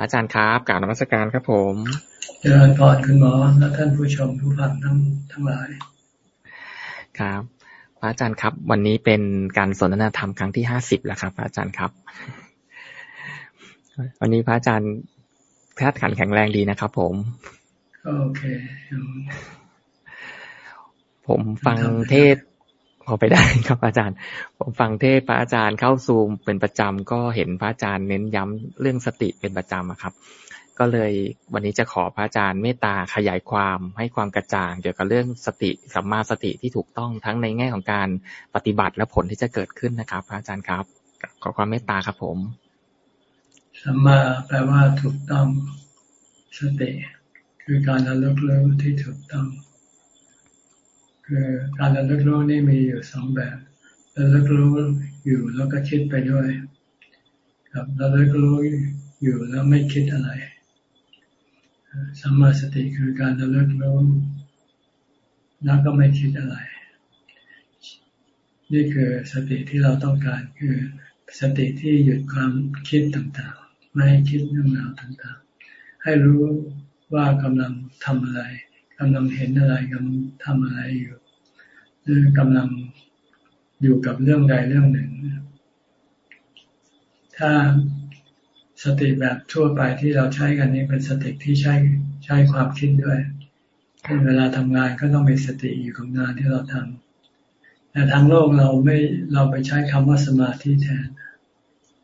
อาจารย์ครับกล่าวนมัสการครับผมเจริญพรคุณหมอและท่านผู้ชมผู้ฟังทั้งทั้งหลาย ครับพระอาจารย์ครับ วันนี้เป็นการสนทนาธรรมครั้งที่ห้าสิบแล้วครับพระอาจารย์ครับ วันนี้พระอาจารย์แพทย์ขันแข็งแรงดีนะครับ ผมโอเค ผมฟังเทศ พอไปได้ครับอาจารย์ ผมฟังเทศพระอาจารย์เข้าซูมเป็นประจำก็เห็นพระอาจารย์เน้นย้ำเรื่องสติเป็นประจำครับ ก็เลยวันนี้จะขอพระอาจารย์เมตตาขยายความให้ความกระจ่างเกี่ยวกับเรื่องสติสัมมาสติที่ถูกต้องทั้งในแง่ของการปฏิบัติและผลที่จะเกิดขึ้นนะครับ พระอาจารย์ครับ ขอความเมตตาครับผมสัมมาแปลว่าถูกต้องสติ คือการระลึกรู้ที่ถูกต้อง คือการระลึกรู้นี่มีอยู่สองแบบระลึกรู้อยู่แล้วก็คิดไปด้วยกับระลึกรู้อยู่แล้วไม่คิดอะไรสัมมาสติคือการระลึกรู้แล้วก็ไม่คิดอะไร นี่คือสติที่เราต้องการคือสติที่หยุดความคิดต่างๆ ไม่ให้คิดเรื่องราวต่างๆ ให้รู้ว่ากำลังทำอะไร กำลังเห็นอะไรกำลังทำอะไรอยู่ หรือกำลังอยู่กับเรื่องใดเรื่องหนึ่ง ถ้าสติแบบทั่วไปที่เราใช้กันนี้เป็นสติที่ใช้ใช้ความคิดด้วยเวลาทำงานก็ต้องมีสติอยู่กับงานที่เราทำแต่ทางโลกเราไม่เราไปใช้คำว่าสมาธิแทน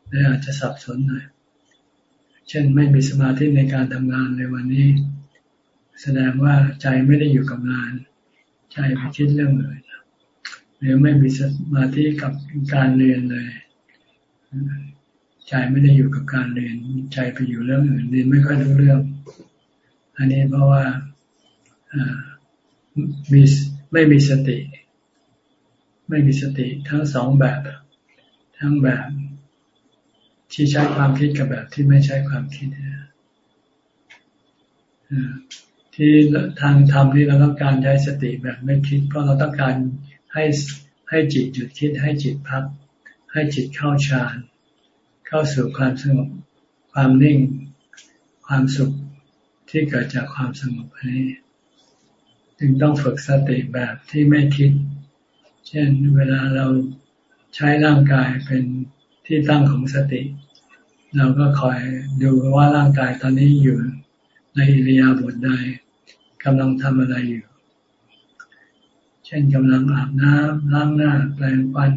เลยอาจจะสับสนหน่อย เช่นไม่มีสมาธิในการทำงานในวันนี้ แสดงว่าใจไม่ได้อยู่กับงาน ใจไปคิดเรื่องอื่นหรือไม่มีสมาธิกับการเรียนเลย ใจไม่ได้อยู่กับการเรียน ใจไปอยู่เรื่องอื่นเรียนไม่ค่อยรู้เรื่อง อันนี้เพราะว่ามีไม่มีสติ ไม่มีสติทั้งสองแบบ ทั้งแบบที่ใช้ความคิดกับแบบที่ไม่ใช้ความคิด ที่ทางธรรมนี่เราต้องการใช้สติแบบไม่คิด เพราะเราต้องการให้ให้จิตหยุดคิดให้จิตพัก ให้จิตเข้าฌาน เข้าสู่ความสงบความนิ่ง ความสุขที่เกิดจากความสงบนี้จึงต้องฝึกสติแบบที่ไม่คิด เช่นเวลาเราใช้ร่างกายเป็นที่ตั้งของสติ เราก็คอยดูว่าร่างกายตอนนี้อยู่ในอิริยาบถใด กำลังทำอะไรอยู่ เช่นกำลังอาบน้ำล้างหน้า แปรงฟัน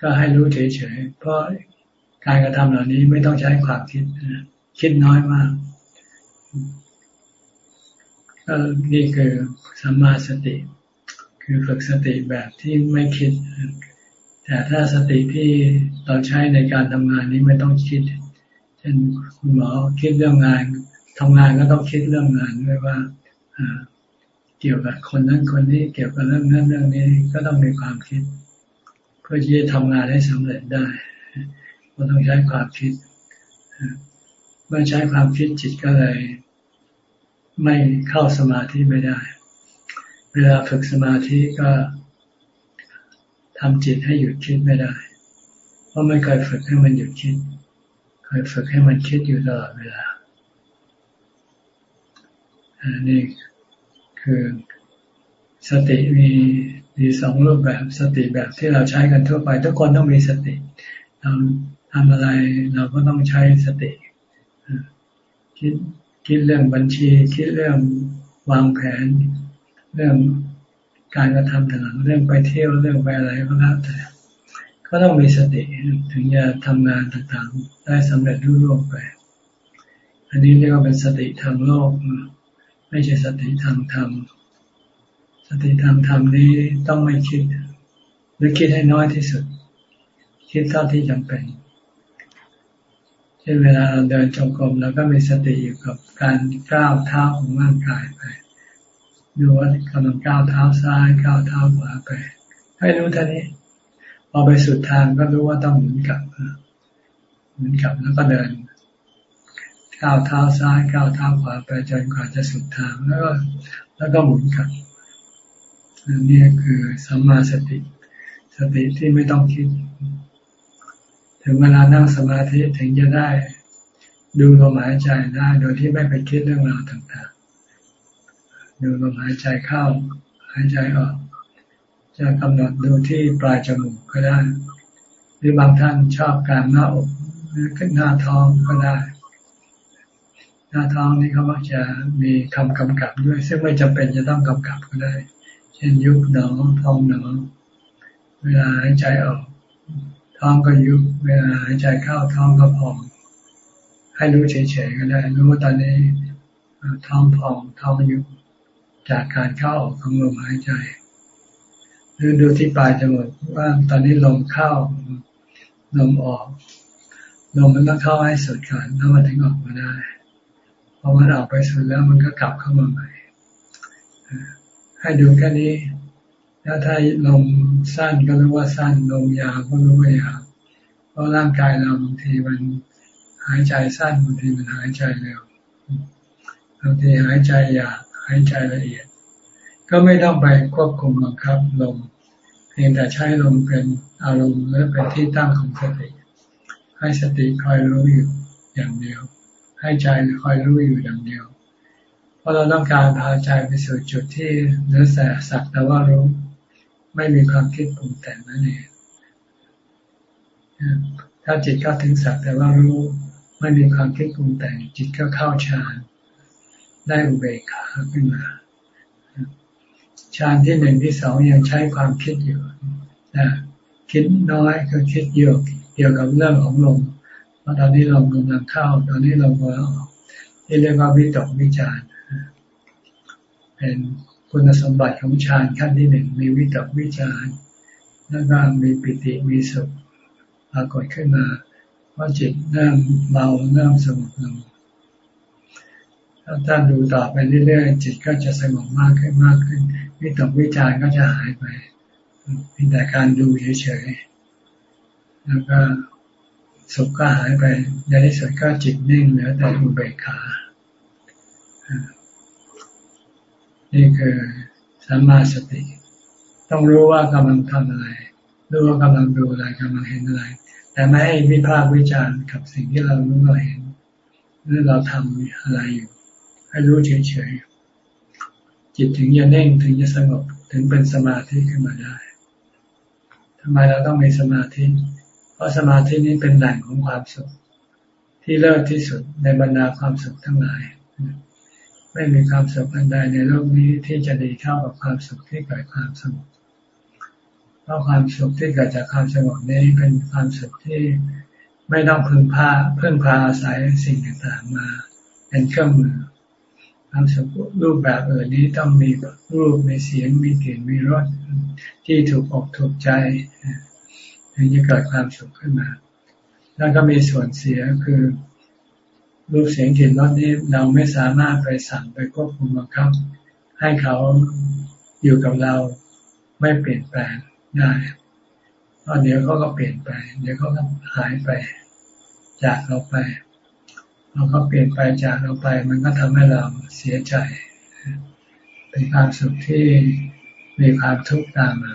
ก็ให้รู้เฉยๆ เพราะการกระทำเหล่านี้ไม่ต้องใช้ความคิดคิดน้อยมากก็นี่คือสัมมาสติ คือฝึกสติแบบที่ไม่คิด แต่ถ้าสติที่เราใช้ในการทำงานนี้ไม่ต้องคิดเช่นคุณหมอคิดเรื่องงานทำงานก็ต้องคิดเรื่องงานด้วยว่า เกี่ยวกับคนนั้นคนนี้เกี่ยวกับเรื่องนั้นเรื่องนี้ก็ต้องมีความคิด เพื่อที่จะทำงานให้สำเร็จได้ก็ต้องใช้ความคิดเมื่อใช้ความคิดจิตก็เลย ไม่เข้าสมาธิไม่ได้ เวลาฝึกสมาธิก็ทำจิตให้หยุดคิดไม่ได้ เพราะไม่เคยฝึกให้มันหยุดคิด เคยฝึกให้มันคิดอยู่ตลอดเวลาอันนี้ คือสติมีมีสองรูปแบบสติแบบที่เราใช้กันทั่วไป ทุกคนต้องมีสติทำทำอะไรเราก็ต้องใช้สติ คิดคิดเรื่องบัญชี คิดเรื่องวางแผน เรื่องการกระทำต่างๆเรื่องไปเที่ยวเรื่องไปอะไรก็แล้วแต่ก็ต้องมีสติถึงจะทำงานต่างๆ ได้สำเร็จรุ่งไป อันนี้เรียกว่าเป็นสติทางโลก ไม่ใช่สติทางธรรม สติทางธรรมนี้ต้องไม่คิด หรือคิดให้น้อยที่สุด คิดเท่าที่จำเป็น เช่นเวลาเราเดินจงกรมเราก็มีสติอยู่กับการก้าวเท้าของร่างกายไปดูว่ากำลังก้าวเท้าซ้ายก้าวเท้าขวาไป ให้รู้ท่านี้พอไปสุดทางก็รู้ว่าต้องหมุนกลับหมุนกลับแล้วก็เดิน ก้าวเท้าซ้ายก้าวเท้าขวาไปจนกว่าจะสุดทาง แล้วก็แล้วก็หมุนกลับนี่คือสัมมาสติ สติที่ไม่ต้องคิด ถึงเวลานั่งสมาธิถึงจะได้ ดูลมหายใจได้ โดยที่ไม่ไปคิดเรื่องราวต่างๆ ดูลมหายใจเข้า หายใจออก จะกำหนดดูที่ปลายจมูกก็ได้ หรือบางท่านชอบการหน้าอกหรือหน้าท้องก็ได้ หน้าท้องนี่เขามักจะมีคำกำกับด้วย ซึ่งไม่จำเป็นจะต้องกำกับก็ได้ เช่นยุบหนอพองหนอเวลาหายใจออก ท้องก็ยุบเวลาหายใจเข้าท้องก็พอง ให้รู้เฉยๆก็ได้ รู้ว่าตอนนี้ท้องพองท้องยุบจากการเข้าออกของลมหายใจหรือดูที่ปลายจมูกว่าตอนนี้ลมเข้าลมออกลมมันต้องเข้าให้สุดก่อนแล้วมันถึงออกมาได้ อมันออกไปสุดแล้วมันก็กลับเข้ามาใหม่ ให้ดูแค่นี้ แล้วถ้าลมสั้นก็รู้ว่าสั้น ลมยาวก็รู้ว่ายาว เพราะร่างกายเราบางทีมันหายใจสั้นบางทีมันหายใจเร็วบางทีหายใจหยาบหายใจละเอียด ก็ไม่ต้องไปควบคุมบังคับลมเพียงแต่ใช้ลมเป็นอารมณ์และเป็นที่ตั้งของสติให้สติคอยรู้อยู่อย่างเดียว ให้ใจคอยรู้อยู่อย่างเดียว เพราะเราต้องการพาใจไปสู่จุดที่เนื้อแสสักแต่ว่ารู้ ไม่มีความคิดปรุงแต่งนั่นเองถ้าจิตเข้าถึงสักแต่ว่ารู้ไม่มีความคิดปรุงแต่ง จิตก็เข้าฌานได้อุเบกขาขึ้นมาฌานที่หนึ่งที่สองยังใช้ความคิดอยู่นะคิดน้อยคือคิดเยอะเกี่ยวกับเรื่องของลม ตอนนี้ลมกำลังเข้า ตอนนี้ลมกำลังออกที่เรียกว่าวิตกวิจารเป็นคุณสมบัติของฌานขั้นที่หนึ่งมีวิตกวิจารแล้วก็มีปิติมีสุขปรากฏขึ้นมาว่าจิตเริ่มเบาเริ่มสงบลงถ้าดูต่อไปเรื่อยๆจิตก็จะสงบมากขึ้นมากขึ้นวิตกวิจารก็จะหายไปเพียงแต่การดูเฉยๆแล้วก็ สุขก็หายไปในที่สุดก็จิตนิ่งเหลือแต่อุเบกขา นี่คือสัมมาสติ ต้องรู้ว่ากำลังทำอะไร รู้ว่ากำลังดูอะไรกำลังเห็นอะไร แต่ไม่ให้วิพากษ์วิจารณ์กับสิ่งที่เรารู้เราเห็นหรือเราทำอะไรอยู่ ให้รู้เฉยๆ จิตถึงจะเน่งถึงจะสงบถึงเป็นสมาธิขึ้นมาได้ทำไมเราต้องมีสมาธิ เพราะสมาธินี้เป็นแหล่งของความสุข ที่เลิศที่สุดในบรรดาความสุขทั้งหลาย ไม่มีความสุขอันใดในโลกนี้ที่จะดีเท่ากับความสุขที่เกิดความสงบเพราะความสุขที่เกิดจากความสงบนี้เป็นความสุขที่ไม่ต้องพึ่งพาเพิ่งพาอาศัยสิ่งต่างๆมา เป็นเครื่องมือความสุขรูปแบบอื่นนี้ต้องมีรูปมีเสียงมีกลิ่นมีรสที่ถูกอกถูกใจ ถึงจะเกิดความสุขขึ้นมา แล้วก็มีส่วนเสียคือรูปเสียงกลิ่นรสนี้เราไม่สามารถไปสั่งไปควบคุมบังคับ ให้เขาอยู่กับเราไม่เปลี่ยนแปลงได้เพราะเดี๋ยวเขาก็เปลี่ยนไป เดี๋ยวเขาก็หายไป จากเราไปเราก็เปลี่ยนไปจากเราไป มันก็ทำให้เราเสียใจ เป็นความสุขที่มีความทุกข์ตามมา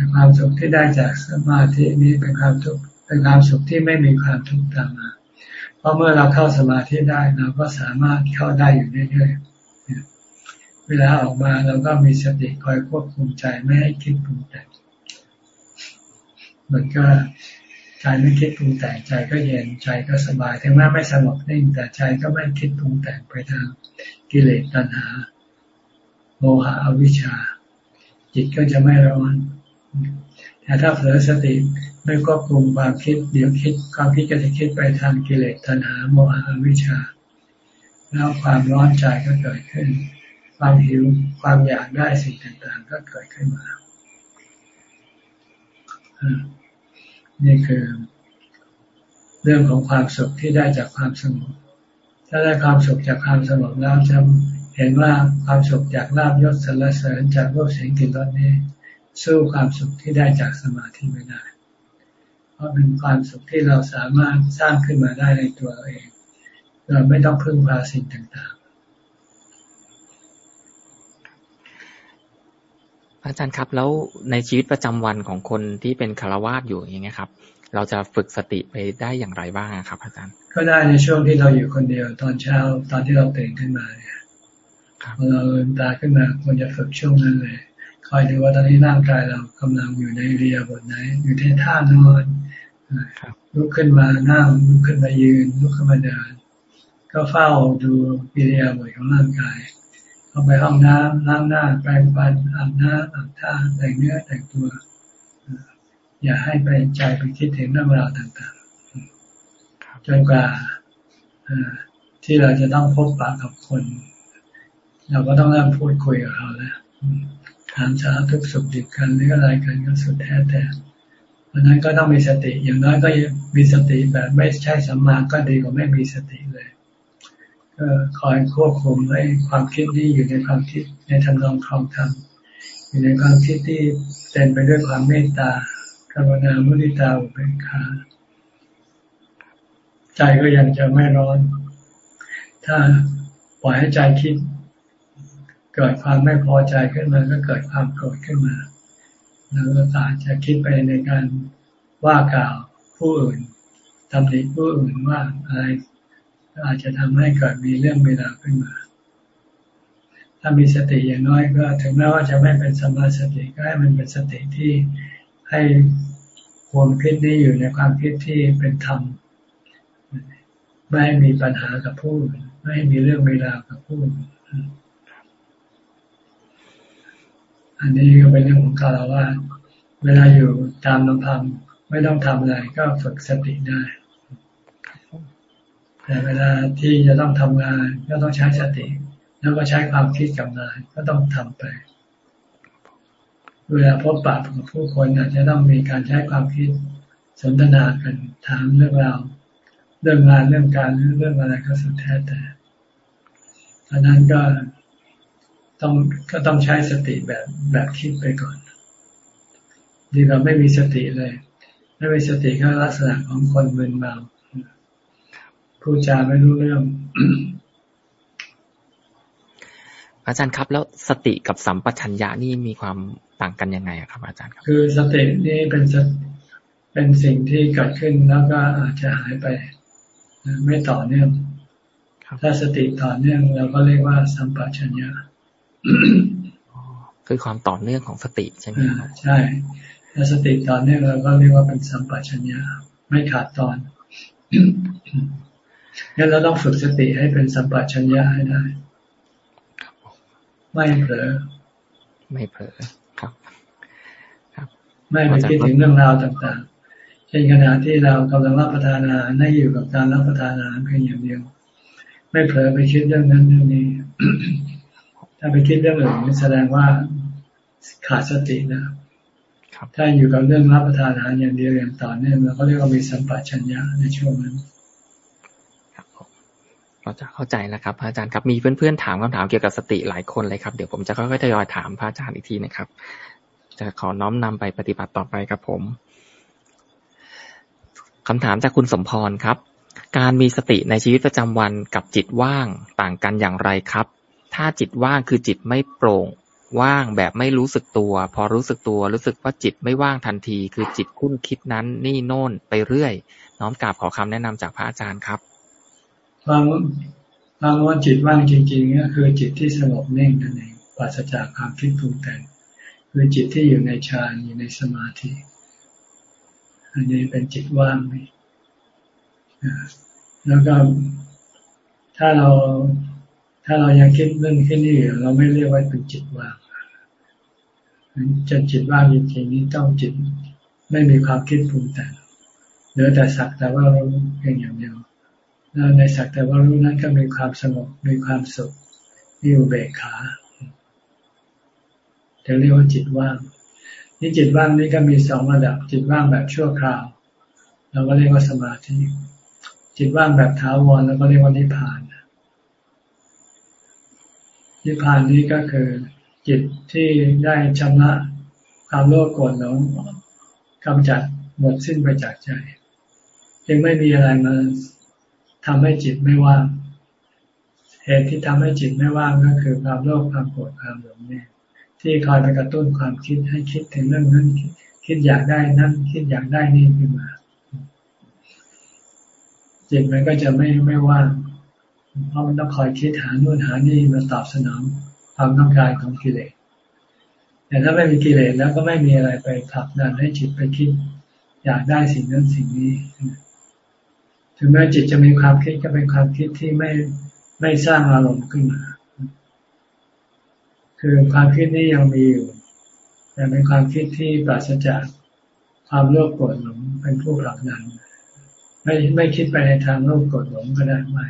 แต่ความสุขที่ได้จากสมาธินี้เป็นความทุกข์เป็นความสุขที่ไม่มีความทุกข์ตามมา เพราะเมื่อเราเข้าสมาธิได้เราก็สามารถเข้าได้อยู่เรื่อยๆเวลาออกมาเราก็มีสติคอยควบคุมใจไม่ให้คิดปรุงแต่งมันก็ใจไม่คิดปรุงแต่งใจก็เย็นใจก็สบายถึงแม้ไม่สงบนิ่งแต่ใจก็ไม่คิดปรุงแต่งไปทางกิเลสตัณหา โมหะอวิชชา จิตก็จะไม่ร้อน แต่ถ้าเผลอสติไม่ควบคุมความคิด เดี๋ยวคิด ความคิดก็จะคิดไปทางกิเลสตัณหาโมหะวิชชา แล้วความร้อนใจก็เกิดขึ้น ความหิวความอยากได้สิ่งต่างๆ ก็เกิดขึ้นมานี่คือเรื่องของความสุขที่ได้จากความสงบ ถ้าได้ความสุขจากความสงบแล้วจะเห็นว่าความสุขจากลาบยศสรรเสริญจากรูปเสียงกลิ่นรสนี้ สู้ความสุขที่ได้จากสมาธิไม่ได้ เพราะเป็นความสุขที่เราสามารถสร้างขึ้นมาได้ในตัวเราเอง เราไม่ต้องพึ่งพาสิ่งต่างอาจารย์ครับ แล้วในชีวิตประจำวันของคนที่เป็นคารวาสอยู่อย่างเงี้ยครับ เราจะฝึกสติไปได้อย่างไรบ้างครับ อาจารย์ ก็ได้ในช่วงที่เราอยู่คนเดียวตอนเช้าตอนที่เราตื่นขึ้นมาเนี่ยพอเราลืมตาขึ้นมาควรจะฝึกช่วงนั้นเลย คอยดูว่าตอนนี้ร่างกายเรากำลังอยู่ในเรียบทไหน อยู่ที่ท่านอนลุกขึ้นมานั่งลุกขึ้นมายืนลุกขึ้นมาเดินก็เฝ้าดูกิริยาบทของร่างกาย เข้าไปห้องน้ำล้างหน้าแปรงฟันอาบน้ำอาบท่าแต่งเนื้อแต่งตัว อย่าให้ไปใจไปคิดถึงเรื่องราวต่างๆจนกว่าที่เราจะต้องพบปะกับคน เราก็ต้องเริ่มพูดคุยกับเขาแล้วถามสารทุกสุขดิบกันหรืออะไรกันก็สุดแท้แต่เพราะนั้นก็ต้องมีสติ อย่างน้อยก็มีสติแบบไม่ใช่สัมมาก็ดีกว่าไม่มีสติเลย ก็คอยควบคุมให้ความคิดนี้อยู่ในความคิดในทำนองคลองธรรมอยู่ในความคิดที่เต็มไปด้วยความเมตตากรุณามุทิตาอุเบกขาใจก็ยังจะไม่ร้อน ถ้าปล่อยให้ใจคิด กิดความไม่พอใจขึ้นมาก็เกิดความโกรธขึ้นมาแล้วก็อาจจะคิดไปในการว่ากล่าวผู้อื่นทำหนิผู้อื่นว่าอะไรอาจจะทำให้เกิดมีเรื่องเวลาขึ้นมา ถ้ามีสติอย่างน้อยก็ ถึงแม้ว่าจะไม่เป็นสมาสติก็ให้มันเป็นสติที่ให้ความคิดนี้อยู่ในความคิดที่เป็นธรรม ไม่มีปัญหากับผู้อื่นไม่มีเรื่องเวลากับผู้ อันนี้ก็เป็นเรื่องของคารวะเวลาอยู่ตามลำพังไม่ต้องทำอะไรก็ฝึกสติได้ แต่เวลาที่จะต้องทำงานก็ต้องใช้สติ แล้วก็ใช้ความคิดกับงานก็ต้องทำไป เวลาพบปะกับผู้คนอาจจะต้องมีการใช้ความคิดสนทนากันถามเรื่องราวเรื่องงานเรื่องการเรื่องอะไรก็สุดแท้แต่อันนั้นก็ ต้องก็ต้องใช้สติแบบแบบคิดไปก่อน ดีกว่าไม่มีสติเลย ไม่มีสติก็ลักษณะของคนมึนเมาพูดจาไม่รู้เรื่องอาจารย์ครับ แล้วสติกับสัมปชัญญะนี่มีความต่างกันยังไงครับ อาจารย์ครับ คือสตินี่เป็นเป็นสิ่งที่เกิดขึ้นแล้วก็อาจจะหายไป ไม่ต่อเนื่องถ้าสติต่อเนื่องเราก็เรียกว่าสัมปชัญญะ คือความต่อเนื่องของสติใช่ไหมครับใช่ถ้าสติต่อเนื่องเราก็เรียกว่าเป็นสัมปชัญญะไม่ขาดตอนงั้นเราต้องฝึกสติให้เป็นสัมปชัญญะให้ได้ ไม่เผลอไม่เผลอครับ ครับ ไม่ไปคิดถึงเรื่องราวต่างๆ เช่นขณะที่เรากำลังรับประทานอาหารได้อยู่กับการรับประทานอาหารเพียงอย่างเดียว ไม่เผลอไปคิดเรื่องนั้นเรื่องนี้ ถ้าไปคิดเรื่องอื่นแสดงว่าขาดสตินะถ้าอยู่กับเรื่องรับประทานอาหารอย่างเดียวอย่างต่อเนื่องเราก็เรียกว่ามีสัมปชัญญะในช่วงนั้นเราจะเข้าใจแล้วครับพระอาจารย์ครับมีเพื่อนๆถามคำถามเกี่ยวกับสติหลายคนเลยครับ เดี๋ยวผมจะค่อยๆทยอยถามพระอาจารย์อีกทีนะครับ จะขอน้อมนำไปปฏิบัติต่อไปครับผมคำถามจากคุณสมพรครับ การมีสติในชีวิตประจำวันกับจิตว่างต่างกันอย่างไรครับ ถ้าจิตว่างคือจิตไม่โปร่ง ว่างแบบไม่รู้สึกตัว พอรู้สึกตัวรู้สึกว่าจิตไม่ว่างทันที คือจิตคุ้นคิดนั้นนี่โน่นไปเรื่อย น้อมกราบขอคำแนะนำจากพระอาจารย์ครับความความว่าจิตว่างจริงๆก็คือจิตที่สงบนิ่งนั่นเองปราศจากความคิดปรุงแต่งคือจิตที่อยู่ในฌานอยู่ในสมาธิ อันนี้เป็นจิตว่างไหมแล้วก็ถ้าเรา ถ้าเรายังคิดเรื่องขึ้นนี่อยู่เราไม่เรียกว่าเป็นจิตว่างจะจิตว่างจริงๆนี่ต้องจิตไม่มีความคิดปรุงแต่งเหลือแต่สักแต่ว่ารู้เพียงอย่างเดียวแล้วในสักแต่ว่ารู้นั้นก็มีความสงบมีความสุขมีอุเบกขาจะเรียกว่าจิตว่างนี่จิตว่างนี่ก็มีสองระดับ จิตว่างแบบชั่วคราว เราก็เรียกว่าสมาธิจิตว่างแบบท้าวรแล้วก็เรียกว่านิพพาน นิพพานนี้ก็คือจิตที่ได้ชำระความโลภโกรธหลงกำจัดหมดสิ้นไปจากใจยังไม่มีอะไรมาทำให้จิตไม่ว่างเหตุที่ทำให้จิตไม่ว่างก็คือความโลภความโกรธความหลงเนี่ยที่คอยไปกระตุ้นความคิดให้คิดถึงเรื่องนั้นคิดอยากได้นั่นคิดอยากได้นี่ขึ้นมาจิตมันก็จะไม่ไม่ว่าง เพราะมันต้องคอยคิดหานู่นหานี่มาตอบสนองความต้องการของกิเลสแต่ถ้าไม่มีกิเลสแล้วก็ไม่มีอะไรไปผลักดันให้จิตไปคิด อยากได้สิ่งนั้นสิ่งนี้ ถึงแม้จิตจะมีความคิดก็เป็นความคิดที่ไม่ไม่สร้างอารมณ์ขึ้นมา คือความคิดนี้ยังมีอยู่ แต่เป็นความคิดที่ปราศจากความโลภโกรธหลงเป็นผู้ผลักดันไม่ไม่คิดไปในทางโลภโกรธหลงก็ได้ไม่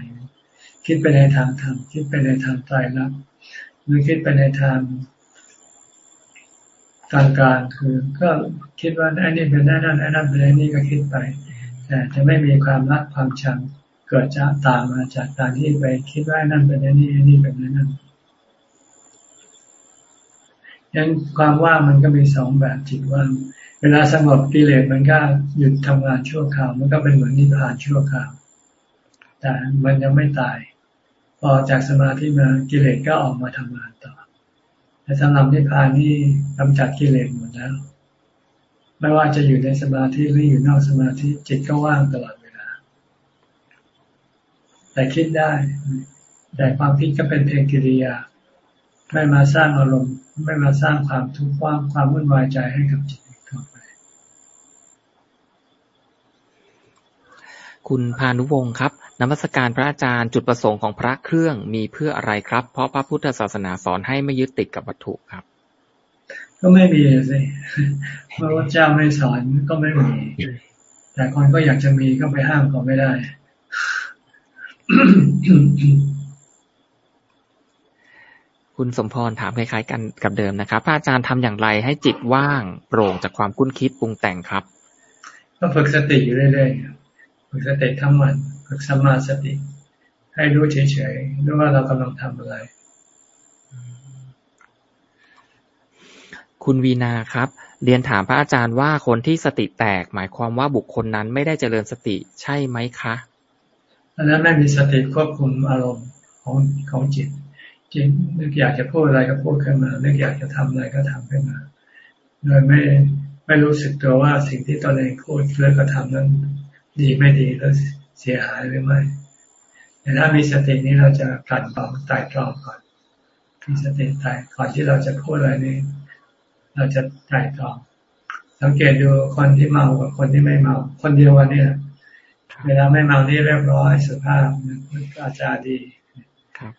คิดไปในทางธรรมคิดไปในทางใจรักหรือคิดไปในทางการการคือก็คิดว่าไอ้นี่เป็นนั่นไอ้นั่นเป็นไอ้นี่ก็คิดไป แต่จะไม่มีความรักความชังเกิดจากตามมาจากการที่ไปคิดว่านั่นเป็นไอ้นี่ไอ้นี่เป็นนั่นยังความว่างมันก็มีสองแบบจิตว่างเวลาสงบกิเลสมันก็หยุดทำงานชั่วคราวมันก็เป็นเหมือนนิพพานชั่วคราวแต่มันยังไม่ตาย พอจากสมาธิมากิเลสก็ออกมาทำงานต่อแต่สำหรับนิพพานนี่กำจัดกิเลสหมดแล้ว ไม่ว่าจะอยู่ในสมาธิหรืออยู่นอกสมาธิจิตก็ว่างตลอดเวลา แต่คิดได้ แต่ความคิดก็เป็นเพียงกิริยา ไม่มาสร้างอารมณ์ไม่มาสร้างความทุกข์ความความวุ่นวายใจให้กับจิตคุณพานุวงศ์ครับ นมัสการพระอาจารย์จุดประสงค์ของพระเครื่องมีเพื่ออะไรครับ เพราะพระพุทธศาสนาสอนให้ไม่ยึดติดกับวัตถุครับ ก็ไม่มีสิพระพุทธเจ้าไม่สอนก็ไม่มี แต่คนก็อยากจะมีก็ไปห้ามเขาไม่ได้คุณสมพรถามคล้ายๆกันกับเดิมนะครับพระอาจารย์ทำอย่างไรให้จิตว่างโปร่งจากความคุ้นคิดปรุงแต่งครับ ก็ฝึกสติอยู่เรื่อยๆฝึกสติทั้งวัน ฝึกสมาสติ ให้รู้เฉยๆรู้ว่าเรากำลังทำอะไร คุณวีนาครับ เรียนถามพระอาจารย์ว่าคนที่สติแตก หมายความว่าบุคคลนั้นไม่ได้เจริญสติใช่ไหมคะอันนั้นไม่มีสติควบคุมอารมณ์ของของจิตจิตนึกอยากจะพูดอะไรก็พูดขึ้นมานึกอยากจะทำอะไรก็ทำขึ้นมา โดยไม่ไม่รู้สึกตัวว่าสิ่งที่ตนเองพูดเลือกกระทำนั้นดีไม่ดีแล้ว เสียหายหรือไม่แต่ถ้ามีสตินี้เราจะกลั่นกรองไต่ตรองก่อนมีสติไต่ก่อนที่เราจะพูดอะไรนี้ เราจะไต่ตรอง สังเกตดูคนที่เมากับคนที่ไม่เมา คนเดียวกันเนี่ยเวลาไม่เมานี่เรียบร้อยสุภาพอาจารย์ดี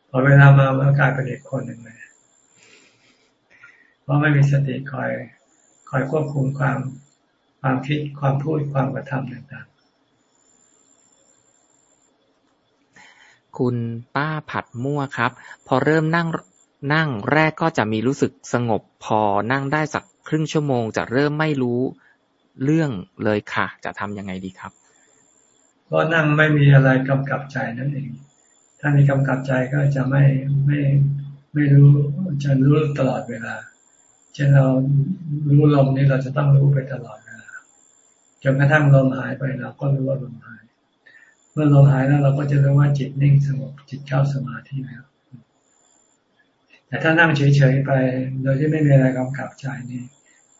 พอเวลาเมาแล้วกลายเป็นเด็กคนหนึ่งเลยเพราะไม่มีสติคอย คอยควบคุมความความคิดความพูดความกระทำต่าง คุณป้าผัดมั่วครับ พอเริ่มนั่งนั่งแรกก็จะมีรู้สึกสงบ พอนั่งได้สักครึ่งชั่วโมง จะเริ่มไม่รู้เรื่องเลยค่ะ จะทำยังไงดีครับก็นั่งไม่มีอะไรกำกับใจนั่นเอง ถ้ามีกำกับใจก็จะไม่ไม่ไม่รู้จะรู้ตลอดเวลา เช่นเรารู้ลมนี่เราจะต้องรู้ไปตลอดเวลาจนกระทั่งลมหายไปเราก็รู้ว่าลมหาย เมื่อลมหายแล้วเราก็จะรู้ว่าจิตนิ่งสงบจิตเข้าสมาธิแล้วแต่ถ้านั่งเฉยๆไป โดยที่ไม่มีอะไรกำกับใจนี่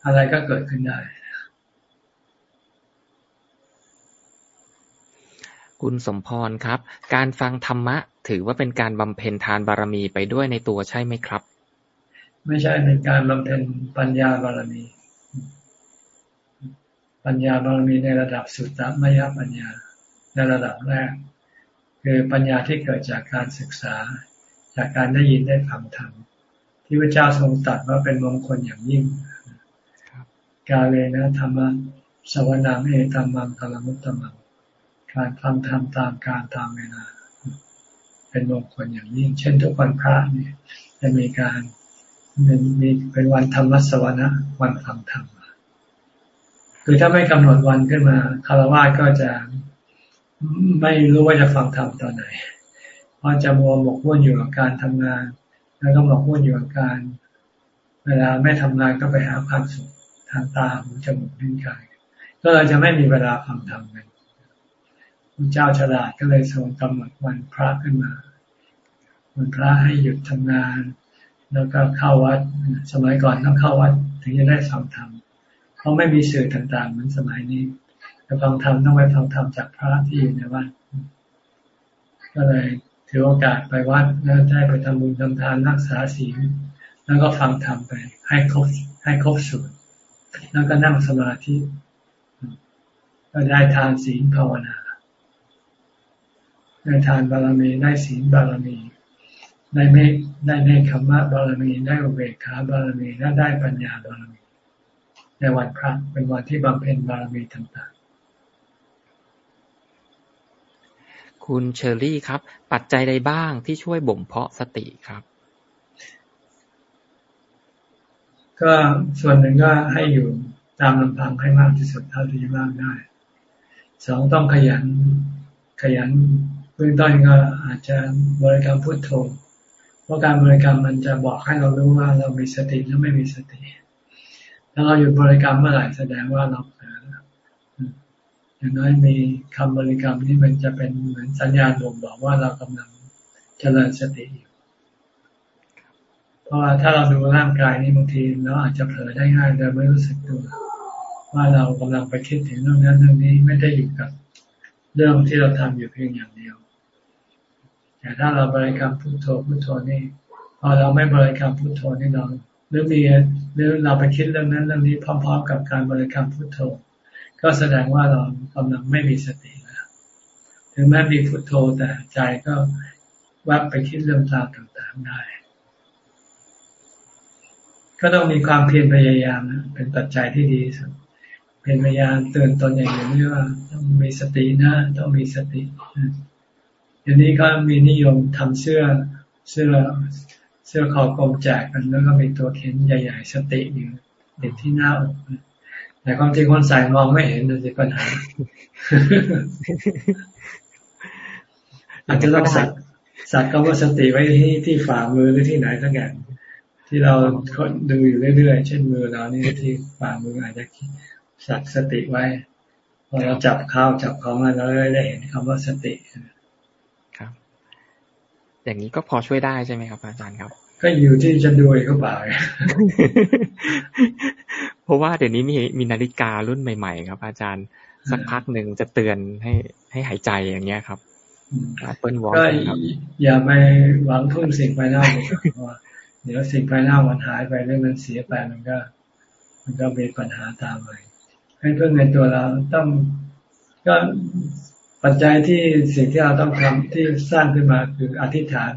อะไรก็เกิดขึ้นได้ คุณสมพรครับ การฟังธรรมะ ถือว่าเป็นการบำเพ็ญทานบารมีไปด้วยในตัวใช่ไหมครับ ไม่ใช่เป็นการบำเพ็ญปัญญาบารมี ปัญญาบารมีในระดับสุตตมยปัญญา ในระดับแรก คือปัญญาที่เกิดจากการศึกษา จากการได้ยินได้ฟังธรรมที่พระเจ้าทรงตรัสว่าเป็นมงคลอย่างยิ่งกาเลนะธรรมะสวนาเอตัมมังกลมุตตมังการฟังธรรมตามการตามเวลา เป็นมงคลอย่างยิ่ง เช่นทุกวันพระเนี่ยจะมีการมีเป็นวันธรรมสวนะวันฟังธรรมคือถ้าไม่กำหนดวันขึ้นมาคารวะก็จะ ไม่รู้ว่าจะฟังธรรมตอนไหน เพราะจะมัวหมกมุ่นอยู่กับการทำงาน แล้วก็หมกมุ่นอยู่กับการ เวลาไม่ทำงานก็ไปหาความสุขทางตาหูจมูกลิ้นกาย ก็เลยจะไม่มีเวลาฟังธรรมกันพระเจ้าฉลาดก็เลยทรงกำหนดวันพระขึ้นมา วันพระให้หยุดทำงาน แล้วก็เข้าวัด สมัยก่อนต้องเข้าวัด ถึงจะได้ฟังธรรมเขาไม่มีสื่อต่างๆเหมือนสมัยนี้ จะฟังธรรมต้องไปฟังธรรมจากพระที่อยู่ในวัดก็เลยถือโอกาสไปวัดแล้วได้ไปทำบุญทำทานรักษาศีลแล้วก็ฟังธรรมไป ให้ครบให้ครบสูตรแล้วก็นั่งสมาธิก็ได้ทานศีลภาวนาได้ทานบารมีได้ศีลบารมี ได้เมฆได้เนคขมะบารมี ได้อุเบกขาบารมีและได้ปัญญาบารมีในวันพระเป็นวันที่บำเพ็ญบารมีต่าง คุณเชอรี่ครับ ปัจจัยใดบ้างที่ช่วยบ่มเพาะสติครับ ก็ส่วนหนึ่งก็ให้อยู่ตามลำพังให้มากที่สุดเท่าที่มากได้สองต้องขยัน ขยันเบื้องต้นก็อาจจะบริกรรมพุทโธเพราะการบริกรรมมันจะบอกให้เรารู้ว่าเรามีสติหรือไม่มีสติ ถ้าเราหยุดบริกรรมเมื่อไหร่แสดงว่าเรา อย่างน้อยมีคำบริกรรมนี่มันจะเป็นเหมือนสัญญาณบ่งบอกว่าเรากำลังเจริญสติอยู่เพราะว่าถ้าเราดูร่างกายนี่บางทีเราอาจจะเผลอได้ง่ายโดยไม่รู้สึกตัวว่าเรากำลังไปคิดถึงเรื่องนั้นเรื่องนี้ไม่ได้อยู่กับเรื่องที่เราทำอยู่เพียงอย่างเดียว แต่ถ้าเราบริกรรมพุทโธพุทโธนี่พอเราไม่บริกรรมพุทโธนี่เราหรือมีหรือเราไปคิดเรื่องนั้นเรื่องนี้พร้อม ๆ กับการบริกรรมพุทโธ ก็แสดงว่าเรากำลังไม่มีสติแล้วถึงแม้มีพุทโธแต่ใจก็วับไปคิดเรื่องราวต่างๆได้ ก็ต้องมีความเพียรพยายามนะเป็นปัจจัยที่ดีสุดเป็นพยายามเตือนตนอย่างนี้ว่าต้องมีสตินะต้องมีสติอย่างนี้ก็มีนิยมทำเสื้อเสื้อเสื้อคอกลมแจกกันแล้วก็มีตัวเขียนใหญ่ ๆ สติอยู่ติดที่หน้าอก แต่ความจริงคนใส่มองไม่เห็นเลยปัญหาอาจจะต้องสักสักคำว่าสติไว้ที่ที่ฝ่ามือหรือที่ไหนสักอย่างที่เราดูอยู่เรื่อยๆ เช่นมือเรานี่ที่ฝ่ามืออาจจะสักสติไว้พอเราจับข้าวจับของเราได้เห็นคำว่าสติครับ อย่างนี้ก็พอช่วยได้ใช่ไหมครับ อาจารย์ครับ ก็อยู่ที่จะดูเขาบ่ายเพราะว่าเดี๋ยวนี้มีมีนาฬิการุ่นใหม่ ๆ ครับ อาจารย์สักพักหนึ่งจะเตือนให้ให้หายใจอย่างเงี้ยครับเปิ้ลวอลก็อย่าไปหวังพึ่งสิ่งภายนอกเพราะเดี๋ยวสิ่งภายนอกมันหายไปหรือมันเสียไปมันก็ มันก็มีปัญหาตามมาให้เพื่อนในตัวเราต้องก็ปัจจัยที่สิ่งที่เราต้องทำที่สร้างขึ้นมาคืออธิษฐาน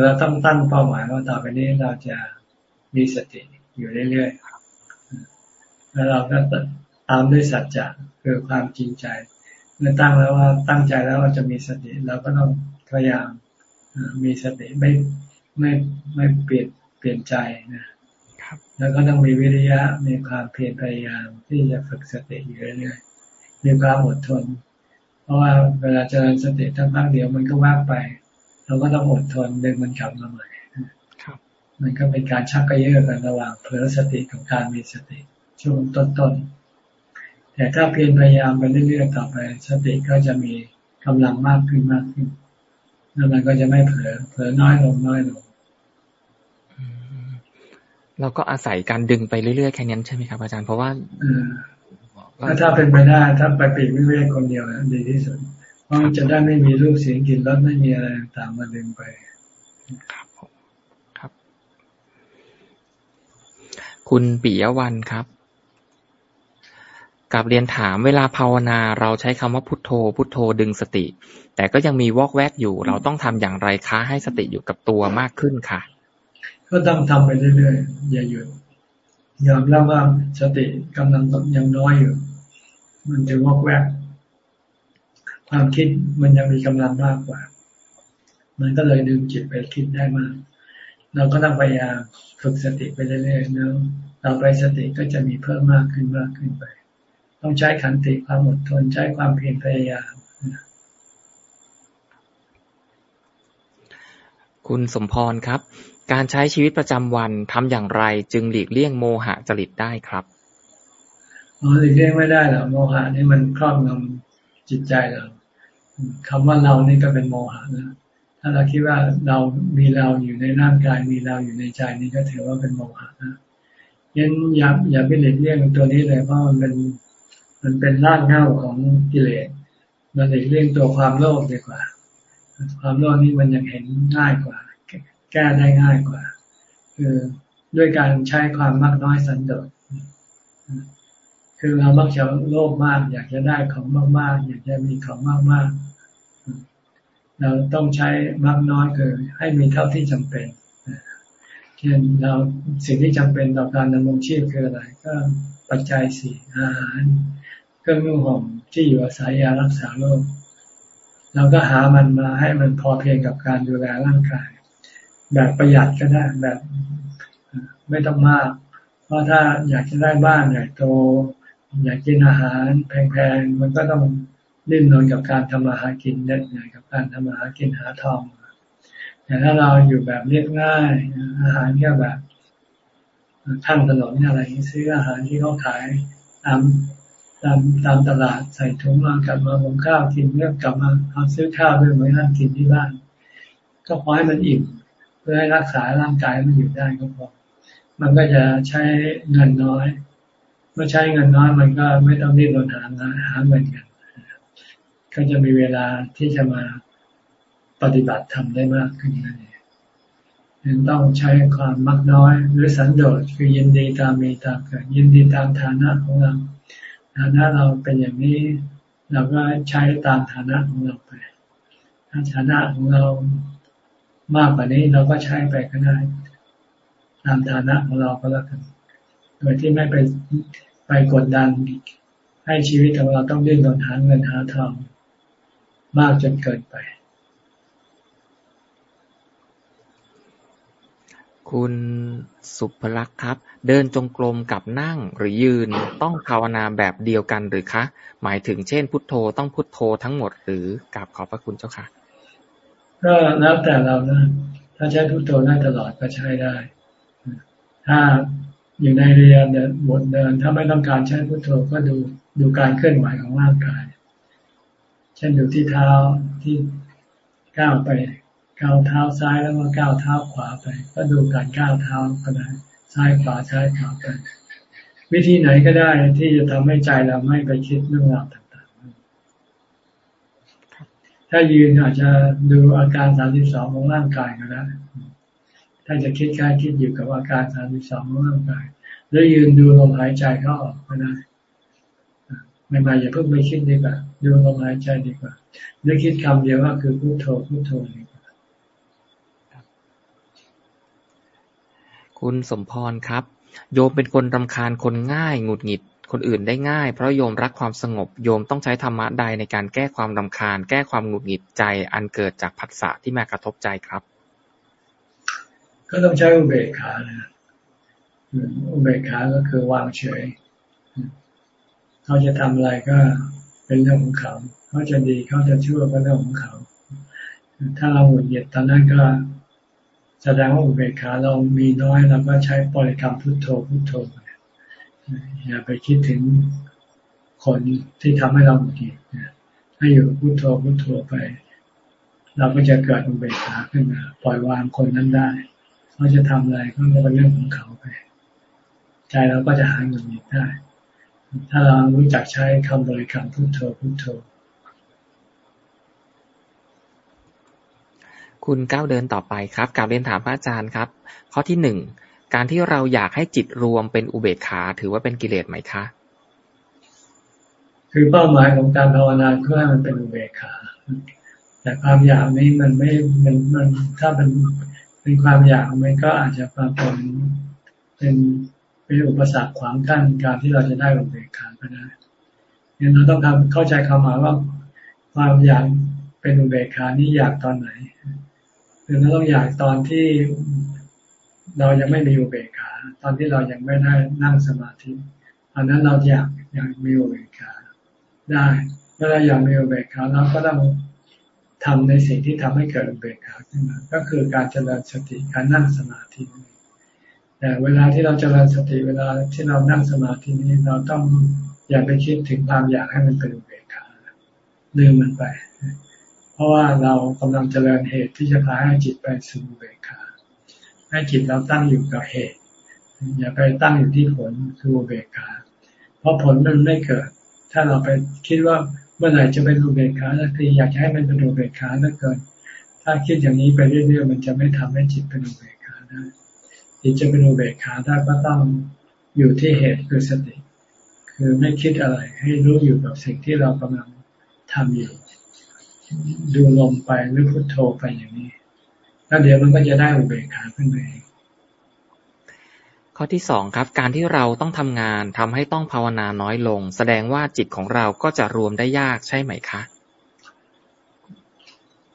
เราต้องตั้งเป้าหมายว่าต่อไปนี้เราจะมีสติอยู่เรื่อยๆ แล้วเราก็ตามด้วยสัจจะคือความจริงใจ เมื่อตั้งแล้วว่าตั้งใจแล้วว่าจะมีสติเราก็ต้องพยายามมีสติไม่ไม่ไม่เปลี่ยนเปลี่ยนใจนะแล้วก็ต้องมีวิริยะมีความเพียรพยายามที่จะฝึกสติอยู่เรื่อยๆมีความอดทน เพราะว่าเวลาเจริญสติทั้งพักเดียวมันก็ว่างไป เราก็ต้องอดทนดึงมันกลับมาใหม่มันก็เป็นการชักกระเยาะกันระหว่างเผลอสติกับการมีสติช่วงต้นๆ แต่ถ้าเพียรพยายามไปเรื่อยๆต่อไป สติก็จะมีกำลังมากขึ้นมากขึ้นแล้วมันก็จะไม่เผลอเผลอน้อยลงน้อยลงเราก็อาศัยการดึงไปเรื่อยๆแค่นี้ใช่ไหมครับอาจารย์เพราะว่าถ้าเป็นไปได้ถ้าไปปีกวิเวกคนเดียวนะดีที่สุดเพ ราะจะได้ไม่มีรูปเสียงกลิ่นรสไม่มีอะไรต่างมาดึงไป ครับครับ คุณปิยวันครับกับเรียนถามเวลาภาวนาเราใช้คำว่าพุทโธ พุทโธดึงสติ แต่ก็ยังมีวอกแวกอยู่ เราต้องทำอย่างไรคะให้สติอยู่กับตัวมากขึ้นค่ะ ก็ต้องทำไปเรื่อยๆอย่าหยุดยอมรับว่าสติกำลังยังน้อยอยู่ มันจะวอกแวก ความคิดมันยังมีกำลังมากกว่า มันก็เลยดึงจิตไปคิดได้มาก เราก็ต้องพยายามฝึกสติไปเรื่อยๆเนาะต่อไปสติก็จะมีเพิ่มมากขึ้นมากขึ้นไป ต้องใช้ขันติความอดทนใช้ความเพียรพยายามคุณสมพรครับ การใช้ชีวิตประจำวันทำอย่างไร จึงหลีกเลี่ยงโมหะจริตได้ครับอ๋อหลีกเลี่ยงไม่ได้หรอกโมหะนี่มันครอบงำจิตใจเรา คำว่าเรานี่ก็เป็นโมหะนะถ้าเราคิดว่าเรามีเราอยู่ในร่างกาย มีเราอยู่ในใจนี่ก็ถือว่าเป็นโมหะนะยันอย่าอย่าไปหลีกเลี่ยงตัวนี้เลยเพราะมันเป็นมันเป็นรากเหง้าของกิเลสมันเเรื่องตัวความโลภดีกว่า ความโลภนี่มันยังเห็นง่ายกว่า แก้ได้ง่ายกว่า คือด้วยการใช้ความมากน้อยสันโดษคือเรามักจะโลภมาก อยากจะได้ของมากๆ อยากจะมีของมากๆ เราต้องใช้มากน้อยคือให้มีเท่าที่จำเป็นเช่นเราสิ่งที่จำเป็นต่อการดำรงชีพคืออะไร ก็ปัจจัยสี่อาหารเครื่องนุ่งห่มที่อยู่อาศัยยารักษาโรคเราก็หามันมาให้มันพอเพียงกับการดูแลร่างกาย แบบประหยัดก็ได้แบบไม่ต้องมาก เพราะถ้าอยากจะได้บ้านใหญ่โต อยากกินอาหารแพงๆมันก็ต้อง ดิ้นรนกับการทำมาหากินเน็ดเหนื่อยกับการทำมาหากินหาทองแต่ถ้าเราอยู่แบบเรียบง่ายอาหารแค่แบบข้างถนนอะไรซื้ออาหารที่เขาขายตามตามตามตลาดใส่ถุงมากลับมาหุงข้าวกินเลือกกลับมาเอาซื้อข้าวด้วยไว้นั่งกินที่บ้าน ก็พอให้มันอิ่มเพื่อให้รักษาร่างกายมันอยู่ได้ก็พอมันก็จะใช้เงินน้อย เมื่อใช้เงินน้อยมันก็ไม่ต้องรีบรนหางานหาเงินกัน ก็จะมีเวลาที่จะมาปฏิบัติทำได้มากขึ้นนั่นเองยังต้องใช้ความมักน้อยหรือสันโดษคือยินดีตามมีตามเกิดยินดีตามฐานะของเราฐานะเราเป็นอย่างนี้ เราก็ใช้ตามฐานะของเราไป ถ้าฐานะของเรามากกว่านี้เราก็ใช้ไปก็ได้ตามฐานะของเราก็แล้วกันโดยที่ไม่ไปไปกดดันให้ชีวิตของเราต้องดิ้นรนหาเงินหาทอง มากจนเกินไป คุณสุภลักษ์ครับ เดินจงกรมกับนั่งหรือยืนต้องภาวนาแบบเดียวกันหรือคะ หมายถึงเช่น พุทโธต้องพุทโธทั้งหมดหรือกับขอบพระคุณเจ้าค่ะ ก็แล้วแต่เรานะ ถ้าใช้พุทโธได้ตลอดก็ใช้ได้ ถ้าอยู่ในเรียนเดินบทเดิน ถ้าไม่ต้องการใช้พุทโธก็ดูดูการเคลื่อนไหวของร่างกายเช่นดูที่เท้าที่ก้าวไปก้าวเท้าซ้ายแล้วก็ก้าวเท้าขวาไป ก็ดูการก้าวเท้าก็ได้ซ้ายขวาซ้ายขวาไป วิธีไหนก็ได้ที่จะทำให้ใจเราไม่ไปคิดเรื่องราวต่างๆ ถ้ายืนอาจจะดูอาการสามสิบสองของร่างกายก็ได้ถ้าจะคิดค่คิดอยู่กับอาการสามสิบสองของร่างกาย แล้วยืนดูลมหายใจเข้าออกก็ได้ ไม่มาอย่าเพิ่งไปคิดดีกว่าดูลมหายใจดีกว่าหรือคิดคำเดียวว่าคือพุโทโธพุโทโธดีกว่าคุณสมพรครับ โยมเป็นคนรำคาญคนง่ายหงุดหงิดคนอื่นได้ง่าย เพราะโยมรักความสงบโยมต้องใช้ธรรมะใดในการแก้ความรำคาญ แก้ความหงุดหงิดใจ อันเกิดจากผัสสะที่มากระทบใจครับ ก็ต้องใช้อุเบกขานะอุเบกขาก็คือวางเฉย เขาจะทำอะไรก็เป็นเรื่องของเขา เขาจะดีเขาจะชั่วก็เรื่องของเขา ถ้าเราหงุดหงิดตอนนั้นก็แสดงว่าอุเบกขาเรามีน้อยเราก็ใช้บริกรรมพุทโธพุทโธอย่าไปคิดถึงคนที่ทำให้เราหงุดหงิดให้อยู่พุทโธพุทโธไป เราก็จะเกิดอุเบกขาขึ้นมาปล่อยวางคนนั้นได้เขาจะทำอะไรก็เป็นเรื่องของเขาไป ใจเราก็จะหายเงินได้ ถ้าเรารู้จักใช้คำบริกรรมพุทโธพุทโธ คุณก้าวเดินต่อไปครับกลับเรียนถามพระอาจารย์ครับ ข้อที่หนึ่งการที่เราอยากให้จิตรวมเป็นอุเบกขา ถือว่าเป็นกิเลสไหมคะ คือเป้าหมายของการภาวนาเพื่อให้มันเป็นอุเบกขาแต่ความอยากนี้มันไม่มันมันถ้ามันเป็นความอยากมันก็อาจจะมาเป็นเป็น เป็นอุปสรรคขวางกั้นการที่เราจะได้อุเบกขาก็ได้เนี่ยเราต้องทำเข้าใจคำหมายว่าความอยากเป็นอุเบกขานี่อยากตอนไหนคือเราต้องอยากตอนที่เรายังไม่มีอุเบกขา ตอนที่เรายังไม่ได้นั่งสมาธิอันนั้นเราอยากอยากมีอุเบกขาได้เมื่อเราอยากมีอุเบกขาเราก็ต้องทำในสิ่งที่ทำให้เกิดอุเบกขาขึ้นมา ก็คือการเจริญสติการนั่งสมาธิ แต่เวลาที่เราเจริญสติเวลาที่เรานั่งสมาธินี้เราต้องอย่าไปคิดถึงความอยากให้มันเป็นอุเบกขาลืมมันไป เพราะว่าเรากำลังเจริญเหตุที่จะพาให้จิตไปสู่อุเบกขาให้จิตเราตั้งอยู่กับเหตุ อย่าไปตั้งอยู่ที่ผลคืออุเบกขาเพราะผลมันไม่เกิด ถ้าเราไปคิดว่าเมื่อไหร่จะเป็นอุเบกขาสักทีอยากให้มันเป็นอุเบกขาเหลือเกิน ถ้าคิดอย่างนี้ไปเรื่อยๆมันจะไม่ทำให้จิตเป็นอุเบกขาได้ จิตจะเป็นอุเบกขาได้ก็ต้องอยู่ที่เหตุคือสติ คือไม่คิดอะไรให้รู้อยู่กับสิ่งที่เรากำลังทำอยู่ ดูลมไปหรือพุโทโธไปอย่างนี้ แล้วเดี๋ยวมันก็จะได้อุเบกขาขึ้นมาเองข้อที่สองครับ การที่เราต้องทำงานทำให้ต้องภาวนาน้อยลง แสดงว่าจิตของเราก็จะรวมได้ยากใช่ไหมคะ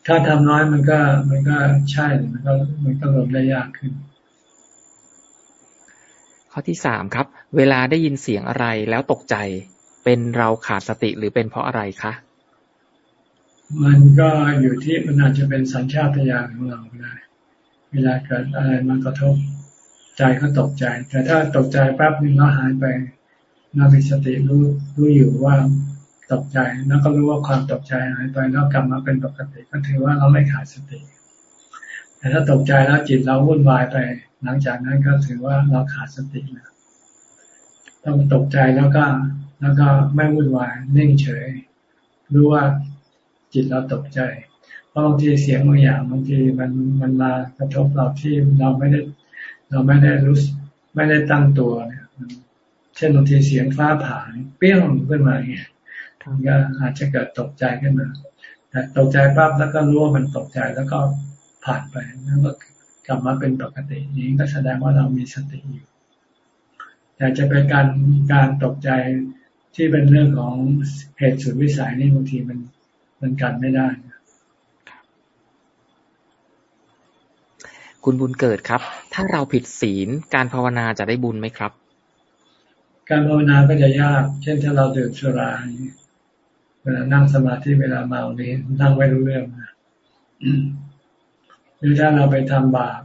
ถ้าทำน้อยมันก็มันก็ใช่มันก็มันก็รวมได้ยากขึ้น ข้อที่สามครับ เวลาได้ยินเสียงอะไรแล้วตกใจ เป็นเราขาดสติหรือเป็นเพราะอะไรคะมันก็อยู่ที่มันอาจจะเป็นสัญชาตญาณของเราได้ เวลาเกิดอะไรมากระทบใจก็ตกใจ แต่ถ้าตกใจแป๊บนึงแล้วหายไปเรามีสติรู้รู้อยู่ว่าตกใจแล้วก็รู้ว่าความตกใจหายไปแล้วกลับมาเป็นปกติก็ถือว่าเราไม่ขาดสติ แต่ถ้าตกใจแล้วจิตเราวุ่นวายไป หลังจากนั้นก็ถือว่าเราขาดสติแล้วต้องตกใจแล้วก็ แล้วก็ไม่วุ่นวายนิ่งเฉย รู้ว่าจิตเราตกใจ เพราะบางทีเสียงบางอย่างบางทีมันมันมากระทบเราที่เราไม่ได้ เราไม่ได้รู้ไม่ได้ตั้งตัวเนี่ยเช่นบางทีเสียงฟ้าผ่าเปี้ยงขึ้นมาอย่างเงี้ยก็อาจจะเกิดตกใจขึ้นมาแต่ตกใจปั๊บแล้วก็รู้ว่ามันตกใจแล้วก็ผ่านไปแล้วก็ กลับมาเป็นปกตินี้ก็แสดงว่าเรามีสติอยู่ แต่จะเป็นการการตกใจที่เป็นเรื่องของเหตุสุดวิสัยนี่บางทีมันมันกันไม่ได้ คุณบุญเกิดครับ ถ้าเราผิดศีลการภาวนาจะได้บุญไหมครับ การภาวนาก็จะยาก เช่นถ้าเราดื่มสุราเวลานั่งสมาธิเวลาเมานี้นั่งไม่รู้เรื่องนะ หรือถ้าเราไปทำบาป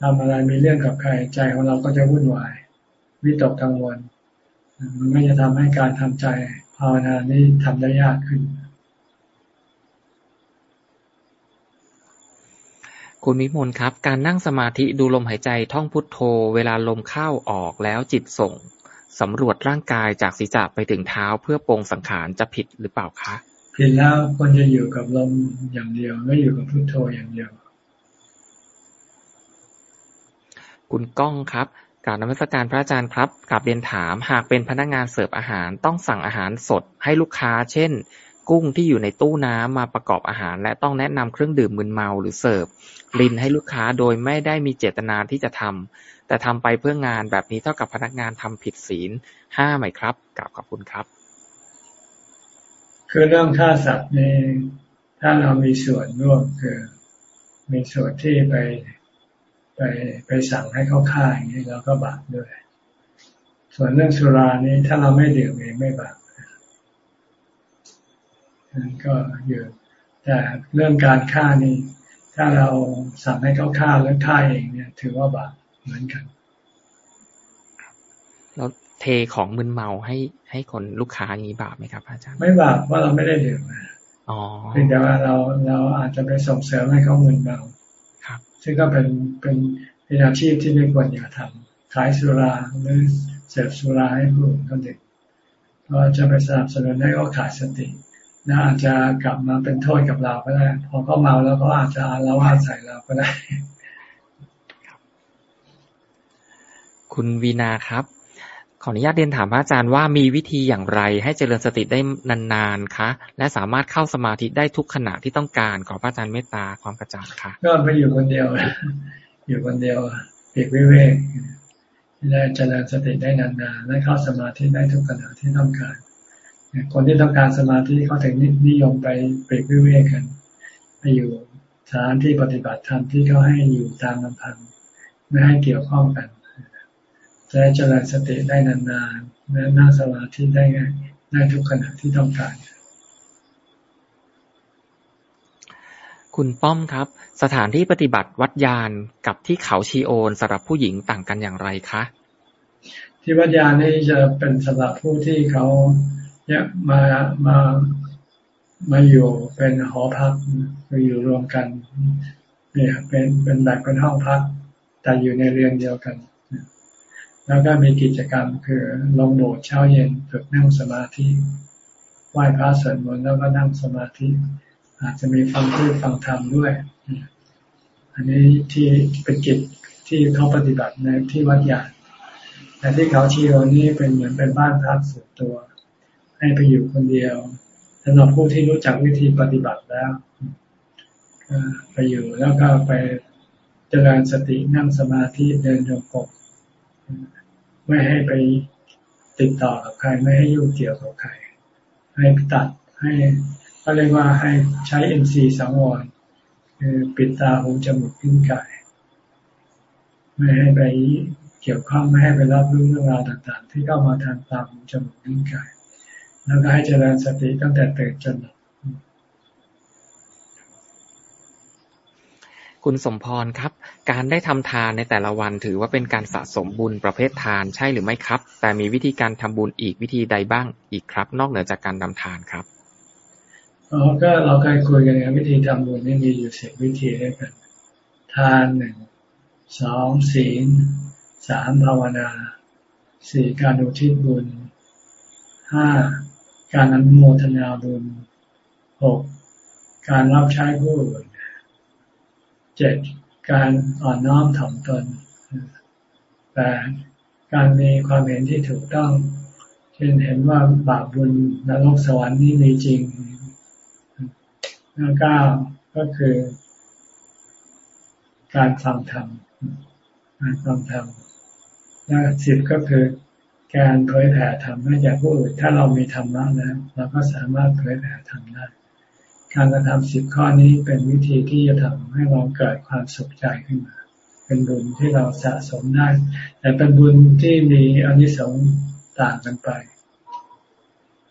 ทำอะไรมีเรื่องกับใครใจของเราก็จะวุ่นวายวิตกกังวล มันก็จะทำให้การทำใจภาวนานี้ทำได้ยากขึ้น คุณวิมลครับ การนั่งสมาธิดูลมหายใจท่องพุทโธ เวลาลมเข้าออกแล้วจิตส่งสำรวจร่างกายจากศีรษะไปถึงเท้าเพื่อปรงสังขารจะผิดหรือเปล่าคะผิดแล้วควรจะอยู่กับลมอย่างเดียวไม่อยู่กับพุทโธอย่างเดียว คุณก้องครับการนมัสการพระอาจารย์ครับกลับเรียนถามหากเป็นพนักงานเสิร์ฟอาหารต้องสั่งอาหารสดให้ลูกค้า เช่น กุ้งที่อยู่ในตู้น้ำมาประกอบอาหาร และต้องแนะนำเครื่องดื่มมึนเมาหรือเสิร์ฟลินให้ลูกค้าโดยไม่ได้มีเจตนาที่จะทำแต่ทำไปเพื่องานแบบนี้เท่ากับพนักงานทำผิดศีลห้าไหมครับกลับขอบคุณครับ คือเรื่องฆ่าสัตว์นี่ถ้าเรามีส่วนร่วมคือมีส่วนที่ไป ไปไปสั่งให้เขาฆ่าอย่างนี้เราก็บาปด้วย ส่วนเรื่องสุรานี้ถ้าเราไม่ดื่มเองไม่บาปก็อยู่แต่เรื่องการฆ่านี่ถ้าเราสั่งให้เขาฆ่าแล้วฆ่าเองเนี่ย ถือว่าบาปเหมือนกันแล้วเทของมึนเมาให้ให้คนลูกค้าอย่างนี้บาปไหมครับ อาจารย์ ไม่บาปว่าเราไม่ได้ดื่มอ๋อเพียงแต่ว่าเราเราอาจจะไปส่งเสริมให้เขามึนเมาครับ ซึ่งก็เป็นเป็นเป็นอาชีพที่ไม่ควรอย่าทำขายสุราหรือเสพสุราให้ผู้อื่นเดื่มก็จะไปสนับสนุนให้เขาขาดสติน่าจะกลับมาเป็นโทษกับเราก็ได้ พอเขาเมาแล้วก็อาจจะอาละวาดใส่เราก็ได้ คุณวีนาครับ ขออนุญาตเรียนถามพระอาจารย์ว่ามีวิธีอย่างไรให้เจริญสติได้นานๆคะ และสามารถเข้าสมาธิได้ทุกขณะที่ต้องการขอพระอาจารย์เมตตาความกระจ่างค่ะ ก็ไปอยู่คนเดียว อยู่คนเดียวเปียกวิเวกได้เจริญสติได้นานๆและเข้าสมาธิได้ทุกขณะที่ต้องการ คนที่ต้องการสมาธิเขาถึงนิยมไปเปรกวิเวกกัน ไปอยู่สถานที่ปฏิบัติธรรมที่เขาให้อยู่ตามลำพังไม่ให้เกี่ยวข้องกัน จะเจริญสติได้นานๆและนั่งสมาธิได้ง่ายได้ทุกขณะที่ต้องการ คุณป้อมครับ สถานที่ปฏิบัติวัดยานกับที่เขาชีโอนสำหรับผู้หญิงต่างกันอย่างไรคะ ที่วัดยานนี่จะเป็นสำหรับผู้ที่เขาเนี่ยมามามาอยู่เป็นหอพักมาอยู่รวมกันเนี่ยเป็นเป็นแบบเป็นห้องพัก แต่อยู่ในเรือนเดียวกัน แล้วก็มีกิจกรรมคือลงโบสถ์เช้าเย็นฝึกนั่งสมาธิไหว้พระสวดมนต์แล้วก็นั่งสมาธิ อาจจะมีฟังเทศฟังธรรมด้วย อันนี้ที่เป็นกิจที่เขาปฏิบัติในที่วัดใหญ่แต่ที่เขาชีโรนี่เป็นเหมือนเป็นบ้านพักส่วนตัว ให้ไปอยู่คนเดียวสำหรับผู้ที่รู้จักวิธีปฏิบัติแล้วไปอยู่แล้วก็ไปเจริญสตินั่งสมาธิเดินโยกบ ไม่ให้ไปติดต่อกับใคร ไม่ให้ยุ่งเกี่ยวกับใคร ให้ตัดให้ก็เรียกว่าให้ใช้เอ็นซีสังวรคือปิดตาหูจมูกลิ้นกาย ไม่ให้ไปเกี่ยวข้องไม่ให้ไปรับรู้เรื่องราวต่าง ๆ ที่เข้ามาทางตาหูจมูกลิ้นกาย แล้วก็ให้เจริญสติตั้งแต่ตื่นจนหลับ คุณสมพรครับ การได้ทำทานในแต่ละวันถือว่าเป็นการสะสมบุญประเภททานใช่หรือไม่ครับ แต่มีวิธีการทำบุญอีกวิธีใดบ้างอีกครับ นอกเหนือจากการทำทานครับอ๋อก็เราเคยคุยกันนะวิธีทำบุญนี่มีอยู่สิบวิธีด้วยกัน ทานหนึ่งสองศีลสามภาวนาสี่การอุทิศบุญห้าการอนุโมทนาบุญหกการรับใช้ผู้อื่น เจ็ดการอ่อนน้อมถ่อมตนแปดการมีความเห็นที่ถูกต้อง เช่นเห็นว่าบาปบุญนรกสวรรค์นี่มีจริงเก้าก็คือ การฟังธรรมการฟังธรรมแล้วสิบก็คือการเผยแผ่ธรรมให้แก่ผู้อื่นถ้าเรามีธรรมะแล้วเราก็สามารถเผยแผ่ธรรมได้ การกระทำสิบข้อนี้เป็นวิธีที่จะทำให้เราเกิดความสุขใจขึ้นมา เป็นบุญที่เราสะสมได้ แต่เป็นบุญที่มีอนิสงส์ต่างกันไป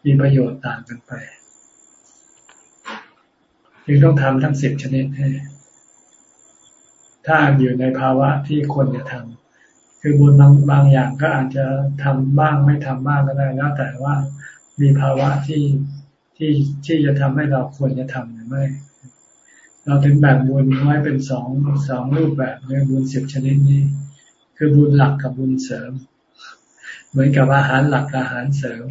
มีประโยชน์ต่างกันไปจึงต้องทำทั้งสิบชนิดให้ถ้าอยู่ในภาวะที่คนจะทำคือบุญบางบางอย่างก็อาจจะทำบ้างไม่ทำบ้างก็ได้แล้วแต่ว่ามีภาวะที่ ที่ที่จะทำให้เราควรจะทำหรือไม่ เราถึงแบ่งบุญไว้เป็นสองสองรูปแบบในบุญสิบชนิดนี้ คือบุญหลักกับบุญเสริม เหมือนกับอาหารหลักอาหารเสริม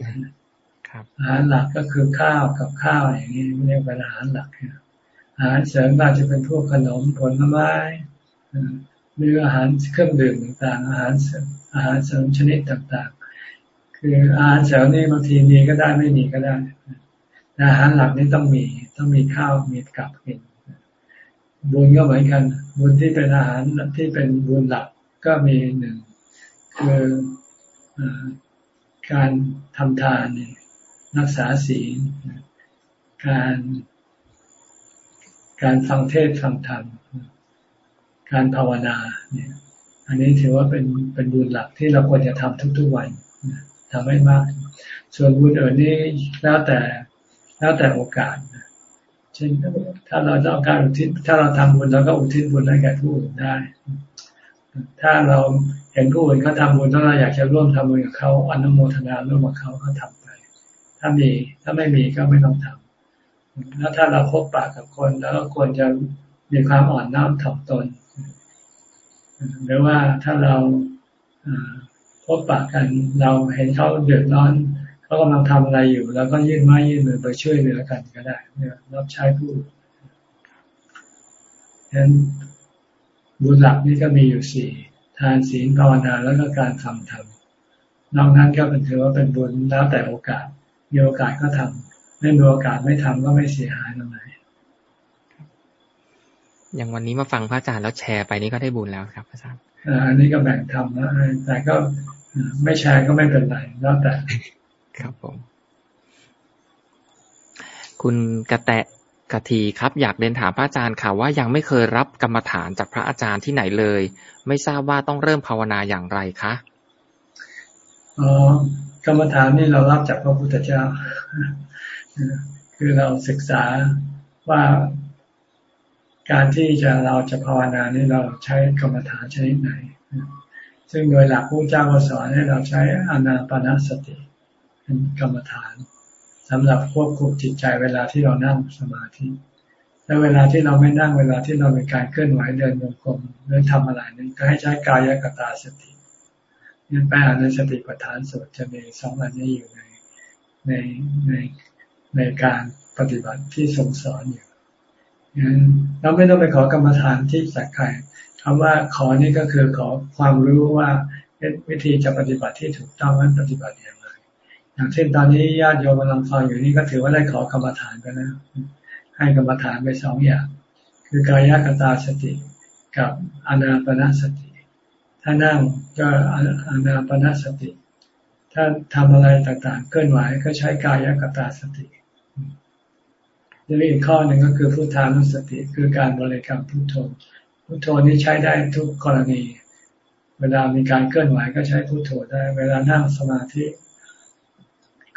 อาหารหลักก็คือข้าวกับข้าวอย่างนี้เรียกเป็นอาหารหลักอาหารเสริมอาจจะเป็นพวกขนมผลไม้หรืออาหารเครื่องดื่มต่างๆ อาหารอาหารเสริมชนิดต่างๆ คืออาหารเสริมนี่บางทีมีก็ได้ไม่มีก็ได้ อาหารหลักนี่ต้องมีต้องมีข้าวมีกับกินบุญก็เหมือนกัน บุญที่เป็นอาหารที่เป็นบุญหลักก็มีหนึ่งคือการทำทานรักษาศีลการการฟังเทศฟังธรรมการภาวนาเนี่ย อันนี้ถือว่าเป็นเป็นบุญหลักที่เราควรจะทำทุกๆวันทำให้มาก ส่วนบุญอื่นนี่แล้วแต่ แล้วแต่โอกาสเช่นถ้าเราต้องการอุทิศถ้าเราทำบุญเราก็อุทิศบุญให้แก่ผู้อื่นได้ ถ้าเราเห็นผู้อื่นเขาทาบุญแล้วเราอยากจะร่วมทำบุญกับเขาอนุโมทนาร่วมกับเขาก็ทำไป ถ้ามีถ้าไม่มีก็ไม่ต้องทำแล้วถ้าเราพบปากกับคนแล้วควรจะมีความอ่อนน้อมถ่อมตนหรือว่าถ้าเราพบปากกันเราเห็นเขาเดือดร้อน เขากำลังทำอะไรอยู่ แล้วก็ยื่นไม้ยื่นมือไปช่วยเหลือกันก็ได้เนี่ยรับใช้ผู้ฉะนั้นบุญหลักนี่ก็มีอยู่สี่ทานศีลภาวนาแล้วก็การทำธรรมนอกนั้นก็เป็นถือว่าเป็นบุญแล้วแต่โอกาสมีโอกาสก็ทำไม่มีโอกาสไม่ทำก็ไม่เสียหายตรงไหนอย่างวันนี้มาฟังพระอาจารย์แล้วแชร์ไปนี่ก็ได้บุญแล้วครับพระอาจารย์อันนี้ก็แบ่งทำนะแต่ก็ไม่แชร์ก็ไม่เป็นไรแล้วแต่ ครับผม คุณกระแตกะทีครับ อยากเรียนถามพระอาจารย์ค่ะว่ายังไม่เคยรับกรรมฐานจากพระอาจารย์ที่ไหนเลย ไม่ทราบว่าต้องเริ่มภาวนาอย่างไรคะออกรรมฐานนี่เรารับจากพระพุทธเจ้า คือเราศึกษาว่าการที่จะเราจะภาวนานี่เราใช้กรรมฐานชนิดไหน ซึ่งโดยหลักพระเจ้าก็สอนให้เราใช้อนาปนาสติ เป็นกรรมฐานสำหรับควบคุมจิตใจเวลาที่เรานั่งสมาธิและเวลาที่เราไม่นั่งเวลาที่เรามีการเคลื่อนไหวเดินโยกมหรือทำอะไรนี่ก็ให้ใช้กายกตาสติยังไปอ่าในสติปัฏฐานสูตรจะมีสองอันนี้อยู่ในในในในการปฏิบัติที่ทรงสอนอยู่งั้นเราไม่ต้องไปขอกรรมฐานที่จากใครคำว่าขอนี่ก็คือขอความรู้ว่าวิธีจะปฏิบัติที่ถูกต้องนั้นปฏิบัติอย่าง อย่างเช่นตอนนี้ญาติโยมกำลังฟังอยู่นี่ก็ถือว่าได้ขอกรรมฐานกันนะให้กรรมฐานไปสองอย่าง คือกายกตาสติกับอนาปนาสติ ถ้านั่งก็อนาปนาสติ ถ้าทำอะไรต่างๆ เคลื่อนไหวก็ใช้กายกตาสติแล้วอีกข้อหนึ่งก็คือพุทธานุสติ คือการบริกรรมพุทโธพุทโธนี้ใช้ได้ทุกกรณี เวลามีการเคลื่อนไหวก็ใช้พุทโธได้ เวลานั่งสมาธิ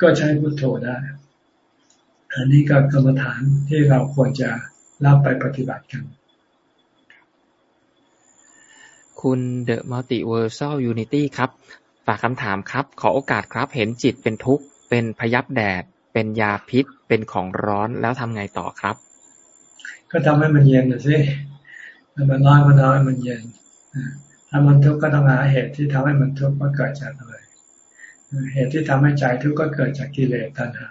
ก็ใช้พุทโธได้ อันนี้ก็กรรมฐานที่เราควรจะรับไปปฏิบัติกัน คุณ The Multiversal Unity ครับ ฝากคำถามครับ ขอโอกาสครับ เห็นจิตเป็นทุกข์ เป็นพยับแดด เป็นยาพิษ เป็นของร้อนแล้วทำไงต่อครับ ก็ทำให้มันเย็นนะสิถ้ามันร้อนก็ทำให้มันเย็นถ้ามันทุกข์ก็ต้องหาเหตุที่ทำให้มันทุกข์ว่าเกิดจากอะไร เหตุที่ทำให้ใจทุกข์ก็เกิดจากกิเลสตัณหา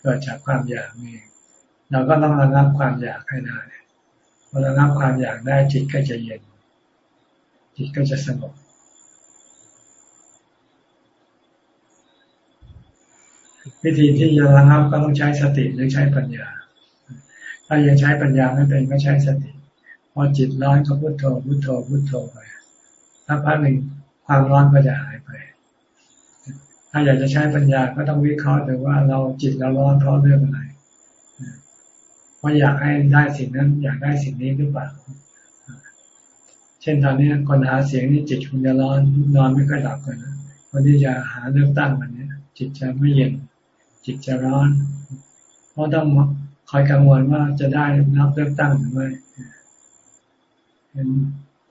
เกิดจากความอยากนี่เราก็ต้องระงับความอยากให้ได้พอระงับความอยากได้จิตก็จะเย็น จิตก็จะสงบวิธีที่จะระงับก็ต้องใช้สติหรือใช้ปัญญา ถ้ายังใช้ปัญญาไม่เป็นก็ใช้สติ พอจิตร้อนก็พุโทโธพุโทโธพุโทโธไปถ้าพักหนึ่งความร้อนก็จะหาย ถ้าอยากจะใช้ปัญญาก็ต้องวิเคราะห์ดูว่าเราจิตเราร้อนเพราะเรื่องอะไรว่าอยากให้ได้สิ่งนั้น อยากได้สิ่งนี้หรือเปล่า เช่นตอนนี้คนหาเสียงนี่จิตคุณจะร้อนนอนไม่ค่อยหลับกันนะคนที่จะหาเลือกตั้งวันนี้จิตจะไม่เย็น จิตจะร้อน เพราะต้องคอยกังวลว่าจะได้รับเลือกตั้งหรือไม่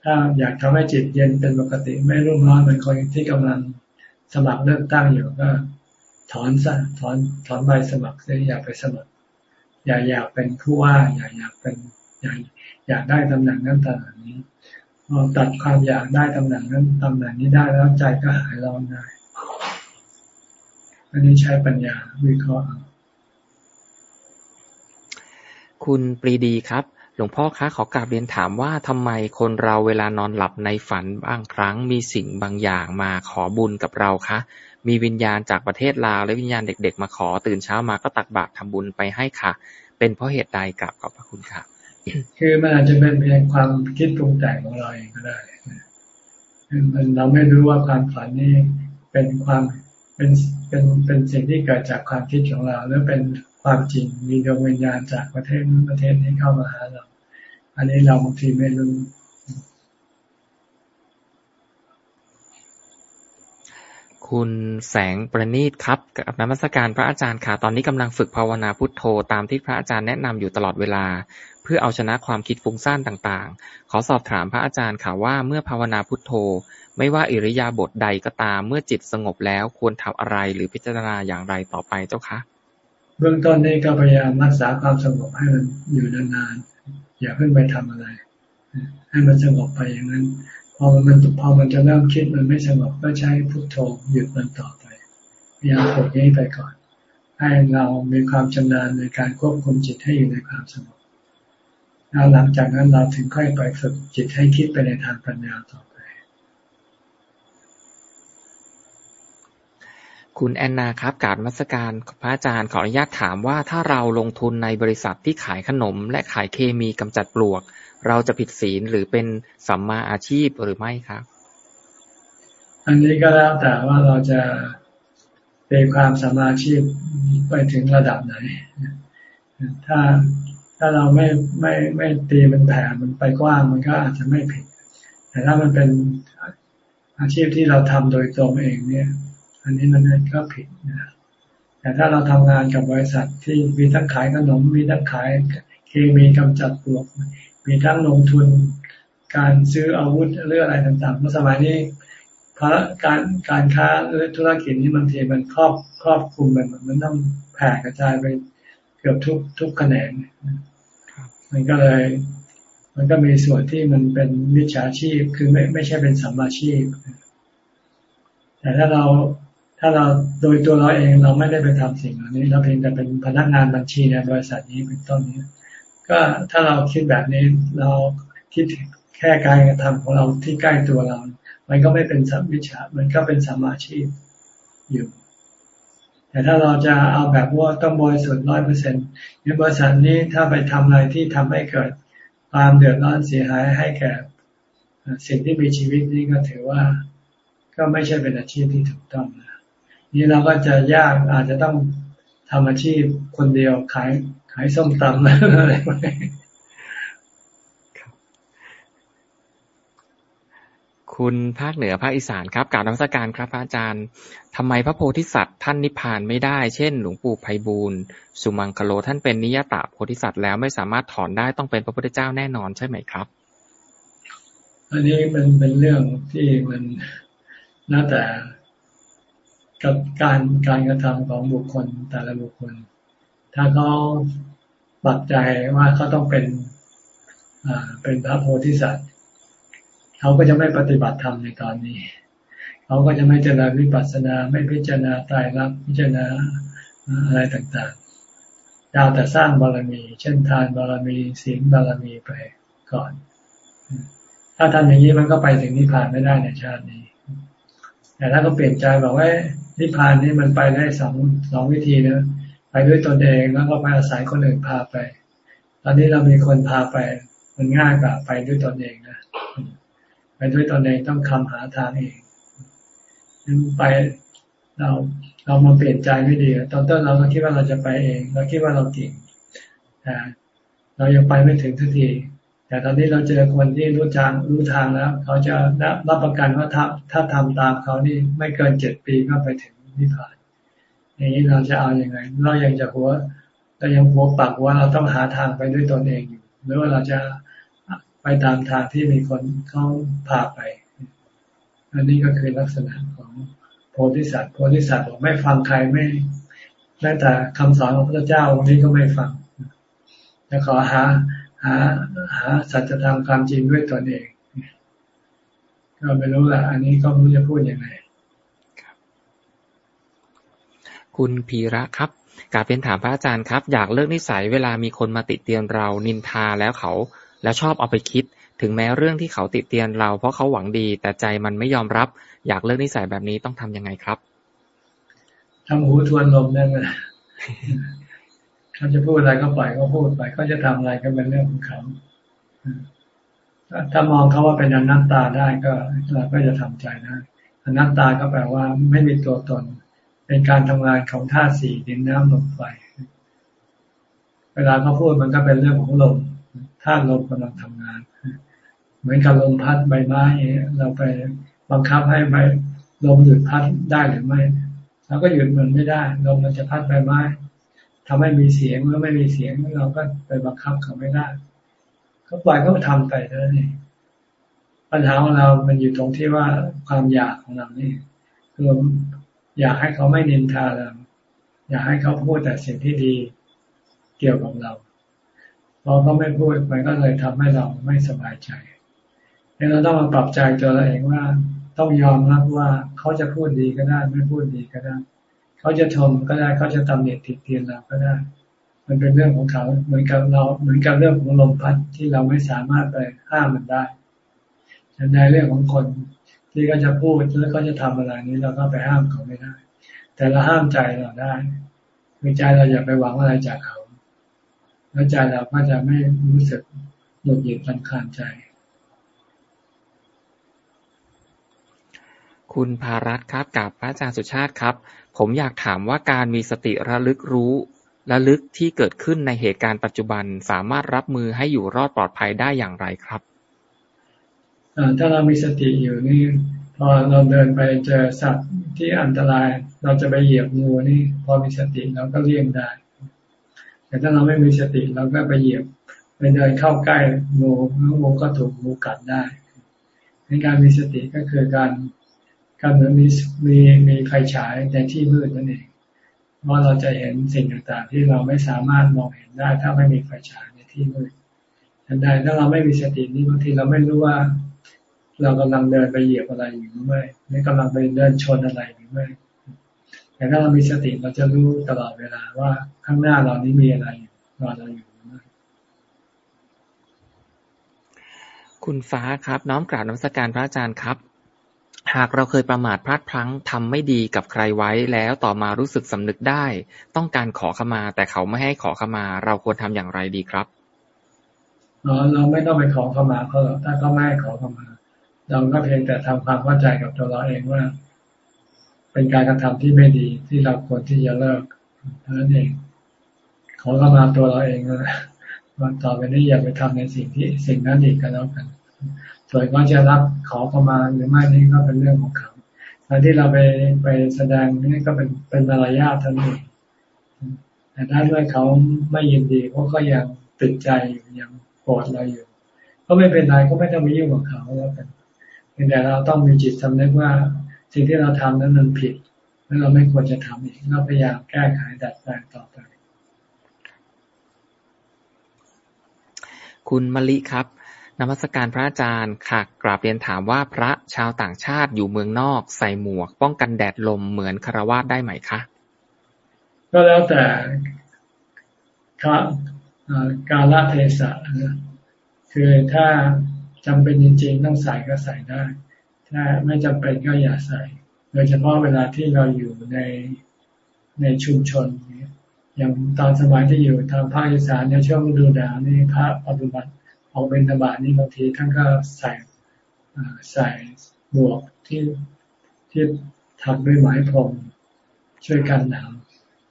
ถ้าอยากทำให้จิตเย็นเป็นปกติ ไม่รุ่มร้อนเหมือนคนที่กำลัง สมัครเลือกตั้งอยู่ก็ ถอนซะถอนถอนใบสมัครเสียอย่าไปสมัคร อย่าอยากเป็นผู้ว่า อย่าอยากเป็นอยากอยากได้ตำแหน่งนั้นตำแหน่งนี้พอตัดความอยากได้ตำแหน่งนั้นตำแหน่งนี้ได้แล้วใจก็หายร้อนได้อันนี้ใช้ปัญญาวิเคราะห์คุณปรีดีครับ หลวงพ่อคะขอกราบเรียนถามว่าทำไมคนเราเวลานอนหลับในฝันบางครั้งมีสิ่งบางอย่างมาขอบุญกับเราคะ มีวิญญาณจากประเทศลาวและวิญญาณเด็ก ๆ มาขอตื่นเช้ามาก็ตักบาตรทำบุญไปให้ค่ะ เป็นเพราะเหตุใดกราบขอบพระคุณค่ะ คือมันอาจจะเป็นเพียงความคิดปรุงแต่งของเราเองก็ได้มันเราไม่รู้ว่าความฝันนี้เป็นความเป็นเป็นเป็นสิ่งที่เกิดจากความคิดของเราหรือเป็น ความจริง มีดวงวิญญาณจากประเทศนู้นประเทศนี้เข้ามาหาเรา อันนี้เราบางทีไม่รู้คุณแสงประณีตครับกับนมัสการพระอาจารย์ค่ะ ตอนนี้กำลังฝึกภาวนาพุทโธตามที่พระอาจารย์แนะนำอยู่ตลอดเวลา เพื่อเอาชนะความคิดฟุ้งซ่านต่างๆ ขอสอบถามพระอาจารย์ค่ะว่าเมื่อภาวนาพุทโธ ไม่ว่าอิริยาบถใดก็ตามเมื่อจิตสงบแล้วควรทำอะไรหรือพิจารณาอย่างไรต่อไปเจ้าคะ เบื้องต้นนี้ก็พยายามรักษาความสงบให้มันอยู่นานๆ อย่าเพิ่งไปทำอะไร ให้มันสงบไปอย่างนั้น พอมันพอมันจะเริ่มคิดมันไม่สงบก็ใช้พุทโธหยุดมันต่อไป พยายามฝึกนี้ไปก่อน ให้เรามีความชำนาญในการควบคุมจิตให้อยู่ในความสงบแล้วหลังจากนั้นเราถึงค่อยไปฝึกจิตให้คิดไปในทางปัญญาต่อ คุณแอนนาครับกาบมัสการพระอาจารย์ขออนุญาตถามว่าถ้าเราลงทุนในบริษัทที่ขายขนม และขายเคมีกำจัดปลวก เราจะผิดศีลหรือเป็นสัมมาอาชีพหรือไม่ครับ อันนี้ก็แล้วแต่ว่าเราจะเป็นความสัมมาอาชีพไปถึงระดับไหน ถ้าถ้าเราไม่ไม่ไม่ตีมันแผ่มันไปกว้างมันก็อาจจะไม่ผิด แต่ถ้ามันเป็นอาชีพที่เราทำโดยตรงเองเนี่ย อันนี้มันก็ผิดนะแต่ถ้าเราทำงานกับบริษัทที่มีทั้งขายขนมมีทั้งขายเคมีกำจัดปลวก มีทั้งลงทุนการซื้ออาวุธหรืออะไรต่างๆเมื่อสมัยนี้เพราะการการค้าหรือธุรกิจนี้บางทีมันครอบครอบคลุมมันมันต้องแผ่กระจายไปเกือบทุกทุกแขนงมันก็เลย มันก็มีส่วนที่มันเป็นมิจฉาชีพคือไม่ไม่ใช่เป็นสัมมาชีพแต่ถ้าเรา ถ้าเราโดยตัวเราเองเราไม่ได้ไปทำสิ่งเหล่านี้ เราเพียงแต่เป็นพนักงานบัญชีในบริษัทนี้เป็นต้นนี้ ก็ถ้าเราคิดแบบนี้เราคิดแค่การกระทำของเราที่ใกล้ตัวเรา มันก็ไม่เป็นสัมมิชามันก็เป็นสัมมาชีพอยู่ แต่ถ้าเราจะเอาแบบว่าต้องบริสุทธิ์ร้อยเปอร์เซ็นต์ในบริษัทนี้ถ้าไปทำอะไรที่ทำให้เกิดความเดือดร้อนเสียหายให้แก่สิ่งที่มีชีวิตนี้ก็ถือว่า ก็ไม่ใช่เป็นอาชีพที่ถูกต้องนะ นี่เราก็จะยากอาจจะต้องทำอาชีพคนเดียวขายขายส้มตำอะไรไปคุณภาคเหนือภาคอีสานครับการรัชการครับพระอาจารย์ทำไมพระโพธิสัตว์ท่านนิพพานไม่ได้ เช่น หลวงปู่ไพบูลสุมังคโลท่านเป็นนิยตะโพธิสัตว์แล้วไม่สามารถถอนได้ต้องเป็นพระพุทธเจ้าแน่นอนใช่ไหมครับ อันนี้มันเป็นเรื่องที่มันน่าแต่ กับการการกระทำของบุคคลแต่ละบุคคล ถ้าเขาปักใจว่าเขาต้องเป็นเป็นพระโพธิสัตว์เขาก็จะไม่ปฏิบัติธรรมในตอนนี้ เขาก็จะไม่เจริญวิปัสสนาไม่พิจารณาตายรักพิจารณาอะไรต่างๆดาวแต่สร้างบารมี เช่นทานบารมีศีลบารมีไปก่อน ถ้าทำอย่างนี้มันก็ไปถึงนิพพานไม่ได้ในชาตินี้ แต่ถ้าเขาเปลี่ยนใจบอกว่า นิพพานนี่มันไปได้สองสองวิธีนะ ไปด้วยตนเองแล้วก็ไปอาศัยคนอื่นพาไป ตอนนี้เรามีคนพาไป มันง่ายกว่าไปด้วยตนเองนะ ไปด้วยตนเองต้องคำหาทางเองนั้นไปเราเรามาเปลี่ยนใจไม่ดี ตอนต้นเราก็คิดว่าเราจะไปเอง เราคิดว่าเราเก่งแต่เรายังไปไม่ถึงทุกที แต่ตอนนี้เราเจอคนที่รู้จางรู้ทางแล้ว เขาจะรับประกันว่าถ้าถ้าทำตามเขานี่ไม่เกินเจ็ดปีก็ไปถึงนิพพานอย่างนี้เราจะเอาอยัางไง เรายังจะหัวเรายังหัวปักว่าเราต้องหาทางไปด้วยตนเองอยู่ หรือว่าเราจะไปตามทางที่มีคนเขาพาไป อันนี้ก็คือลักษณะของโพธิสัตว์โพธิสัตว์บอกไม่ฟังใครไม่แม้แต่คำสอนของพระเจ้าวันนี้ก็ไม่ฟังจะขอหา หาหาสัจธรรมความจริงด้วยตนเอง ก็ไม่รู้ละอันนี้ก็ไม่รู้จะพูดยังไงคุณพีระครับกาเป็นถามพระอาจารย์ครับ อยากเลิกนิสัยเวลามีคนมาติเตียนเรานินทาแล้วเขา แล้วชอบเอาไปคิด ถึงแม้เรื่องที่เขาติเตียนเรา เพราะเขาหวังดี แต่ใจมันไม่ยอมรับ อยากเลิกนิสัยแบบนี้ต้องทํำยังไงครับทำหูทวนลมนั่นแหละ เขาจะพูดอะไรก็ปล่อยก็พูดไปเขาจะทำอะไรก็เป็นเรื่องของเขาถ้ามองเขาว่าเป็นอนัตตาได้ก็เราก็จะทำใจนะอนัตตาก็แปลว่าไม่มีตัวตน เป็นการทำงานของธาตุสี่ดินน้ำลมไฟเวลาเขาพูดมันก็เป็นเรื่องของลมธาตุลมกำลังทำงาน เหมือนกับลมพัดใบไม้เราไปบังคับให้ใบลมหยุดพัดได้หรือไม่เราก็หยุดมันไม่ได้ ลมมันจะพัดใบไม้ ทำให้มีเสียงหรือไม่มีเสียงเราก็ไปบังคับเขาไม่ได้ก็ปล่อยเขาทำไปเท่านั้นเองปัญหาของเรา มันอยู่ตรงที่ว่าความอยากของเรานี่คืออยากให้เขาไม่นินทาเรา อยากให้เขาพูดแต่สิ่งที่ดีเกี่ยวกับเราพอเขาไม่พูดมันก็เลยทำให้เราไม่สบายใจเราต้องมาปรับใจตัวเราเองว่า ต้องยอมรับว่าเขาจะพูดดีก็ได้ ไม่พูดดีก็ได้ เขาจะชมก็ได้เขาจะตำหนิติดเตียนเราก็ได้ มันเป็นเรื่องของเขาเหมือนกับเราเหมือนกับเรื่องของลมพัดที่เราไม่สามารถไปห้ามมันได้ในเรื่องของคนที่เขาจะพูดแล้วเขาจะทำอะไรนี้เราก็ไปห้ามเขาไม่ได้ แต่เราห้ามใจเราได้คือใจเราอย่าไปหวังอะไรจากเขา แล้วใจเราก็จะไม่รู้สึกหงุดหงิดตันคานใจ คุณภารัตครับกับพระอาจารย์สุชาติครับ ผมอยากถามว่าการมีสติระลึกรู้ระลึกที่เกิดขึ้นในเหตุการณ์ปัจจุบันสามารถรับมือให้อยู่รอดปลอดภัยได้อย่างไรครับถ้าเรามีสติอยู่นี่ พอเราเดินไปเจอสัตว์ที่อันตราย เราจะไปเหยียบงูนี่ พอมีสติเราก็เลี่ยงได้ แต่ถ้าเราไม่มีสติเราก็ไปเหยียบไปเดินเข้าใกล้งูงูก็ถูกงูกัดได้ในการมีสติก็คือการ การเหมือนมีมีมีไฟฉายในที่มืดนั่นเองว่าเราจะเห็นสิ่งต่างๆ ที่เราไม่สามารถมองเห็นได้ ถ้าไม่มีไฟฉายในที่มืดทันใดถ้าเราไม่มีสตินี้บางทีเราไม่รู้ว่า เรากำลังเดินไปเหยียบอะไรอยู่หรือไม่หรือกำลังไปเดินชนอะไรหรือไม่แต่ถ้าเรามีสติเราจะรู้ตลอดเวลาว่าข้างหน้าเรานี้มีอะไรรอเราอยู่คุณฟ้าครับ น้อมกราบน้ำสการพระอาจารย์ครับ หากเราเคยประมาทพลาดพลั้งทำไม่ดีกับใครไว้แล้วต่อมารู้สึกสำนึกได้ ต้องการขอขมา แต่เขาไม่ให้ขอขมา เราควรทำอย่างไรดีครับเราเราไม่ต้องไปขอขมาเขาหรอกถ้าเขาไม่ให้ขอขมา เราก็เพียงแต่ทำความเข้าใจกับตัวเราเองว่า เป็นการกระทำที่ไม่ดีที่เราควรที่จะเลิกเท่านั้นเอง ขอขมาตัวเราเองนะว่าต่อไปนี้อย่าไปทำในสิ่งที่สิ่งนั้นอีกกันแล้วกัน ส่วนเขาจะรับขอเข้ามาหรือไม่นี่ก็เป็นเรื่องของเขาการที่เราไปไปแสดงนี่ก็เป็นเป็นมารยาทท่านเองแต่ถ้าด้วยเขาไม่ยินดีเขาก็ยังติดใจอยู่ยังโกรธเราอยู่ ก็ไม่เป็นไรก็ไม่ต้องไปยุ่งกับเขาแล้วกันแต่เราต้องมีจิตสำนึกว่าสิ่งที่เราทำนั้นมันผิดและเราไม่ควรจะทำอีกเราพยายามแก้ไขดัดแปลงต่อไป คุณมลิครับ นมัสการพระอาจารย์ค่ะ กราบเรียนถามว่าพระชาวต่างชาติอยู่เมืองนอก ใส่หมวก ป้องกันแดดลมเหมือนคารวาสได้ไหมคะ ก็แล้วแต่กาลเทศะนะคือถ้าจำเป็นจริงๆต้องใส่ก็ใส่ได้ ถ้าไม่จำเป็นก็อย่าใส่ โดยเฉพาะเวลาที่เราอยู่ในในชุมชนอย่างตอนสมัยที่อยู่ทางภาคอีสานในช่วงฤดูหนาวนี่พระปฏิบัติ ออกเป็นธบาตนี่บางทีท่านก็ใส่ใส่บวกที่ที่ถักด้วยไหมพรมช่วยกันหนาว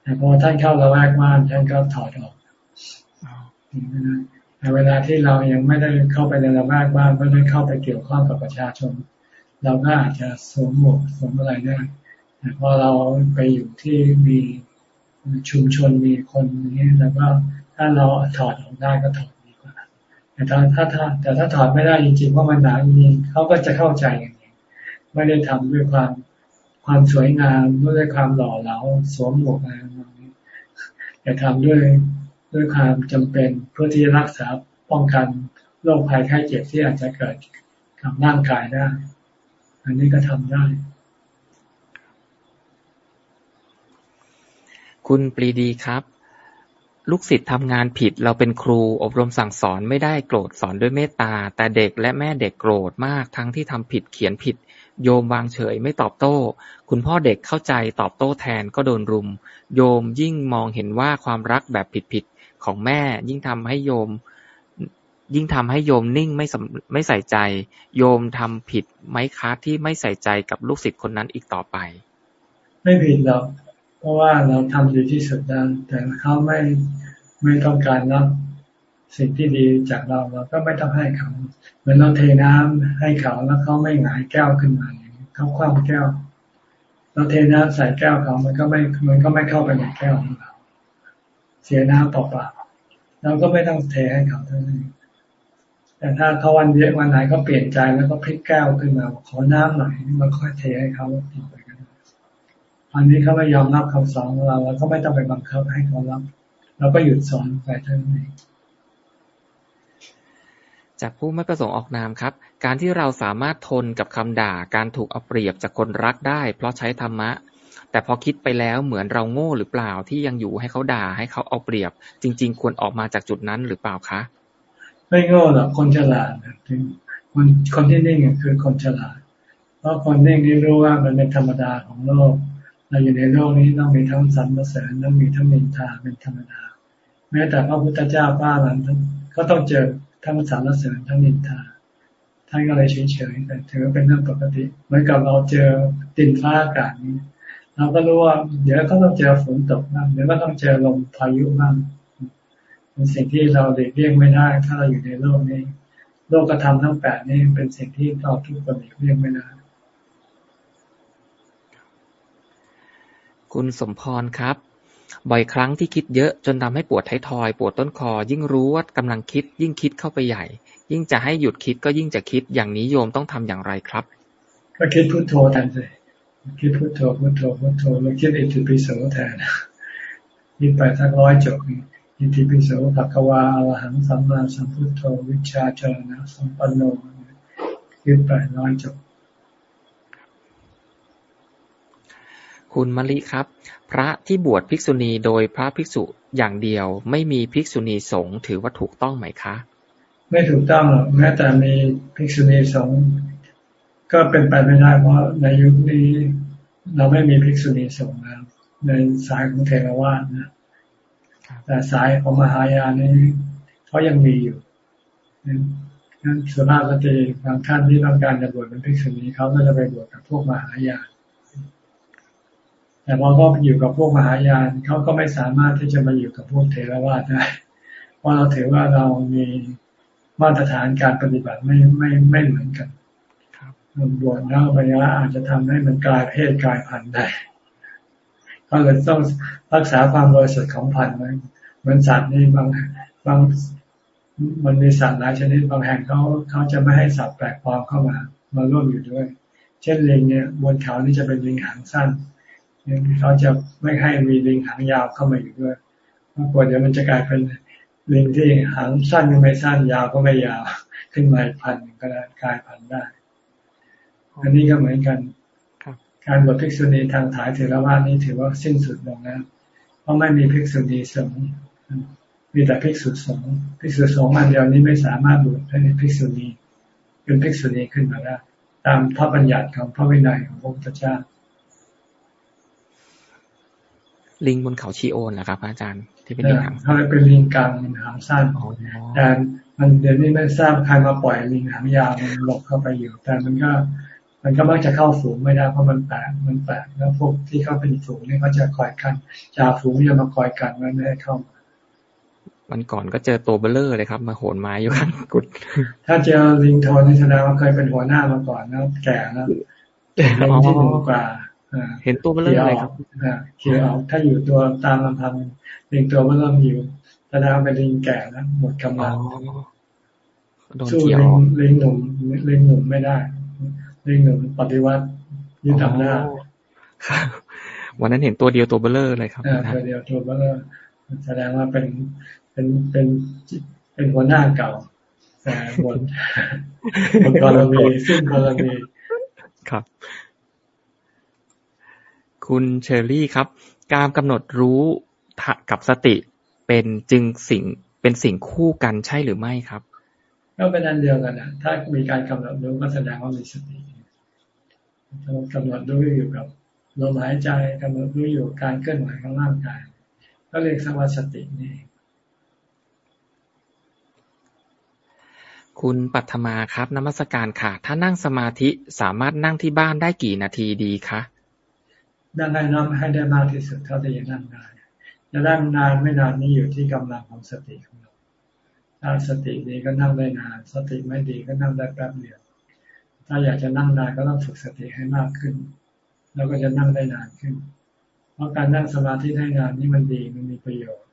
แต่พอท่านเข้าละแวกบ้านท่านก็ถอดออกในเวลาที่เรายังไม่ได้เข้าไปในละแวกบ้านไม่ได้เข้าไปเกี่ยวข้องกับประชาชน เราก็อาจจะสวมหมวกสวมอะไรได้แต่พอเราไปอยู่ที่มีชุมชนมีคนนี้แล้วก็ถ้าเราถอดออกได้ก็ถอด แต่ถ้าถ้าถ้าแต่ถ้าถอดไม่ได้จริงๆว่ามันหนาจริงเขาก็จะเข้าใจอย่างนี้ไม่ได้ทำด้วยความความสวยงามด้วยความหล่อเหลาสวมหมวกอะไรแบบนี้แต่ทำด้วยด้วยความจำเป็นเพื่อที่จะรักษาป้องกันโรคภัยไข้เจ็บที่อาจจะเกิดกับร่างกายได้ อันนี้ก็ทำได้ คุณปรีดีครับ ลูกศิษย์ทำงานผิด เราเป็นครู อบรมสั่งสอนไม่ได้โกรธสอนด้วยเมตตา แต่เด็กและแม่เด็กโกรธมาก ทั้งที่ทำผิดเขียนผิด โยมวางเฉยไม่ตอบโต้ คุณพ่อเด็กเข้าใจตอบโต้แทนก็โดนรุม โยมยิ่งมองเห็นว่าความรักแบบผิดๆของแม่ ยิ่งทำให้โยม ยิ่งทำให้โยมนิ่งไม่ไม่ใส่ใจ โยมทำผิดไหมคะที่ไม่ใส่ใจกับลูกศิษย์คนนั้นอีกต่อไป ไม่ผิดหรอก เพราะว่าเราทำดีที่สุดแล้วแต่เขาไม่ไม่ต้องการรับสิ่งที่ดีจากเราเราก็ไม่ต้องให้เขาเหมือนเราเทน้ำให้เขาแล้วเขาไม่หงายแก้วขึ้นมาเขาคว่ำแก้ว เราเทน้ำใส่แก้วเขามันก็ไม่มันก็ไม่เข้าไปในแก้วของเราเสียน้ำเปล่าๆเราก็ไม่ต้องเทให้เขาเท่านั้นแต่ถ้าเขาวันเยอะวันไหนก็เปลี่ยนใจแล้วก็พลิกแก้วขึ้นมาขอน้ำหน่อยมันค่อยเทให้เขาต่อไป อันนี้เขาไม่ยอมรับคำสอนของเราเราก็ไม่ต้องไปบังคับให้เขารับเราก็หยุดสอนไปเท่านั้นเองจากผู้ไม่ประสงค์ออกนามครับ การที่เราสามารถทนกับคำด่า การถูกเอาเปรียบจากคนรักได้ เพราะใช้ธรรมะ แต่พอคิดไปแล้วเหมือนเราโง่หรือเปล่าที่ยังอยู่ให้เขาด่าให้เขาเอาเปรียบ จริง ๆ ควรออกมาจากจุดนั้นหรือเปล่าคะ ไม่โง่หรอกคนฉลาดคนคนที่นิ่งคือคนฉลาด เพราะคนนิ่งนี่รู้ว่ามันเป็นธรรมดาของโลก เราอยู่ในโลกนี้ต้องมีทั้งสรรเสริญต้องมีทั้งมินทาเป็นธรรมดาแม้แต่พระพุทธเจ้าป้าหลังก็ต้องเจอทั้งสรรเสริญทั้งมินทาท่านก็เลยเฉยๆแต่ถือเป็นเรื่องปกติเหมือนกับเราเจอดินฟ้าอากาศนี้เราก็รู้ว่า เดี๋ยวก็ต้องเจอฝนตกบ้างเดี๋ยวก็ต้องเจอลมพายุบ้างเป็นสิ่งที่เราเด็กเลี่ยงไม่ได้ ถ้าเราอยู่ในโลกนี้ โลกกระทำทั้งแปดนี้เป็นสิ่งที่เราทุกคนเด็กเลี่ยงไม่ได้ คุณสมพรครับ บ่อยครั้งที่คิดเยอะจนทำให้ปวดท้ายทอย ปวดต้นคอ ยิ่งรู้ว่ากำลังคิด ยิ่งคิดเข้าไปใหญ่ ยิ่งจะให้หยุดคิดก็ยิ่งจะคิดอย่างนี้โยมต้องทำอย่างไรครับ ก็คิดพุทโธแทนเลยคิดพุทโธพุทโธพุทโธแล้วคิดอิติปิโสแทนคิดไปสักร้อยจบอิติปิโสภควาอรหังสัมมาสัมพุทโธวิชาเจรนะสัมปันโนยึดไปน้อยจบ คุณมะลิครับ พระที่บวชภิกษุณีโดยพระภิกษุอย่างเดียว ไม่มีภิกษุณีสงฆ์ถือว่าถูกต้องไหมคะ ไม่ถูกต้องหรอกแม้แต่มีภิกษุณีสงฆ์ก็เป็นไปไม่ได้เพราะในยุคนี้เราไม่มีภิกษุณีสงฆ์แล้วในสายของเทรวาสนะแต่สายของมหายานี้เขายังมีอยู่นั้นสุภาพสตรีบางท่านที่ต้องการจะบวชเป็นภิกษุณีเขาก็จะไปบวชกับพวกมหายาน แต่พอเขาอยู่กับพวกมหายานเขาก็ไม่สามารถที่จะมาอยู่กับพวกเทรวาสได้เพราะเราถือว่าเรามีมาตรฐานการปฏิบัติไม่ไม่ไม่เหมือนกันบวชแล้วไปแล้วอาจจะทำให้มันกลายเพศกลายพันธุ์ได้ก็เลยต้องรักษาความบริสุทธิ์ของพันธุ์ไว้เหมือนสัตว์นี่บางบางมันมีสัตว์หลายชนิดบางแห่งเขาเขาจะไม่ให้สัตว์แปลกปลอมเข้ามา มาร่วมอยู่ด้วย เช่นลิงเนี่ยบนเขานี่จะเป็นลิงหางสั้น เขาจะไม่ให้มีลิงหางยาวเข้ามาอยู่ด้วยเพราะกลัวเดี๋ยวมันจะกลายเป็นลิงที่หางสั้นก็ไม่สั้นยาวก็ไม่ยาว ขึ้นมาพันก็ได้กลายพันได้ อันนี้ก็เหมือนกันการบวชภิกษุณีทางถายเถรวาทนี้ถือว่าสิ้นสุดลงแล้วเพราะไม่มีภิกษุณีสงฆ์มีแต่ภิกษุสงฆ์ภิกษุสงฆ์อันเดียวนี้ไม่สามารถบวชให้ภิกษุณีเป็นภิกษุณีขึ้นมาได้ตามพระบัญญัติของพระวินัยของพระพุทธเจ้า ลิงบนเขาชีโอนนะครับอาจารย์ที่เป็นลิงหางเขาเป็นลิงกลางลิงหางสั้นแต่มันเดี๋ยวนี้ไม่ทราบใครมาปล่อยลิงหางยาวมันหลบเข้าไปอยู่ แต่มันก็ มันก็มักจะเข้าฝูงไม่ได้เพราะมันแปลกมันแปลกแล้วพวกที่เข้าเป็นฝูงนี่เขาจะคอยกันจ่าฝูงจะมาคอยกันไม่ได้เข้ามาวันก่อนก็เจอตัวเบลเลอร์เลยครับ มาโหนไม้อยู่ข้างกุดถ้าเจอลิงโทนนี่แสดงว่าเคยเป็นหัวหน้ามาก่อนแล้วแก่แล้วลิงที่หนุ่มกว่า เห็นตัวเบ้อเร่อเลยครับเขี้ยวออกถ้าอยู่ตัวตามลำพังลิงตัวเบ้อเร่ออยู่แสดงว่าเป็นลิงแก่แล้วหมดกำลังสู้ลิงลิงหนุ่มลิงหนุ่มไม่ได้ลิงหนุ่มปฏิวัติยึดอำนาจวันนั้นเห็นตัวเดียวตัวเบ้อเร่อเลยครับตัวเดียวตัวเบ้อเร่อแสดงว่าเป็นเป็นเป็นเป็นหัวหน้าเก่าแต่บนบนกรณีซึ่งกรณีครับ คุณเชอรี่ครับ การกำหนดรู้กับสติเป็นจึงสิ่งเป็นสิ่งคู่กันใช่หรือไม่ครับก็เป็นอันเดียวกันนะถ้ามีการกำหนดรู้ก็แสดงว่ามีสติกำหนดรู้อยู่กับลมหายใจกำหนดรู้อยู่การเคลื่อนไหวของร่างกาย ก็เรียกสมาสตินี่คุณปัทมาครับนมัสการค่ะ ถ้านั่งสมาธิสามารถนั่งที่บ้านได้กี่นาทีดีคะ นั่งให้น้ำให้ได้มากที่สุดเท่าที่จะนั่งได้จะนั่งนานไม่นานนี้อยู่ที่กำลังของสติของเราถ้าสติดีก็นั่งได้นาน สติไม่ดีก็นั่งได้แป๊บเดียว ถ้าอยากจะนั่งนานก็ต้องฝึกสติให้มากขึ้น แล้วก็จะนั่งได้นานขึ้น เพราะการนั่งสมาธิได้นานนี่มันดีมันมีประโยชน์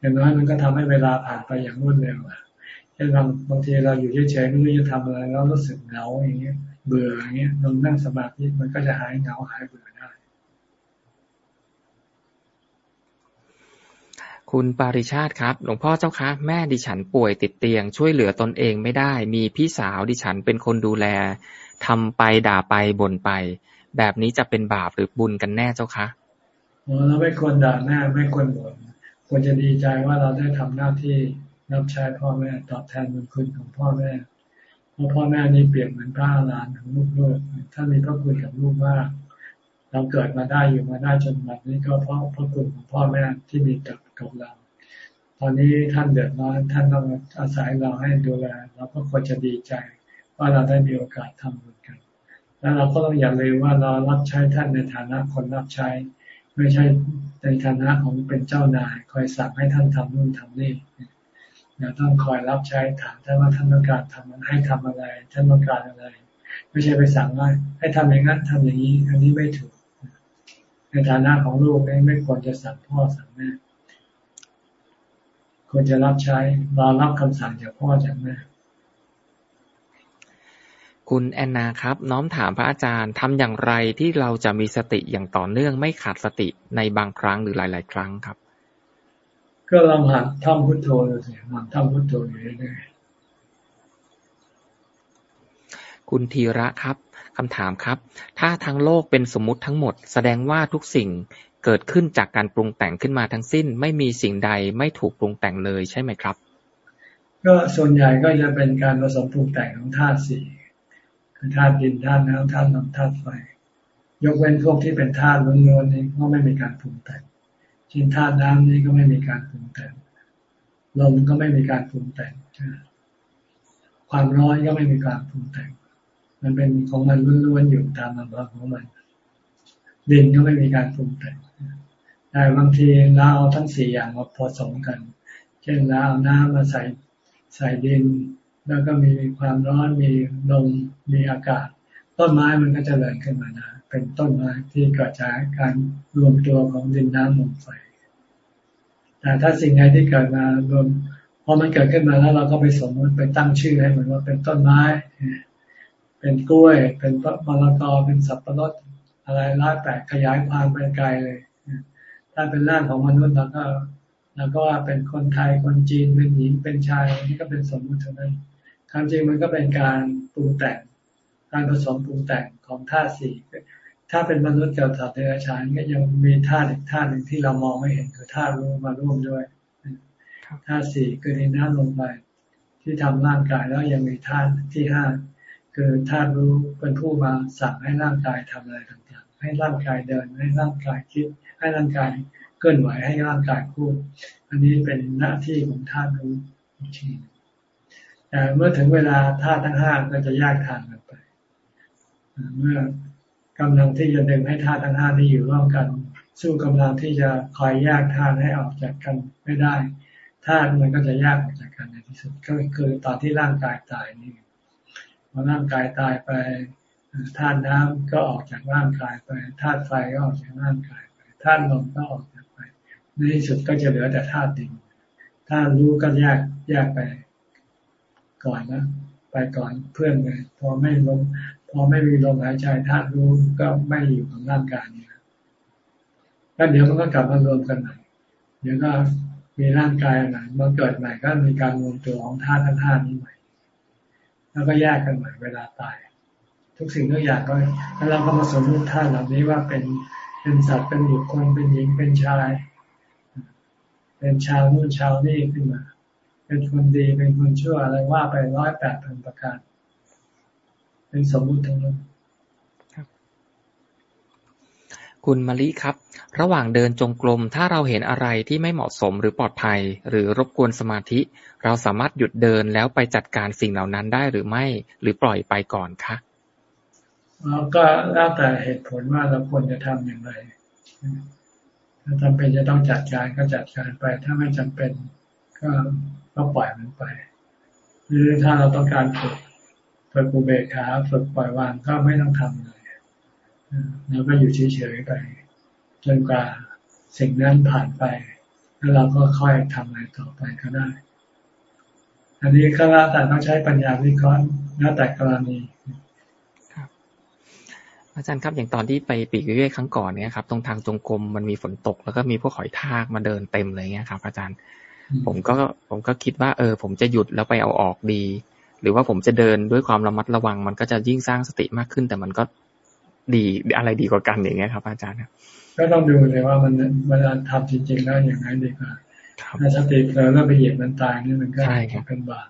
อย่างน้อยมันก็ทำให้เวลาผ่านไปอย่างรวดเร็วเช่นบางบางทีเราอยู่เฉยๆไม่รู้จะทำอะไรแล้วรู้สึกเหงาอย่างเงี้ย เบื่ออย่างเงี้ยเรานั่งสมาธิมันก็จะหายเหงาหายเบื่อได้ คุณปาริชาติครับ หลวงพ่อเจ้าคะ แม่ดิฉันป่วยติดเตียง ช่วยเหลือตนเองไม่ได้ มีพี่สาวดิฉันเป็นคนดูแลทำไปด่าไปบ่นไป แบบนี้จะเป็นบาปหรือบุญกันแน่เจ้าคะเราไม่ควรด่าแม่ไม่ควรบ่นควรจะดีใจว่าเราได้ทำหน้าที่รับใช้พ่อแม่ตอบแทนบุญคุณของพ่อแม่เพราะพ่อแม่นี้เปรียบเหมือนพระอรหันต์ของลูกๆท่านมีพระคุณกับลูกมากเราเกิดมาได้อยู่มาได้จนบัดนี้ก็เพราะพระคุณของพ่อแม่ที่มีกับ กับเรา ตอนนี้ท่านเดือดร้อนท่านต้องอาศัยเราให้ดูแลเราก็ควรจะดีใจ ว่าเราได้มีโอกาสทำบุญกัน แล้วเราก็ต้องอย่าลืมว่าเรารับใช้ท่านในฐานะคนรับใช้ ไม่ใช่ในฐานะของเป็นเจ้านาย คอยสั่งให้ท่านทำนู่นทำนี่เราต้องคอยรับใช้ถามท่านว่าท่านต้องการทำให้ทำอะไร ท่านต้องการอะไร ไม่ใช่ไปสั่งว่าให้ทำอย่างนั้นทำอย่างนี้ อันนี้ไม่ถูกในฐานะของลูกไม่ควรจะสั่งพ่อสั่งแม่ ควรจะรับใช้รอรับคำสั่งจากพ่อจากแม่คุณแอนนาครับ น้อมถามพระอาจารย์ทำอย่างไรที่เราจะมีสติอย่างต่อเนื่องไม่ขาดสติในบางครั้งหรือหลาย ๆ ครั้งครับ ก็ลองหัดท่องพุทโธดูสิหัดท่องพุทโธอยู่เรื่อยๆคุคุณธีระครับคำถามครับ ถ้าทั้งโลกเป็นสมมุติทั้งหมด แสดงว่าทุกสิ่ง เกิดขึ้นจากการปรุงแต่งขึ้นมาทั้งสิ้น ไม่มีสิ่งใดไม่ถูกปรุงแต่งเลยใช่ไหมครับ ก็ส่วนใหญ่ก็จะเป็นการผสมปรุงแต่งของธาตุสี่คือธาตุดินธาตุน้ำธาตุลมธาตุไฟ ยกเว้นพวกที่เป็นธาตุล้วนๆนี่ก็ไม่มีการปรุงแต่งเช่นธาตุน้ำนี่ก็ไม่มีการปรุงแต่งลมก็ไม่มีการปรุงแต่งความร้อนก็ไม่มีการปรุงแต่ง มันเป็นของมันล้วนๆอยู่ตามลำพังของมันดินก็ไม่มีการปรุงแต่ง แต่บางทีเราเอาทั้งสี่อย่างมาผสมกัน เช่นเราเอาน้ำมาใส่ใส่ดิน แล้วก็มีความร้อนมีลมมีอากาศ ต้นไม้มันก็จะเริญขึ้นมานะเป็นต้นไม้ที่เกิดจากการรวมตัวของดินน้ำลมไฟแต่ถ้าสิ่งใดที่เกิดมารวมพอมันเกิดขึ้นมาแล้วเราก็ไปสมมติไปตั้งชื่อให้เหมือนว่าเป็นต้นไม้ เป็นกล้วย เป็นมะละกอเป็นสับปะรดอะไรร้ายแปลกขยายความไปไกลเลย ถ้าเป็นร่างของมนุษย์เราก็เราก็ว่าเป็นคนไทยคนจีนเป็นหญิงเป็นชายนี่ก็เป็นสมมุติเท่านั้นความจริงมันก็เป็นการปรุงแต่งการผสมปรุงแต่งของธาตุสี่ถ้าเป็นมนุษย์กับสัตว์เดรัจฉานก็ยังมีธาตุอีกธาตุหนึ่งที่เรามองไม่เห็นคือธาตุรู้มาร่วมด้วยธาตุสี่คือดินน้ำลมไฟที่ทำร่างกายแล้วยังมีธาตุที่ห้าคือธาตุรู้เป็นผู้มาสั่งให้ร่างกายทำอะไรต่างๆ ให้ร่างกายเดินให้ร่างกายคิด ให้ร่างกายเคลื่อนไหวให้ร่างกายพูด อันนี้เป็นหน้าที่ของธาตุรู้อีกทีแต่เมื่อถึงเวลาธาตุทั้งห้าก็จะแยกทางกันไป เมื่อกำลังที่จะดึงให้ธาตุทั้งห้านี้อยู่ร่วมกัน สู้กำลังที่จะคอยแยกธาตุให้ออกจากกันไม่ได้ธาตุมันก็จะแยกออกจากกันในที่สุดก็คือตอนที่ร่างกายตายนี่พอร่างกายตายไปธาตุน้ำก็ออกจากร่างกายไปธาตุไฟก็ออกจากร่างกาย ธาตุลมก็ออกจากไป ในที่สุดก็จะเหลือแต่ธาตุดินธาตุรู้ก็แยกแยกไปก่อนนะไปก่อนเพื่อนเลยพอไม่ลมพอไม่มีลมหายใจธาตุรู้ก็ไม่อยู่กับร่างกายนี่แล้วเดี๋ยวมันก็กลับมารวมกันใหม่เดี๋ยวก็มีร่างกายใหม่มาเกิดใหม่ก็มีการรวมตัวของธาตุทั้งห้านี้ใหม่ แล้วก็แยกกันใหม่เวลาตาย ทุกสิ่งทุกอย่างก็แล้วเราก็มาสมมติธาตุเหล่านี้ว่าเป็น เป็นสัตว์เป็นบุคคลเป็นหญิงเป็นชาย เป็นชาวนู่นชาวนี่ขึ้นมา เป็นคนดีเป็นคนชั่วอะไรว่าไปร้อยแปดพันประการ เป็นสมมุติทั้งนั้นคุณมะลิครับ ระหว่างเดินจงกรมถ้าเราเห็นอะไรที่ไม่เหมาะสมหรือปลอดภัย หรือรบกวนสมาธิ เราสามารถหยุดเดินแล้วไปจัดการสิ่งเหล่านั้นได้หรือไม่ หรือปล่อยไปก่อนคะ เราก็แล้วแต่เหตุผลว่าเราควรจะทำอย่างไร ถ้าจำเป็นจะต้องจัดการก็จัดการไป ถ้าไม่จำเป็นก็ก็ปล่อยมันไป หรือถ้าเราต้องการฝึกฝึกอุเบกขาฝึกปล่อยวางก็ไม่ต้องทำเลยเราก็อยู่เฉยๆไปจนกว่าสิ่งนั้นผ่านไป แล้วเราก็ค่อยทำอะไรต่อไปก็ได้ อันนี้ก็แล้วแต่ต้องใช้ปัญญาวิเคราะห์แล้วแต่กรณี อาจารย์ครับอย่างตอนที่ไปปีกวิเวกครั้งก่อนเนี่ยครับตรงทางจงกรมมันมีฝนตก แล้วก็มีพวกหอยทากมาเดินเต็มเลยเงี้ยครับ อาจารย์ ผมก็ผมก็คิดว่า เออ ผมจะหยุดแล้วไปเอาออกดี หรือว่าผมจะเดินด้วยความระมัดระวัง มันก็จะยิ่งสร้างสติมากขึ้น แต่มันก็ดีอะไรดีกว่ากันอย่างเงี้ยครับ อาจารย์ครับก็ต้องดูเลยว่ามันเวลาทำจริงๆแล้วอย่างไรดีกว่าถ้าสติเผลอแล้วไปเหยียบมันตายนี่มันก็เป็นบาป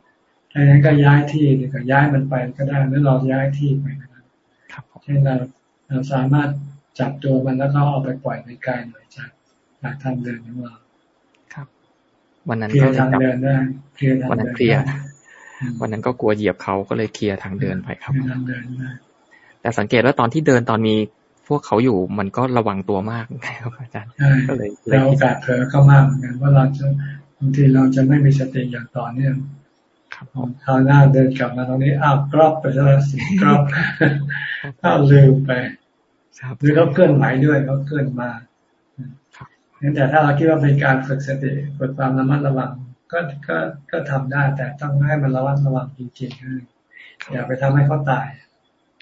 ดังนั้นก็ย้ายที่ดีกว่าย้ายมันไปก็ได้หรือเราย้ายที่ไปนะครับ เช่นเราเราสามารถจับตัวมันแล้วก็เอาไปปล่อยในกายหน่อยจากจากทางเดินของเราครับ วันนั้นก็ทางเดินได้เคลียร์ทางเดินวันนั้นเคลียร์วันนั้นก็กลัวเหยียบเขาก็เลยเคลียร์ทางเดินไปครับทางเดินได้แต่สังเกตว่าตอนที่เดินตอนมีพวกเขาอยู่มันก็ระวังตัวมากครับอาจารย์ก็เลยแล้วโอกาสเผลอก็มากเหมือนกันว่าเราจะบางทีเราจะไม่มีสติอย่างต่อเนื่อง ครับคราวหน้าเดินกลับมาตรงนี้อ้าวกรอบไปแล้วสิกรอบอ้าวลืมไปหรือเขาเคลื่อนไหวด้วยเขาเคลื่อนมางั้นแต่ถ้าเราคิดว่าเป็นการฝึกสติฝึกความระมัดระวังก็ก็ก็ทำได้ แต่ต้องให้มันระมัดระวังจริงๆอย่าไปทำให้เขาตาย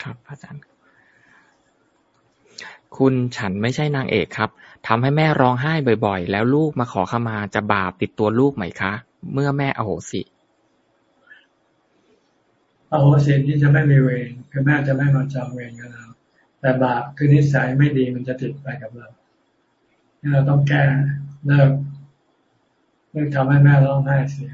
ครับอาจารย์ คุณฉันไม่ใช่นางเอกครับทำให้แม่ร้องไห้บ่อย ๆ แล้วลูกมาขอขมาจะบาปติดตัวลูกไหมคะ เมื่อแม่อโหสิ อโหสิที่จะไม่มีเวรคือแม่จะไม่มาจองเวรกับเรา แต่บาปคือนิสัยไม่ดีมันจะติดไปกับเราเราต้องแก้เลิกเลิกทำให้แม่ร้องไห้เสีย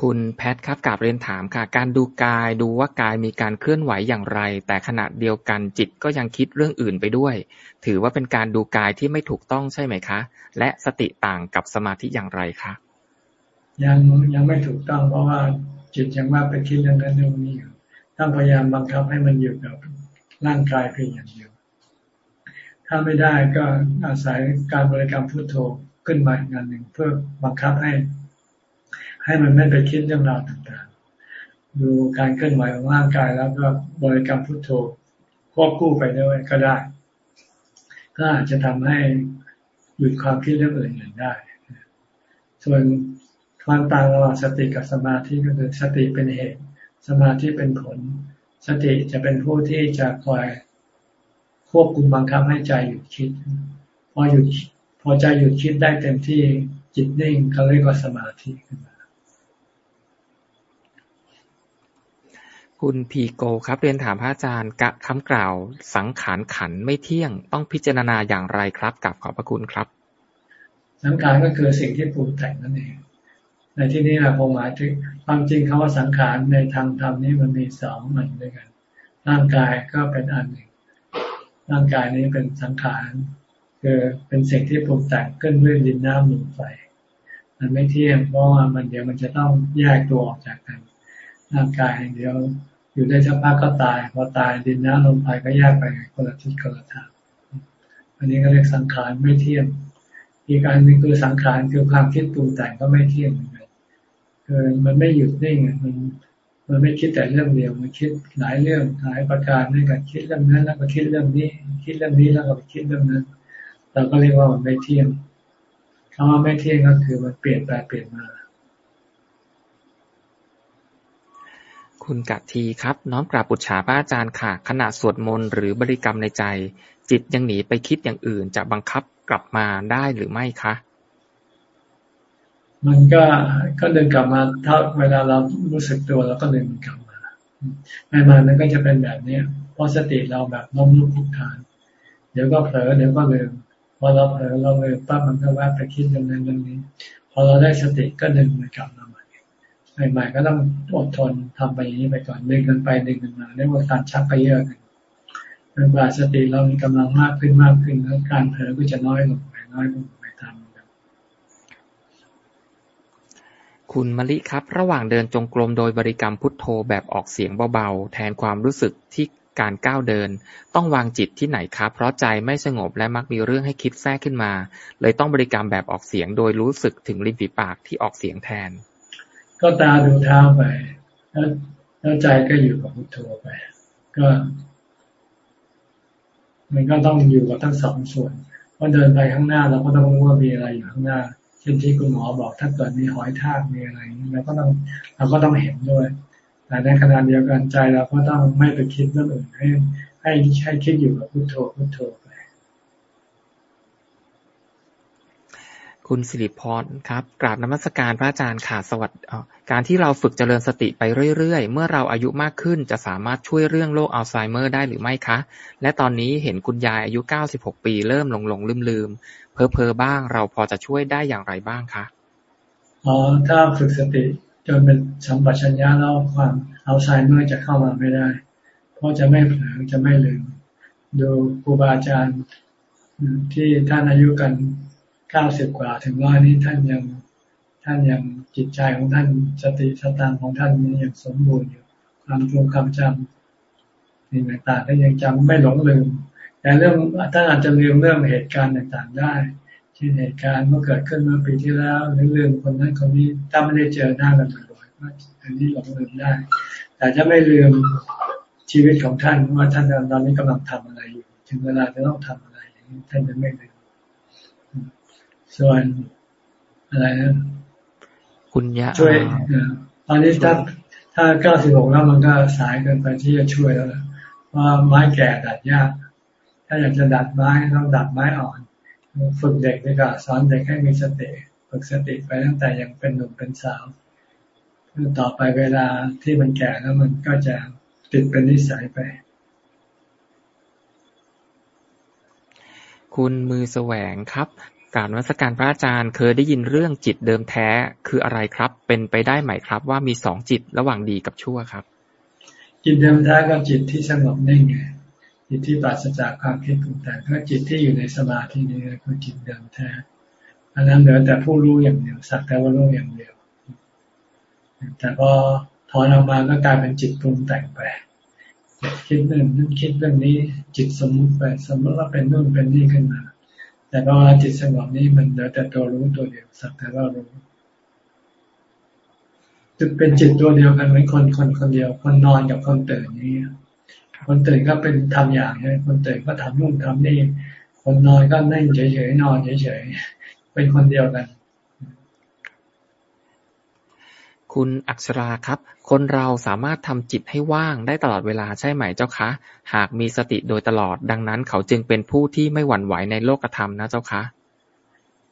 คุณแพทครับกลับเรียนถามค่ะ การดูกายดูว่ากายมีการเคลื่อนไหวอย่างไร แต่ขณะเดียวกันจิตก็ยังคิดเรื่องอื่นไปด้วย ถือว่าเป็นการดูกายที่ไม่ถูกต้องใช่ไหมคะ และสติต่างกับสมาธิอย่างไรคะ ยังยังไม่ถูกต้อง เพราะว่าจิตยังว่าไปคิดเรื่องนั้นเรื่องนี้อยู่ต้องพยายามบังคับให้มันอยู่กับร่างกายเพียงอย่างเดียว ถ้าไม่ได้ก็อาศัยการบริกรรมพุทโธขึ้นมาอีกงานหนึ่งเพื่อบังคับให้ ให้มันไม่ไปคิดเรื่องราวต่างๆ ดูการเคลื่อนไหวของร่างกายแล้วก็บริกรรมพุทโธควบคู่ไปด้วยก็ได้ ก็อาจจะทำให้หยุดความคิดเรื่องอื่นได้ ส่วน ความต่างระหว่างสติกับสมาธิก็คือสติเป็นเหตุสมาธิเป็นผล สติจะเป็นผู้ที่จะคอยควบคุมบังคับให้ใจหยุดคิด พอหยุดพอใจหยุดคิดได้เต็มที่จิตนิ่งเขาเรียกว่าสมาธิขึ้นมาคุณพีโกครับเรียนถามพระอาจารย์กะคำกล่าวสังขารขันไม่เที่ยงต้องพิจารณาอย่างไรครับกับขอบพระคุณครับ สังขารก็คือสิ่งที่ปรุงแต่งนั่นเอง ในที่นี้เราคงหมายถึงความจริงคำว่าสังขารในทางธรรมนี้มันมีสองมันด้วยกัน ร่างกายก็เป็นอันหนึ่ง ร่างกายนี้เป็นสังขารคือเป็นสิ่งที่ปรุงแต่งขึ้นด้วยดินน้ำลมไฟมันไม่เที่ยงเพราะว่ามันเดี๋ยวมันจะต้องแยกตัวออกจากกัน ร่างกายเดี๋ยวอยู่ได้สักพักก็ตายพอตายดินน้ำลมไฟก็แยกไปคนละทิศคนละทางอันนี้ก็เรียกสังขารไม่เที่ยงอีกอันนึงคือสังขารคือความคิดปรุงแต่งก็ไม่เที่ยงเหมือนกัน คือมันไม่หยุดนิ่งมันมันไม่คิดแต่เรื่องเดียว มันคิดหลายเรื่องหลายประการในการคิดเรื่องนั้น แล้วก็คิดเรื่องนี้ คิดเรื่องนี้แล้วก็ไปคิดเรื่องนั้น เราก็เรียกว่ามันไม่เที่ยงคำว่าไม่เที่ยงก็คือมันเปลี่ยนแปลงเปลี่ยนมา คุณกะทีครับ น้อมกราบปุจฉาพระอาจารย์ค่ะ ขณะสวดมนต์หรือบริกรรมในใจ จิตยังหนีไปคิดอย่างอื่นจะบังคับกลับมาได้หรือไม่คะ มันก็ก็เดินกลับมาถ้าเวลาเรารู้สึกตัวเราก็เดินกลับมาไม่มามันก็จะเป็นแบบนี้เพราะสติเราแบบล้มลุกคลุกคาน เดี๋ยวก็เผลอเดี๋ยวก็ลืมพอเราเผลอเราลืมปั๊บมันก็แวบไปคิดเรื่องนั้นเรื่องนี้ พอเราได้สติก็ดึงมันกลับมาใหม่ๆก็ต้องอดทนทำไปอย่างนี้ไปก่อนดึงกันไปดึงกันมาเรียกว่าการชักไปเยอะกันจนกว่าสติเรามีกำลังมากขึ้นมากขึ้นแล้วการเผลอก็จะน้อยลงไปน้อยลงไปตาม คุณมะลิครับ ระหว่างเดินจงกรมโดยบริกรรมพุทโธแบบออกเสียงเบาๆ แทนความรู้สึกที่การก้าวเดิน ต้องวางจิตที่ไหนครับ เพราะใจไม่สงบและมักมีเรื่องให้คิดแทรกขึ้นมา เลยต้องบริกรรมแบบออกเสียงโดยรู้สึกถึงริมฝีปากที่ออกเสียงแทน ก็ตาดูเท้าไปแล้วแล้วใจก็อยู่กับพุทโธไป ก็ มันก็ต้องอยู่กับทั้งสองส่วนพอเดินไปข้างหน้าเราก็ต้องรู้ว่ามีอะไรอยู่ข้างหน้า เช่นที่คุณหมอบอกถ้าเกิดมีหอยทากมีอะไรเราก็ต้องเราก็ต้องเห็นด้วย แต่ในขณะเดียวกันใจเราก็ต้องไม่ไปคิดเรื่องอื่นให้ให้ให้คิดอยู่กับพุทโธพุทโธ คุณสิริพรครับ กราบนมัสการพระอาจารย์ค่ะสวัสดีการที่เราฝึกเจริญสติไปเรื่อยๆ เมื่อเราอายุมากขึ้นจะสามารถช่วยเรื่องโรคอัลไซเมอร์ได้หรือไม่คะ และตอนนี้เห็นคุณยายอายุ 96 ปีเริ่มหลงหลงลืมลืมเพอเพอบ้าง เราพอจะช่วยได้อย่างไรบ้างคะอ๋อถ้าฝึกสติจนเป็นสัมปชัญญะแล้วความอัลไซเมอร์จะเข้ามาไม่ได้ เพราะจะไม่เผลอจะไม่ลืม ดูครูบาอาจารย์ที่ท่านอายุกัน เก้าสิบกว่าถึงร้อยนี้ท่านยังท่านยังจิตใจของท่านสติสตางของท่านยังสมบูรณ์อยู่ ความจำความจำสิ่ต่างๆท่านยังจำไม่หลงลืม แต่เรื่องท่านอาจจะลืมเรื่องเหตุการณ์ต่างๆได้เช่นเหตุการณ์เมื่อเกิดขึ้นเมื่อปีที่แล้วหรือลืมคนนั้นคนนี้ถ้าไม่ได้เจอหน้ากันบ่อยๆอันนี้หลงลืมได้ แต่จะไม่ลืมชีวิตของท่านว่าท่านตอนนี้กำลังทำอะไรอยู่ ถึงเวลาจะต้องทำอะไรท่านจะไม่ลืม ส่วนอะไรนะคุณยะช่วยตอนนี้ถ้าถ้าเก้าสิบหกแล้วมันก็สายเกินไปที่จะช่วยแล้วว่าไม้แก่ดัดยาก ถ้าอยากจะดัดไม้ต้องดัดไม้อ่อน ฝึกเด็กดีกว่าสอนเด็กให้มีสติฝึกสติไปตั้งแต่ยังเป็นหนุ่มเป็นสาวพต่อไปเวลาที่มันแก่แล้วมันก็จะติดเป็นนิสัยไป คุณมือแสวงครับ การวัสการพระอาจารย์เคยได้ยินเรื่องจิตเดิมแท้ คืออะไรครับ เป็นไปได้ไหมครับ ว่ามีสองจิตระหว่างดีกับชั่วครับ จิตเดิมแท้ก็จิตที่สงบนิ่งไงจิตที่ปราศจากความคิดปรุงแต่งก็จิตที่อยู่ในสมาธินี่คือจิตเดิมแท้อันนั้นเหลือแต่ผู้รู้อย่างเดียวสักแต่ว่ารู้อย่างเดียว แต่พอถอนออกมาก็กลายเป็นจิตปรุงแต่งไปคิดเรื่องนั้นคิดเรื่องนี้ จิตสมมุติไปสมมติว่าเป็นนู่นเป็นนี่ขึ้นมา แต่พอจิตสงบนี้มันเหลือแต่ตัวรู้ตัวเดียวสักแต่ว่ารู้จะเป็นจิตตัวเดียวกันเหมือนคนคนคนเดียว คนนอนกับคนตื่นนี้คนตื่นก็เป็นทำอย่างนี้คนตื่นก็ทำนู่นทำนี่คนนอนก็นั่งเฉยๆนอนเฉยๆเป็นคนเดียวกัน คุณอักษราครับ คนเราสามารถทำจิตให้ว่างได้ตลอดเวลาใช่ไหมเจ้าคะ หากมีสติโดยตลอด ดังนั้นเขาจึงเป็นผู้ที่ไม่หวั่นไหวในโลกธรรมนะเจ้าคะ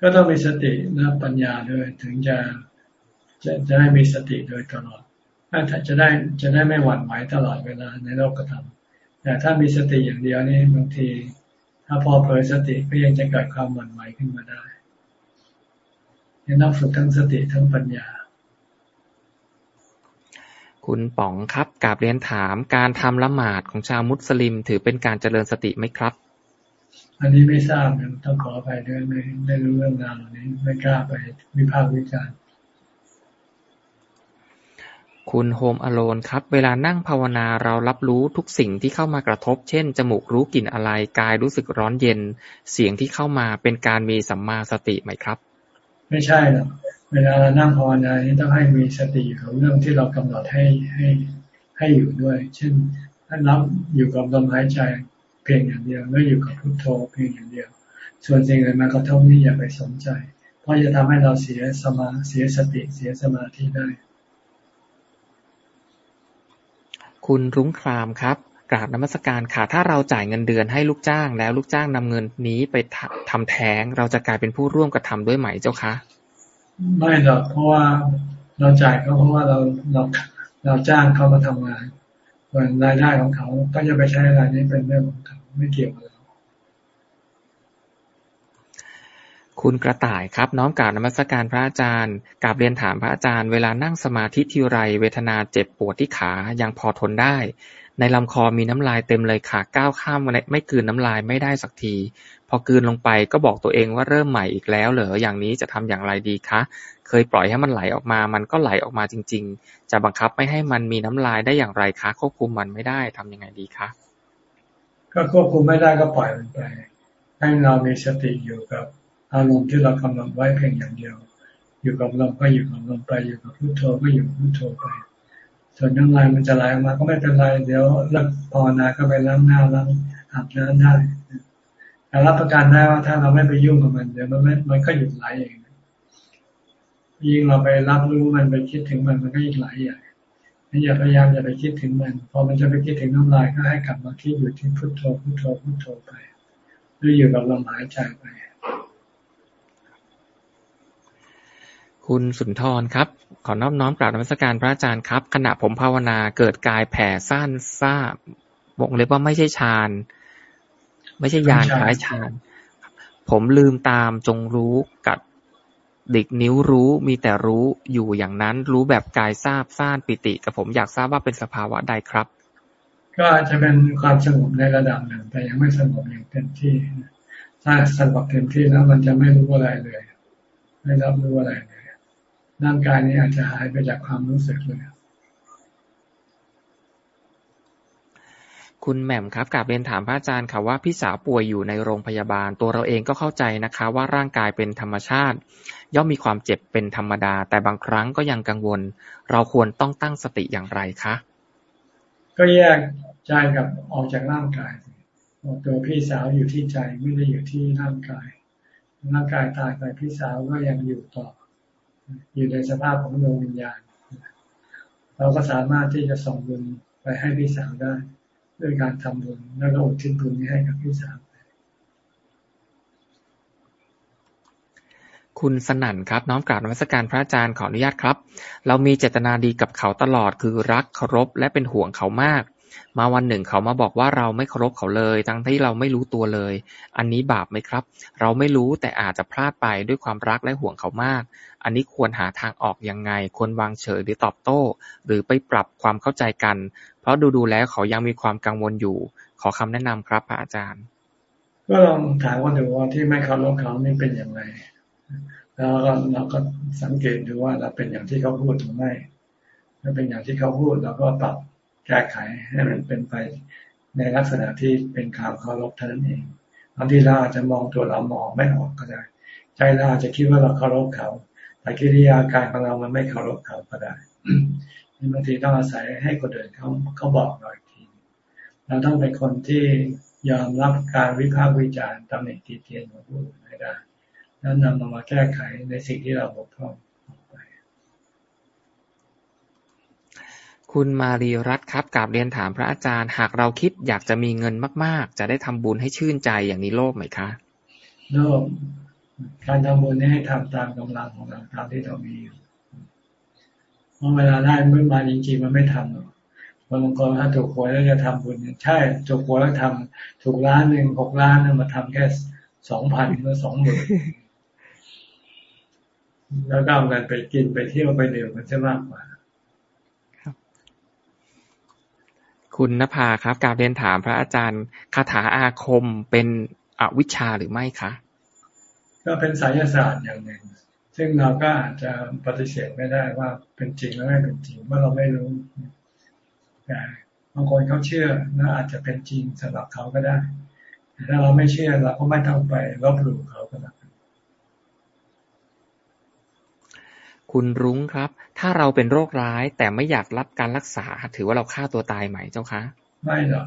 ก็ต้องมีสติและปัญญาด้วยถึงจะจะจะได้มีสติโดยตลอดถ้าจะได้จะได้ไม่หวั่นไหวตลอดเวลาในโลกธรรมแต่ถ้ามีสติอย่างเดียวนี่บางที ถ้าพอเผยสติก็ยังจะเกิดความหวั่นไหวขึ้นมาได้ยังต้องฝึกทั้งสติทั้งปัญญา คุณป๋องครับกาบเรียนถาม การทำละหมาดของชาวมุสลิม ถือเป็นการเจริญสติไหมครับ อันนี้ไม่ทราบต้องขอไปด้วยไม่ไม่รู้เรื่องราวเหล่านี้ไม่กล้าไปวิพากษ์วิจารณ์คุณโฮมอโลนครับ เวลานั่งภาวนาเรารับรู้ทุกสิ่งที่เข้ามากระทบ เช่น จมูกรู้กลิ่นอะไร กายรู้สึกร้อนเย็น เสียงที่เข้ามาเป็นการมีสัมมาสติไหมครับ ไม่ใช่หรอก เวลาเรานั่งภาวนานี้ต้องให้มีสติอยู่กับเรื่องที่เรากำหนดให้ให้ให้อยู่ด้วย เช่นถ้ารับอยู่กับลมหายใจเพียงอย่างเดียวแล้วอยู่กับพุทโธเพียงอย่างเดียว ส่วนสิ่งอื่นมากระทบนี่อย่าไปสนใจ เพราะจะทำให้เราเสียสมาเสียสติเสียสมาธิได้ คุณรุ้งครามครับกราบนมัสการค่ะ ถ้าเราจ่ายเงินเดือนให้ลูกจ้าง แล้วลูกจ้างนำเงินนี้ไปทำแท้ง เราจะกลายเป็นผู้ร่วมกระทำด้วยไหมเจ้าคะ ไม่หรอกเพราะว่าเราจ่ายเขาเพราะว่าเราเราเราจ้างเขามาทำงานส่วนรายได้ของเขาก็จะไปใช้อะไรนี้เป็นเรื่องของเขาไม่เกี่ยวกับเราคุณกระต่ายครับ น้อมกราบนมัสการพระอาจารย์กราบเรียนถามพระอาจารย์เวลานั่งสมาธิทีไรเวทนาเจ็บปวดที่ขายังพอทนได้ ในลำคอมีน้ำลายเต็มเลยค่ะก้าวข้ามไม่กืนน้ำลายไม่ได้สักที อกืนลงไปก็บอกตัวเองว่าเริ่มใหม่อีกแล้วเหรอ อย่างนี้จะทำอย่างไรดีคะ เคยปล่อยให้มันไหลออกมา มันก็ไหลออกมาจริง ๆ จะบังคับไม่ให้มันมีน้ำลายได้อย่างไรคะ ควบคุมมันไม่ได้ทํำยังไงดีคะ ก็ควบคุมไม่ได้ก็ปล่อยมันไป ให้เรามีสติอยู่กับอารมณ์ที่เรากำหนดไว้เพียงอย่างเดียว อยู่กับลมก็อยู่กับลมไป อยู่กับพุทโธก็อยู่พุทโธไป ส่วนน้ำลายมันจะไหลออกมาก็ไม่เป็นไร เดี๋ยวเลิกภาวนาก็ไปล้างหน้าล้างอาบน้ำได้ แต่รับประกันได้ว่าถ้าเราไม่ไปยุ่งกับมันเดี๋ยวมันไม่มันก็หยุดไหลเองยิ่งเราไปรับรู้มันไปคิดถึงมันมันก็ยิ่งไหลใหญ่นี่อย่าพยายามอย่าไปคิดถึงมัน พอมันจะไปคิดถึงน้ำลายก็ให้กลับมาคิดอยู่ที่พุทโธพุทโธพุทโธไป หรืออยู่กับลมหายใจไป คุณสุนทรครับ ขอน้อบน้อมกราบนมัสการพระอาจารย์ครับ ขณะผมภาวนาเกิดกายแผ่สั้นซ่าวงเล็บว่าไม่ใช่ฌาน ไม่ใช่ยานคล้ายฌานผมลืมตามจงรู้กับดิกนิ้วรู้มีแต่รู้อยู่อย่างนั้น รู้แบบกายทราบซ่านปิติกับผมอยากทราบว่าเป็นสภาวะใดครับ ก็อาจจะเป็นความสงบในระดับหนึ่ง แต่ยังไม่สงบอย่างเต็มที่ถ้าสงบเต็มที่แล้วมันจะไม่รู้อะไรเลย ไม่รับรู้อะไรเลยร่างกายนี้อาจจะหายไปจากความรู้สึกเลย คุณแหม่มครับกลับเรียนถามพระอาจารย์ค่ะว่าพี่สาวป่วยอยู่ในโรงพยาบาล ตัวเราเองก็เข้าใจนะคะ ว่าร่างกายเป็นธรรมชาติ ย่อมมีความเจ็บเป็นธรรมดา แต่บางครั้งก็ยังกังวล เราควรต้องตั้งสติอย่างไรคะก็แยกใจกับออกจากร่างกายตัวพี่สาวอยู่ที่ใจไม่ได้อยู่ที่ร่างกาย ร่างกายตายไปพี่สาวก็ยังอยู่ต่อ อยู่ในสภาพของดวงวิญญาณ เราก็สามารถที่จะส่งบุญไปให้พี่สาวได้ ด้วยการทำบุญแล้วก็อุทิศบุญนี้ให้กับพี่สาวคุณสนั่นครับ น้อมกราบนมัสการพระอาจารย์ขออนุญาตครับ เรามีเจตนาดีกับเขาตลอดคือรักเคารพและเป็นห่วงเขามาก มาวันหนึ่งเขามาบอกว่าเราไม่เคารพเขาเลย ทั้งที่เราไม่รู้ตัวเลย อันนี้บาปไหมครับ เราไม่รู้แต่อาจจะพลาดไปด้วยความรักและห่วงเขามาก อันนี้ควรหาทางออกยังไง ควรวางเฉยหรือตอบโต้ หรือไปปรับความเข้าใจกัน เพราะดูดูแล้วเขายังมีความกังวลอยู่ ขอคำแนะนำครับพระอาจารย์ ก็ลองถามว่าดูว่าที่ไม่เคารพเขานี่เป็นอย่างไรแล้วเราเราก็สังเกตดูว่าเราเป็นอย่างที่เขาพูดหรือไม่ถ้าเป็นอย่างที่เขาพูดเราก็ปรับ แก้ไขให้มันเป็นไปในลักษณะที่เป็นข่าวเคารพเท่านั้นเองบางทีเราอาจจะมองตัวเรามองไม่ออกก็ได้ใจเราอาจจะคิดว่าเราเคารพเขา แต่กิริยาการของเรามันไม่เคารพเขาก็ได้บางทีต้องอาศัยให้คนอื่นเขาเขาบอกเราอีกที เราต้องเป็นคนที่ยอมรับการวิพากษ์วิจารณ์ตำหนิติเตียนของผู้อื่นให้ได้ แล้วนำมาแก้ไขในสิ่งที่เราบกพร่องไป คุณมารีรัตน์ครับกราบเรียนถามพระอาจารย์ หากเราคิดอยากจะมีเงินมาก ๆ จะได้ทำบุญให้ชื่นใจอย่างนี้โลภไหมคะโลภการทำบุญนี่ให้ทำตามกำลังของเราตามที่เรามีเพราะเวลาได้เมื่อมาจริงๆมันไม่ทำหรอกบางคนถ้าถูกหวยแล้วจะทำบุญใช่ถูกหวยแล้วทำถูกล้านหนึ่งหกล้านนมาทำแค่สองพันหรือสองหมื่นแล้วก็เอาเงินไปกินไปเที่ยวไปเดื่มมันจะมากกว่า คุณนภาครับการเรียนถามพระอาจารย์คาถาอาคมเป็นอวิชชาหรือไม่คะ ก็เป็นไสยศาสตร์อย่างหนึ่ง ซึ่งเราก็อาจจะปฏิเสธไม่ได้ว่าเป็นจริงและไม่เป็นจริงเมื่อเราไม่รู้แต่บางคนเขาเชื่อและอาจจะเป็นจริงสำหรับเขาก็ได้แต่ถ้าเราไม่เชื่อเราก็ไม่ต้องไปลบหลู่เขาก็ได้คุณรุ้งครับ ถ้าเราเป็นโรคร้ายแต่ไม่อยากรับการรักษา ถือว่าเราฆ่าตัวตายไหมเจ้าคะ ไม่หรอก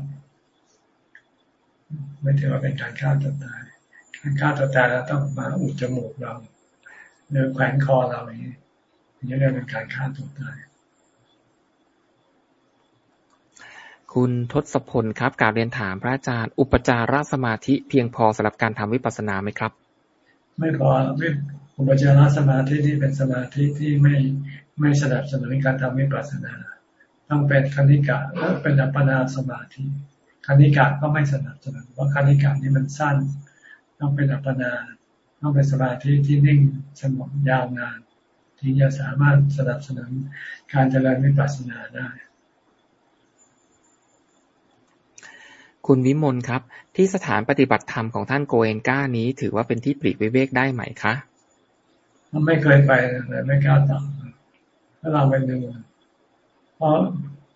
ไม่ถือว่าเป็นการฆ่าตัวตายการฆ่าตัวตายเราต้องมาอุดจมูกเราหรือแขวนคอเราอย่างนี้อย่างนี้เรียกเป็นการฆ่าตัวตาย คุณทศพลครับการเรียนถามพระอาจารย์ อุปจารสมาธิเพียงพอสำหรับการทำวิปัสสนาไหมครับ ไม่พออุปจารสมาธิที่เป็นสมาธิที่ไม่ ไม่สนับสนุนการทำวิปัสสนา ต้องเป็นคณิกะและเป็นอัปปนาสมาธิคณิกะก็ไม่สนับสนุนเพราะคณิกะนี่มันสั้น ต้องเป็นอัปปนา ต้องเป็นสมาธิที่นิ่งสงบยาวนานถึงจะสามารถสนับสนุนการเจริญวิปัสสนาได้ คุณวิมลครับ ที่สถานปฏิบัติธรรมของท่านโกเอนก้านี้ ถือว่าเป็นที่ปริวิเวกได้ไหมคะมันไม่เคยไปเลยไม่กล้าตอบ ถ้าเราไปดูเพราะ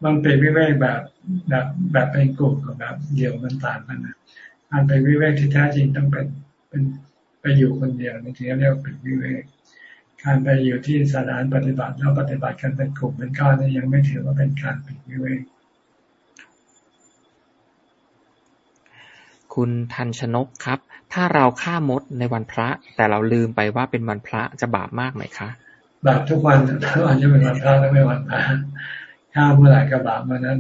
มันเป็นวิเวกแบบแบบแบบเป็นกลุ่มกับแบบเดี่ยวมันต่างกันนะการไปวิเวกที่แท้จริงต้องเป็นเป็นไปอยู่คนเดียวนี่ถึงเรียกว่าเป็นวิเวกการไปอยู่ที่สถานปฏิบัติแล้วปฏิบัติกันเป็นกลุ่มเป็นก้อนนี่ยังไม่ถือว่าเป็นการเป็นวิเวกคุณทันชนกครับ ถ้าเราฆ่ามดในวันพระ แต่เราลืมไปว่าเป็นวันพระจะบาปมากไหมคะ บาปทุกวันทุกวันจะเป็นวันพระแล้วไม่วันพระฆ่าเมื่อไหร่ก็บาปเมื่อนั้น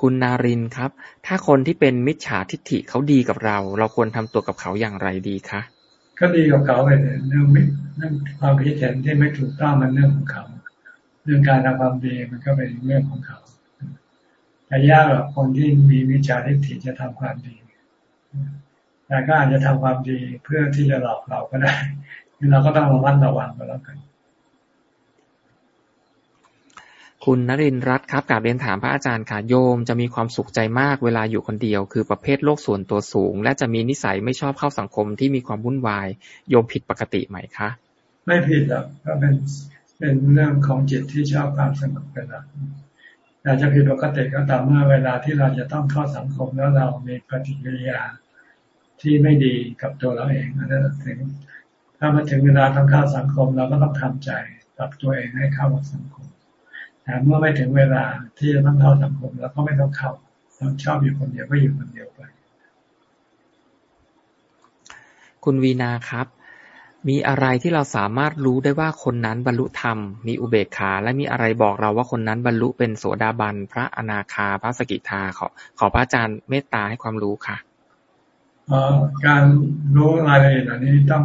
คุณนารินครับ ถ้าคนที่เป็นมิจฉาทิฏฐิเขาดีกับเรา เราควรทำตัวกับเขาอย่างไรดีคะก็ดีกับเขาไปเรื่องเรื่องความคิดเห็นที่ไม่ถูกต้องมันเรื่องของเขา เรื่องการทำความดีมันก็เป็นเรื่องของเขาแต่ยากหรอกคนที่มีวิชาทิฏฐิจะทำความดี แต่ก็อาจจะทำความดีเพื่อที่จะหลอกเราก็ได้เราก็ต้องระมัดระวังก็แล้วกัน คุณนรินรัตน์ครับกาบเรียนถามพระอาจารย์ค่ะโยม จะมีความสุขใจมากเวลาอยู่คนเดียว คือประเภทโลกส่วนตัวสูง และจะมีนิสัยไม่ชอบเข้าสังคมที่มีความวุ่นวาย โยมผิดปกติไหมคะ ไม่ผิดหรอกก็เป็นเป็นเรื่องของจิตที่ชอบความสงบเป็นหลักอาจจะผิดปกติก็ตามเมื่อเวลาที่เราจะต้องเข้าสังคมแล้วเรามีปฏิกิริยา ที่ไม่ดีกับตัวเราเองอันนั้นถึงถ้ามาถึงเวลาต้องเข้าสังคมเราก็ต้องทำใจปรับตัวเองให้เข้ากับสังคมแต่เมื่อไม่ถึงเวลาที่จะต้องเข้าสังคมเราก็ไม่ต้องเข้าเราชอบอยู่คนเดียวก็อยู่คนเดียวไป คุณวีนาครับ มีอะไรที่เราสามารถรู้ได้ว่าคนนั้นบรรลุธรรม มีอุเบกขา และมีอะไรบอกเราว่าคนนั้นบรรลุเป็นโสดาบัน พระอนาคา พระสกิทาขอขอพระอาจารย์เมตตาให้ความรู้ค่ะ การรู้รายละเอียดเหล่านี้ต้อง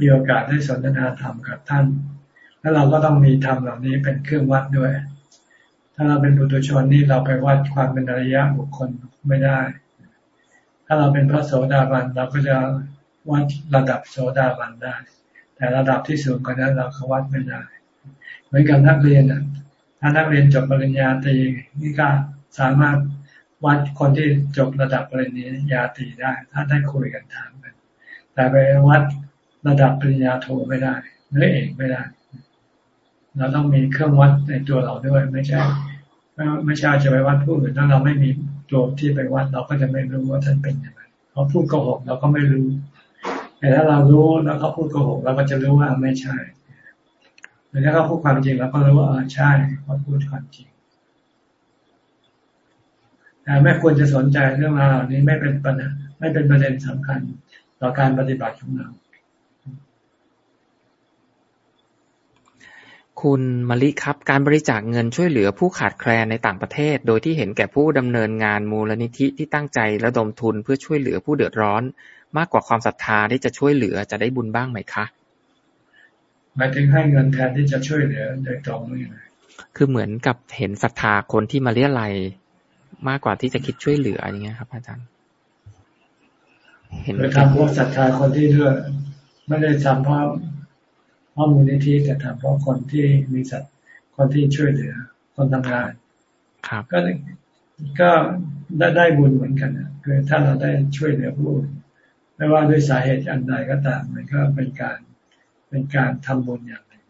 มีโอกาสได้สนทนาธรรมกับท่าน แล้วเราก็ต้องมีธรรมเหล่านี้เป็นเครื่องวัดด้วย ถ้าเราเป็นบุตรชนนี่เราไปวัดความเป็นอริยะบุคคลไม่ได้ ถ้าเราเป็นพระโสดาบันเราก็จะวัดระดับโสดาบันได้ แต่ระดับที่สูงกว่านั้นเราเขาวัดไม่ได้ เหมือนกับนักเรียนอะถ้านักเรียนจบปริญญาตรีนี่ก็สามารถ วัดคนที่จบระดับปริญญาตรีได้ ถ้าได้คุยกันถามกัน แต่ไปวัดระดับปริญญาโทไม่ได้หรือเอกไม่ได้ เราต้องมีเครื่องวัดในตัวเราด้วย ไม่ใช่ไม่ใช่จะไปวัดผู้อื่นถ้าเราไม่มีตัวที่ไปวัด เราก็จะไม่รู้ว่าท่านเป็นยังไงเขาพูดโกหกเราก็ไม่รู้แต่ถ้าเรารู้แล้วเขาพูดโกหกเราก็จะรู้ว่าไม่ใช่หรือถ้าเขาพูดความจริงเราก็รู้ว่าใช่เขาพูดความจริง ไม่ควรจะสนใจเรื่องราวเหล่านี้ไม่เป็นปัญหาไม่เป็นประเด็นสำคัญต่อการปฏิบัติของเรา คุณมลิครับการบริจาคเงินช่วยเหลือผู้ขาดแคลนในต่างประเทศ โดยที่เห็นแก่ผู้ดำเนินงานมูลนิธิที่ตั้งใจระดมทุนเพื่อช่วยเหลือผู้เดือดร้อน มากกว่าความศรัทธาที่จะช่วยเหลือจะได้บุญบ้างไหมคะหมายถึงให้เงินแทนที่จะช่วยเหลือโดยตรงนี่คือเหมือนกับเห็นศรัทธาคนที่มาเรียลัย มากกว่าที่จะคิดช่วยเหลืออย่างเงี้ยครับ อาจารย์ เห็นทำเพราะศรัทธาคนที่เลือกไม่ได้ทำเพราะเพราะมูลนิธิแต่ทำเพราะคนที่มีสัตคนที่ช่วยเหลือ คนทำงาน ครับ ก็ก็ได้ได้บุญเหมือนกันนะคือถ้าเราได้ช่วยเหลือผู้อื่นไม่ว่าด้วยสาเหตุอันใดก็ตามมันก็เป็นการเป็นการทำบุญอย่างหนึ่ง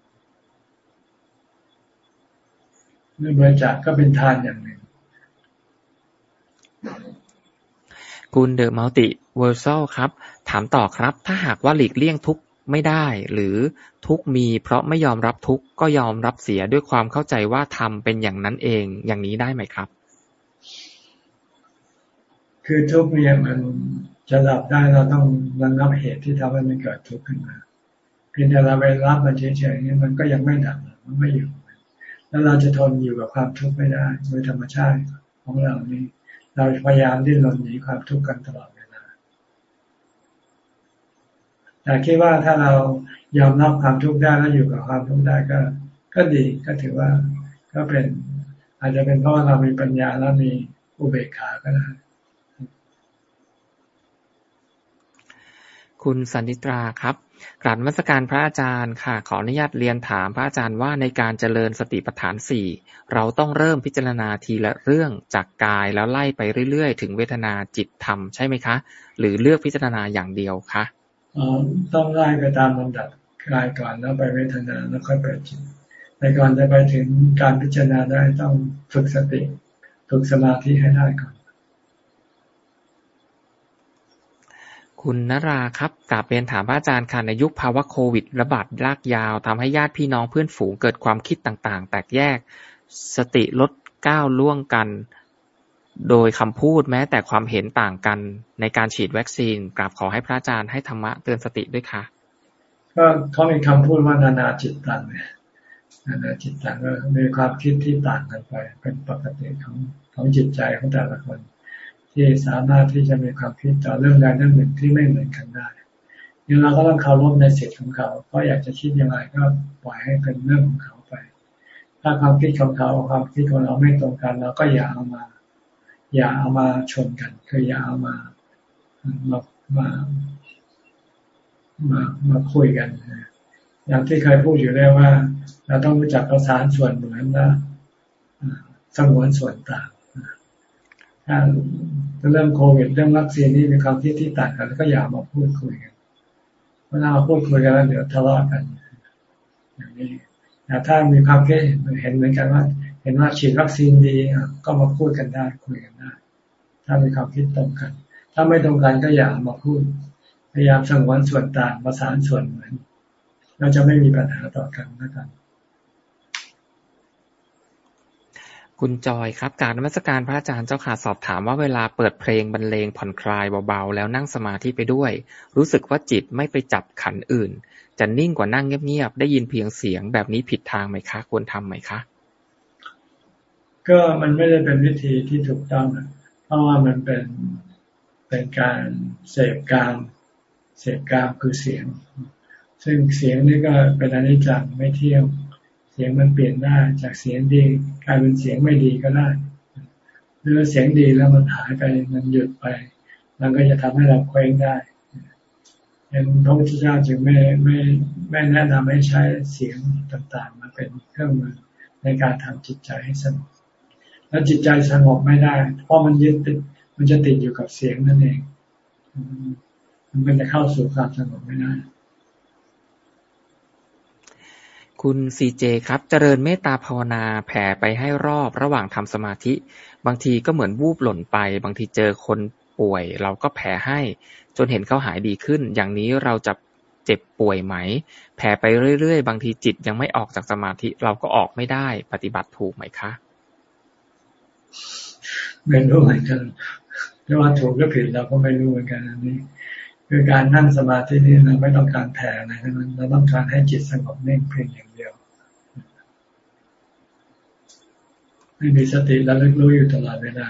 เมื่อบริจาคก็เป็นทานอย่างหนึ่ง คุณเดอะมัลติเวอร์ซลครับ ถามต่อครับ ถ้าหากว่าหลีกเลี่ยงทุกไม่ได้ หรือทุกมีเพราะไม่ยอมรับทุกก็ยอมรับเสียด้วยความเข้าใจว่าทำเป็นอย่างนั้นเองอย่างนี้ได้ไหมครับ คือทุกเนี่ยมันจะดับได้เราต้องระงับเหตุที่ทำให้มันเกิดทุกข์ขึ้นมาเพียงแต่เราไปรับมันเฉยๆนี่มันก็ยังไม่ดับมันไม่อยู่ แล้วเราจะทนอยู่กับความทุกข์ไม่ได้ โดยธรรมชาติของเรานี่ เราพยายามดิ้นรนหนีความทุกข์กันตลอดเวลาแต่คิดว่าถ้าเรายอมรับความทุกข์ได้แล้วอยู่กับความทุกข์ได้ก็ ก็ดีก็ถือว่าก็เป็นอาจจะเป็นเพราะเรามีปัญญาแล้วมีอุเบกขาก็ได้คุณสันติตราครับ กราบมัสการพระอาจารย์ค่ะ ขออนุญาตเรียนถามพระอาจารย์ว่าในการเจริญสติปัฏฐานสี่เราต้องเริ่มพิจารณาทีละเรื่องจากกายแล้วไล่ไปเรื่อยๆ ถึงเวทนาจิตธรรมใช่ไหมคะ หรือเลือกพิจารณาอย่างเดียวคะต้องไล่ไปตามลำดับกายก่อนแล้วไปเวทนาแล้วค่อยไปจิตในก่อนจะไปถึงการพิจารณาได้ต้องฝึกสติ ฝึกสมาธิให้ได้ก่อน คุณนราครับกราบเรียนถามพระอาจารย์ค่ะในยุคภาวะโควิด ระบาดลากยาวทำให้ญาติพี่น้องเพื่อนฝูงเกิดความคิดต่างๆ แตกแยก สติลดก้าวล่วงกัน โดยคำพูดแม้แต่ความเห็นต่างกันในการฉีดวัคซีนกราบขอให้พระอาจารย์ให้ธรรมะเตือนสติด้วยค่ะ ก็เขามีคำพูดว่านานาจิตตังเนี่ยนานาจิตตังก็มีความคิดที่ต่างกันไป เป็นปกติของของจิตใจของแต่ละคน ที่สามารถที่จะมีความคิดต่อเรื่องใดเรื่องหนึ่งที่ไม่เหมือนกันได้ยังเราก็ต้องเคารพในสิทธิ์ของเขาเพราะอยากจะคิดยังไงก็ปล่อยให้เป็นเรื่องของเขาไป ถ้าความคิดของเขาความคิดของเราไม่ตรงกันเราก็อย่าเอามา อย่าเอามาชนกัน คืออย่าเอามามามามามาคุยกันอย่างที่เคยพูดอยู่แล้วว่า เราต้องรู้จักประสานส่วนเหมือนนะสงวนส่วนต่างถ้า เรื่องโควิดเรื่องวัคซีนนี่มีความคิดที่ต่างกันก็อย่ามาพูดคุยกันเวลามาพูดคุยกันแล้วเดี๋ยวทะเลาะกันอย่างนี้แต่ถ้ามีความคิดเห็นเหมือนกันว่า เห็นว่าฉีดวัคซีนดีก็มาพูดกันได้คุยกันได้ ถ้ามีความคิดตรงกัน ถ้าไม่ตรงกันก็อย่ามาพูด พยายามสงวนส่วนต่างประสานส่วนเหมือนเราจะไม่มีปัญหาต่อกันนะครับ คุณจอยครับการนมัสการพระอาจารย์เจ้าค่ะสอบถามว่าเวลาเปิดเพลงบรรเลงผ่อนคลายเบาๆ แล้วนั่งสมาธิไปด้วย รู้สึกว่าจิตไม่ไปจับขันอื่น จะนิ่งกว่านั่งเงียบๆได้ยินเพียงเสียงแบบนี้ผิดทางไหมคะ ควรทำไหมคะ ก็มันไม่ได้เป็นวิธีที่ถูกต้องเพราะว่ามันเป็นเป็นการเสพกามเสพกามคือเสียง ซึ่งเสียงนี่ก็เป็นอนิจจังไม่เที่ยง เสียงมันเปลี่ยนได้ จากเสียงดีกลายเป็นเสียงไม่ดีก็ได้ หรือเสียงดีแล้วมันหายไปมันหยุดไป มันก็จะทำให้เราเคว้งได้ยังพระพุทธเจ้าจึงไม่ไม่ไม่แนะนำให้ใช้เสียงต่างๆมาเป็นเครื่องมือในการทำจิตใจให้สงบแล้วจิตใจสงบไม่ได้ เพราะมันยึดติดมันจะติดอยู่กับเสียงนั่นเอง มันจะเข้าสู่ความสงบไม่ได้ คุณซีเจครับ เจริญเมตตาภาวนาแผ่ไปให้รอบระหว่างทำสมาธิ บางทีก็เหมือนวูบหล่นไป บางทีเจอคนป่วย เราก็แผ่ให้ จนเห็นเขาหายดีขึ้น อย่างนี้เราจะเจ็บป่วยไหม แผ่ไปเรื่อยๆ บางทีจิตยังไม่ออกจากสมาธิ เราก็ออกไม่ได้ ปฏิบัติถูกไหมคะไม่รู้เหมือนกันไม่ว่าถูกหรือผิดเราก็ไม่รู้เหมือนกันอันนี้ คือการนั่งสมาธินี่เราไม่ต้องการแผ่อะไรทั้งนั้นเราต้องการให้จิตสงบเน่งเพียงอย่างเดียวไม่มีสติแล้วรู้อยู่ตลอดเวลา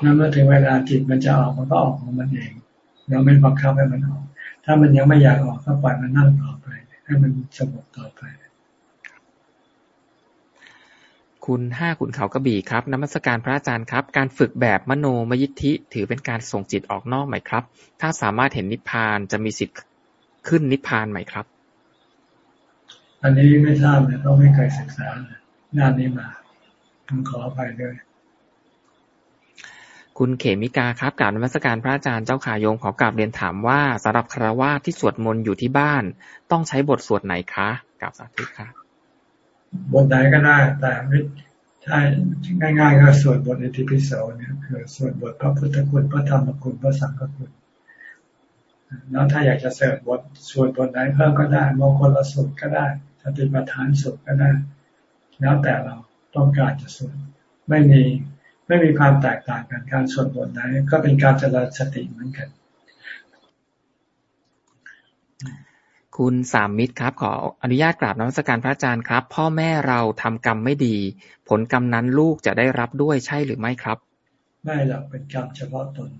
แล้วเมื่อถึงเวลาจิตมันจะออกมันก็ออกของมันเอง เราไม่บังคับให้มันออก ถ้ามันยังไม่อยากออกก็ปล่อยมันนั่งต่อไป ให้มันสงบต่อไป คุณห้าขุนเขากระบี่ครับนัมัสการพระอาจารย์ครับ การฝึกแบบมโนมยิทธิ ถือเป็นการส่งจิตออกนอกไหมครับ ถ้าสามารถเห็นนิพพานจะมีสิทธิ์ขึ้นนิพพานไหมครับ อันนี้ไม่ทราบเลยต้องไม่เคยศึกษาด้านนี้มาต้องขออภัยด้วยคุณเขมิกาครับกราบนมัสการพระอาจารย์เจ้าขาโยมขอกราบเรียนถามว่าสำหรับคารวะที่สวดมนต์อยู่ที่บ้าน ต้องใช้บทสวดไหนคะกราบสาธุค่ะ บทใดก็ได้ แต่ไม่ใช่ง่ายๆก็สวดบทอิติปิโสเนี่ยคือสวดบทพระพุทธคุณพระธรรมคุณพระสังฆคุณแล้วถ้าอยากจะเสริมบทสวดบทไหนเพิ่มก็ได้มงคลละสุดก็ได้สติปัฏฐานสุดก็ได้ แล้วแต่เราต้องการจะสวดไม่มีไม่มีความแตกต่างกันการสวดบทไหนก็เป็นการเจริญสติเหมือนกัน คุณสามมิตรครับ ขออนุญาตกราบนมัสการพระอาจารย์ครับ พ่อแม่เราทำกรรมไม่ดี ผลกรรมนั้นลูกจะได้รับด้วยใช่หรือไม่ครับ ไม่หรอกเป็นกรรมเฉพาะตน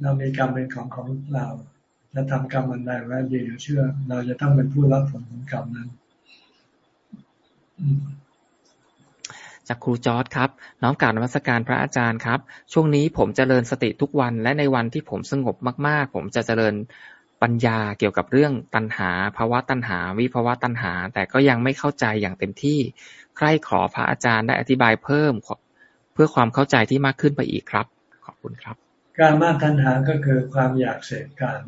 เรามีกรรมเป็นของของเราจะทำกรรมอันใดไว้ดีเชื่อ เราจะต้องเป็นผู้รับผลของกรรมนั้นจากครูจอร์ดครับ น้อมกราบนมัสการพระอาจารย์ครับ ช่วงนี้ผมจเจริญสติทุกวันและในวันที่ผมสงบมาก ๆ ผมจะเจริญ ปัญญาเกี่ยวกับเรื่องตัณหาภาวะตัณหา วิภาวะตัณหา แต่ก็ยังไม่เข้าใจอย่างเต็มที่ ใครขอพระอาจารย์ได้อธิบายเพิ่ม เพื่อความเข้าใจที่มากขึ้นไปอีกครับ ขอบคุณครับ การมาตัณหาก็คือความอยากเสพการ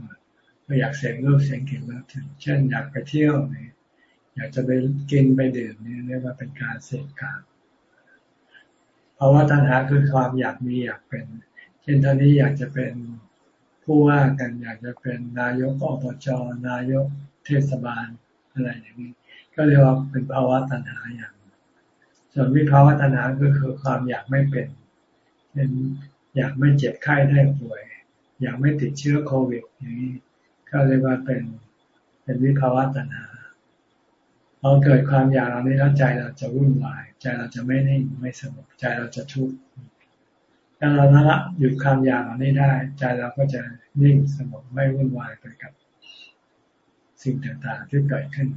อยากเสพรูปเสียงกลิ่นรสเช่น อยากไปเที่ยวเนี่อยากจะไปกินไปดื่มนี่เรียกว่าเป็นการเสพการภาวะตัณหาคือความอยากมีอยากเป็น เช่นตอนนี้อยากจะเป็น ผู้ว่ากันอยากจะเป็นนายกอบจนายกเทศบาลอะไรอย่างนี้ ก็เรียกว่าเป็นภาวะตัณหาอย่าง ส่วนวิภาวะตัณหาก็คือความอยากไม่เป็นเป็นอยากไม่เจ็บไข้ได้ป่วย อยากไม่ติดเชื้อโควิดอย่างนี้ก็เรียกว่าเป็นเป็นวิภาวะตัณหาพอเกิดความอยากเรานี้แล้วใจเราจะวุ่นวาย ใจเราจะไม่นิ่งไม่สงบใจเราจะทุกข์ ถ้าเราละหยุดความอยากเหล่านี้ได้ ใจเราก็จะนิ่งสงบไม่วุ่นวายไปกับ สิ่งต่างๆที่เกิดขึ้น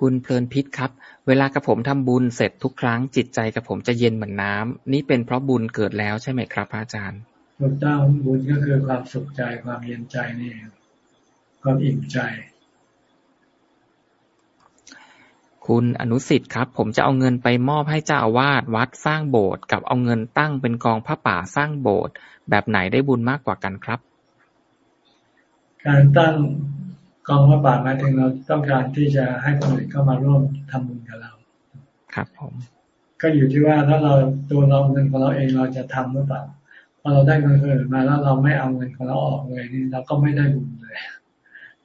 คุณเพลินพิษครับ เวลากระผมทำบุญเสร็จทุกครั้งจิตใจกระผมจะเย็นเหมือนน้ำนี่เป็นเพราะบุญเกิดแล้วใช่ไหมครับอาจารย์ถูกต้องบุญก็คือความสุขใจความเย็นใจนี่ความอิ่มใจ คุณอนุสิทธิ์ครับ ผมจะเอาเงินไปมอบให้เจ้าอาวาสวัดสร้างโบสถ์กับเอาเงินตั้งเป็นกองพระป่าสร้างโบสถ์แบบไหนได้บุญมากกว่ากันครับ การตั้งกองพระป่าหมายถึงเราต้องการที่จะให้คนอื่นเข้ามาร่วมทำบุญกับเรา ครับผม ก็อยู่ที่ว่าถ้าเราตัวเราเงินของเราเองเราจะทำหรือเปล่าพอเราได้เงินคนอื่นมาแล้วเราไม่เอาเงินของเราออกเลยนี่เราก็ไม่ได้บุญเลย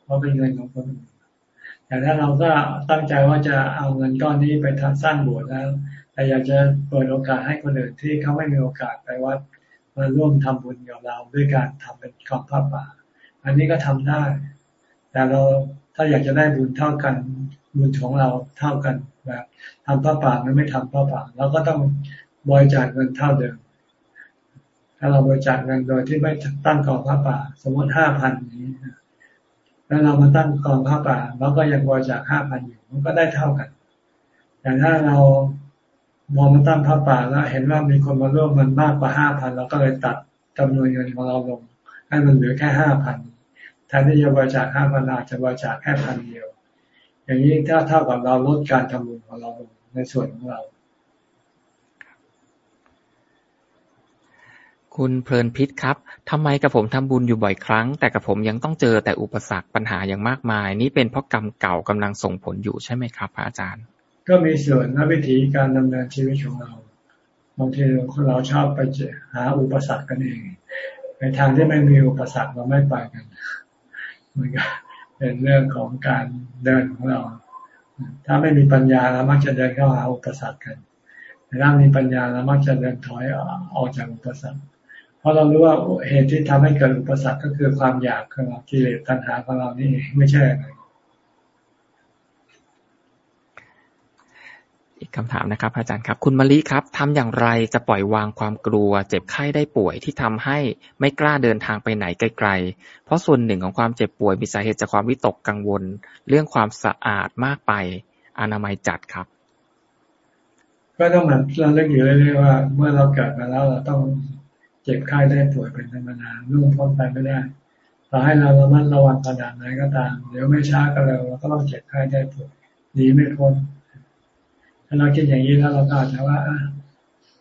เพราะเป็นเงินของคนอื่น แต่ถ้าเราก็ตั้งใจว่าจะเอาเงินก้อนนี้ไปทำสร้างโบสถ์แล้ว แต่อยากจะเปิดโอกาสให้คนอื่นที่เขาไม่มีโอกาสไปวัดมาร่วมทำบุญกับเราด้วยการทำเป็นกองผ้าป่า อันนี้ก็ทำได้ แต่เราถ้าอยากจะได้บุญเท่ากันบุญของเราเท่ากันแบบทำผ้าป่าไม่ไม่ทำผ้าป่าเราก็ต้องบริจาคเงินเท่าเดิม ถ้าเราบริจาคเงินโดยที่ไม่ตั้งกองผ้าป่า สมมติห้าพันนี้ แล้วเรามาตั้งกองผ้าป่าเราก็ยังบริจาคห้าพันอยู่มันก็ได้เท่ากัน แต่ถ้าเรามองมาตั้งผ้าป่าแล้วเห็นว่ามีคนมาร่วมมันมากกว่าห้าพันเราก็เลยตัดจำนวนเงินของเราลง ให้มันเหลือแค่ห้าพันแทนที่จะบริจาคห้าพันอาจจะบริจาคแค่พันเดียว อย่างนี้ถ้าเท่ากับเราลดการทำบุญของเราลงในส่วนของเรา คุณเพลินพิษครับทำไมกับผมทำบุญอยู่บ่อยครั้ง แต่กับผมยังต้องเจอแต่อุปสรรคปัญหาอย่างมากมาย นี่เป็นเพราะกรรมเก่ากำลังส่งผลอยู่ใช่ไหมครับพระอาจารย์ ก็มีส่วนนะวิธีการดำเนินชีวิตของเราบางทีเราชอบไปหาอุปสรรคกันเองในทางที่ไม่มีอุปสรรคเราไม่ไปกันมันก็เป็นเรื่องของการเดินของเรา ถ้าไม่มีปัญญาเรามักจะเดินเข้าหาอุปสรรคกันแต่ถ้ามีปัญญาเรามักจะเดินถอยออกจากอุปสรรค ราะเรารู้ว่าเหตุที่ทำให้เกิดอุปสรรคก็คือความอยากของเรากิเลสตัณหาของเรานี่ไม่ใช่อะไรอีกคำถามนะครับ อาจารย์ครับ คุณมะลิครับทำอย่างไรจะปล่อยวางความกลัว เจ็บไข้ได้ป่วยที่ทำให้ไม่กล้าเดินทางไปไหนไกลๆ เพราะส่วนหนึ่งของความเจ็บป่วยมีสาเหตุจากความวิตกกังวล เรื่องความสะอาดมากไป อนามัยจัดครับก็ต้องมันเราเลือกอยู่เรื่อยๆว่า เมื่อเราเกิดมาแล้วเราต้อง เจ็บไข้ได้ป่วยเป็นธรรมดาล่วงพ้นไปไม่ได้ต่อให้เราระมัดระวังขนาดไหนก็ตาม เดี๋ยวไม่ช้าก็เร็วเราก็ต้องเจ็บไข้ได้ป่วยดีไม่พ้นถ้าเราคิดอย่างนี้แล้วเราก็อาจจะว่า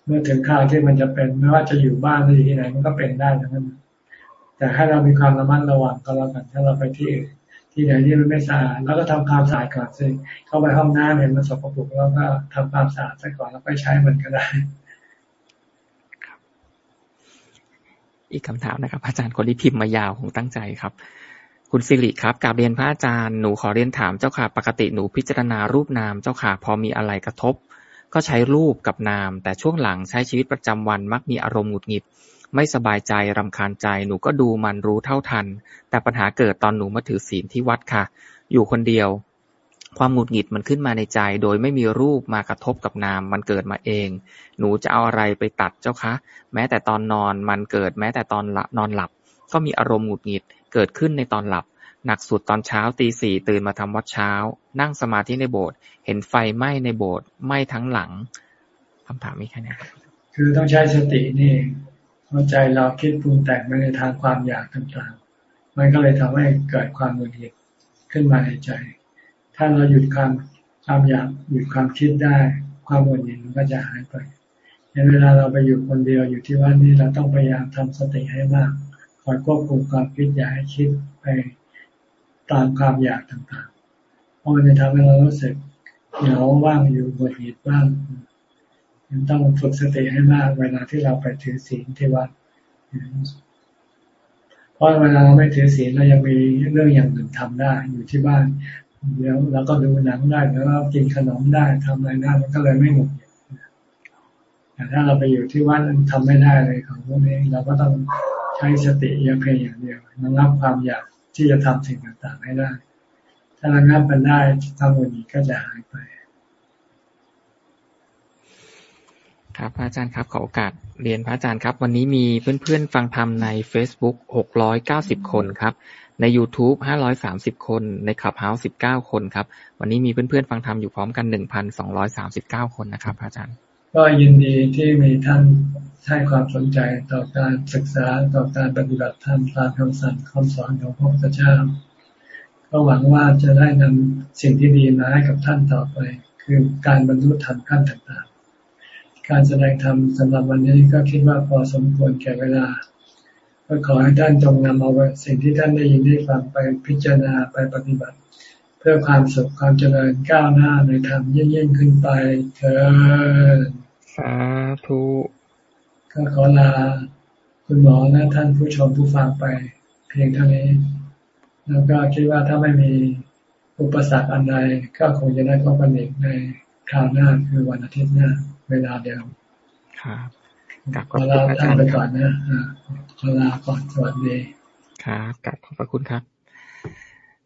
เมื่อถึงข่าวที่มันจะเป็นไม่ว่าจะอยู่บ้านหรืออยู่ที่ไหนมันก็เป็นได้ทั้งนั้นแต่ให้เรามีความระมัดระวังก็แล้วกันถ้าเราไปที่ที่ไหนที่มันไม่สะอาดแล้วก็ทำความสะอาดก่อนสิเข้าไปห้องน้ำเห็นมันสกปรกแล้วก็ทำความสะอาดซะก่อนแล้วไปใช้มันก็ได้ อีกคำถามนะครับ อาจารย์คนที่พิมพ์มายาวคงตั้งใจครับ คุณสิริครับกาบเรียนพระอาจารย์หนูขอเรียนถามเจ้าค่ะ ปกติหนูพิจารณารูปนามเจ้าค่ะ พอมีอะไรกระทบ ก็ใช้รูปกับนาม แต่ช่วงหลังใช้ชีวิตประจำวันมักมีอารมณ์หงุดหงิด ไม่สบายใจรำคาญใจ หนูก็ดูมันรู้เท่าทัน แต่ปัญหาเกิดตอนหนูมาถือศีลที่วัดค่ะ อยู่คนเดียว ความหงุดหงิดมันขึ้นมาในใจ โดยไม่มีรูปมากระทบกับนาม มันเกิดมาเอง หนูจะเอาอะไรไปตัดเจ้าคะ แม้แต่ตอนนอนมันเกิดแม้แต่ตอนนอนหลับ ก็มีอารมณ์หงุดหงิดเกิดขึ้นในตอนหลับ หนักสุดตอนเช้าตีสี่ตื่นมาทำวัดเช้า นั่งสมาธิในโบสถ์เห็นไฟไหม้ในโบสถ์ไหม้ทั้งหลังคำถามมีแค่นี้ครับคือต้องใช้สตินี่พอใจเราคิดปรุงแต่งไปในทางความอยากต่างๆ มันก็เลยทำให้เกิดความหงุดหงิดขึ้นมาในใจ ถ้าเราหยุดความความอยากหยุดความคิดได้ ความหงุดหงิดมันก็จะหายไปในเวลาเราไปอยู่คนเดียวอยู่ที่วัดนี้เราต้องพยายามทำสติให้มากคอยควบคุมความคิดอย่าให้คิดไปตามความอยากต่างๆ เพราะมันจะทำให้เรารู้สึกเหงาว่างอยู่บนหิตบ้างยังต้องฝึกสติให้มาก เวลาที่เราไปถือศีลที่วัดเพราะเวลาเราไม่ถือศีลเรายังมีเรื่องอย่างอื่นทำได้ อยู่ที่บ้าน เดี๋ยวเราก็ดูหนังได้แล้วเรากินขนมได้ทำอะไรได้มันก็เลยไม่หมดแต่ถ้าเราไปอยู่ที่วัดทำไม่ได้เลยของพวกนี้เราก็ต้องใช้สติอย่างเพียงอย่างเดียวระงับความอยากที่จะทำสิ่งต่างๆให้ได้ ถ้าระงับมันได้ทั้งหมดนี้ก็จะหายไป ครับพระอาจารย์ครับขอโอกาสเรียนพระอาจารย์ครับ วันนี้มีเพื่อนๆฟังธรรมใน Facebook 690 คนครับ ใน YouTube 530 คน ในคลับเฮาส์19 คนครับ วันนี้มีเพื่อนๆ ฟังธรรมอยู่พร้อมกัน 1,239 คนนะครับพระอาจารย์ ก็ยินดีที่มีท่านให้ความสนใจต่อการศึกษาต่อการปฏิบัติธรรมตามคำสั่งคำสอนของพระพุทธเจ้า ก็หวังว่าจะได้นำสิ่งที่ดีมาให้กับท่านต่อไป คือการบรรลุธรรมขั้นต่างๆ การแสดงธรรมสำหรับวันนี้ก็คิดว่าพอสมควรแก่เวลา ก็ขอให้ท่านจงนำเอาสิ่งที่ท่านได้ยินได้ฟังไปพิจารณาไปปฏิบัติ เพื่อความสุขความเจริญก้าวหน้าในธรรมยิ่งๆขึ้นไปเถิดสาธุก็ขอลาคุณหมอและท่านผู้ชมผู้ฟังไปเพียงเท่านี้ แล้วก็คิดว่าถ้าไม่มีอุปสรรคอันใดก็คงจะได้พบกันอีกในคราวหน้าคือวันอาทิตย์หน้า เวลาเดียวครับ ขอลาท่านไปก่อนนะขอลาก่อนสวัสดีครับกลับขอบพระคุณครับ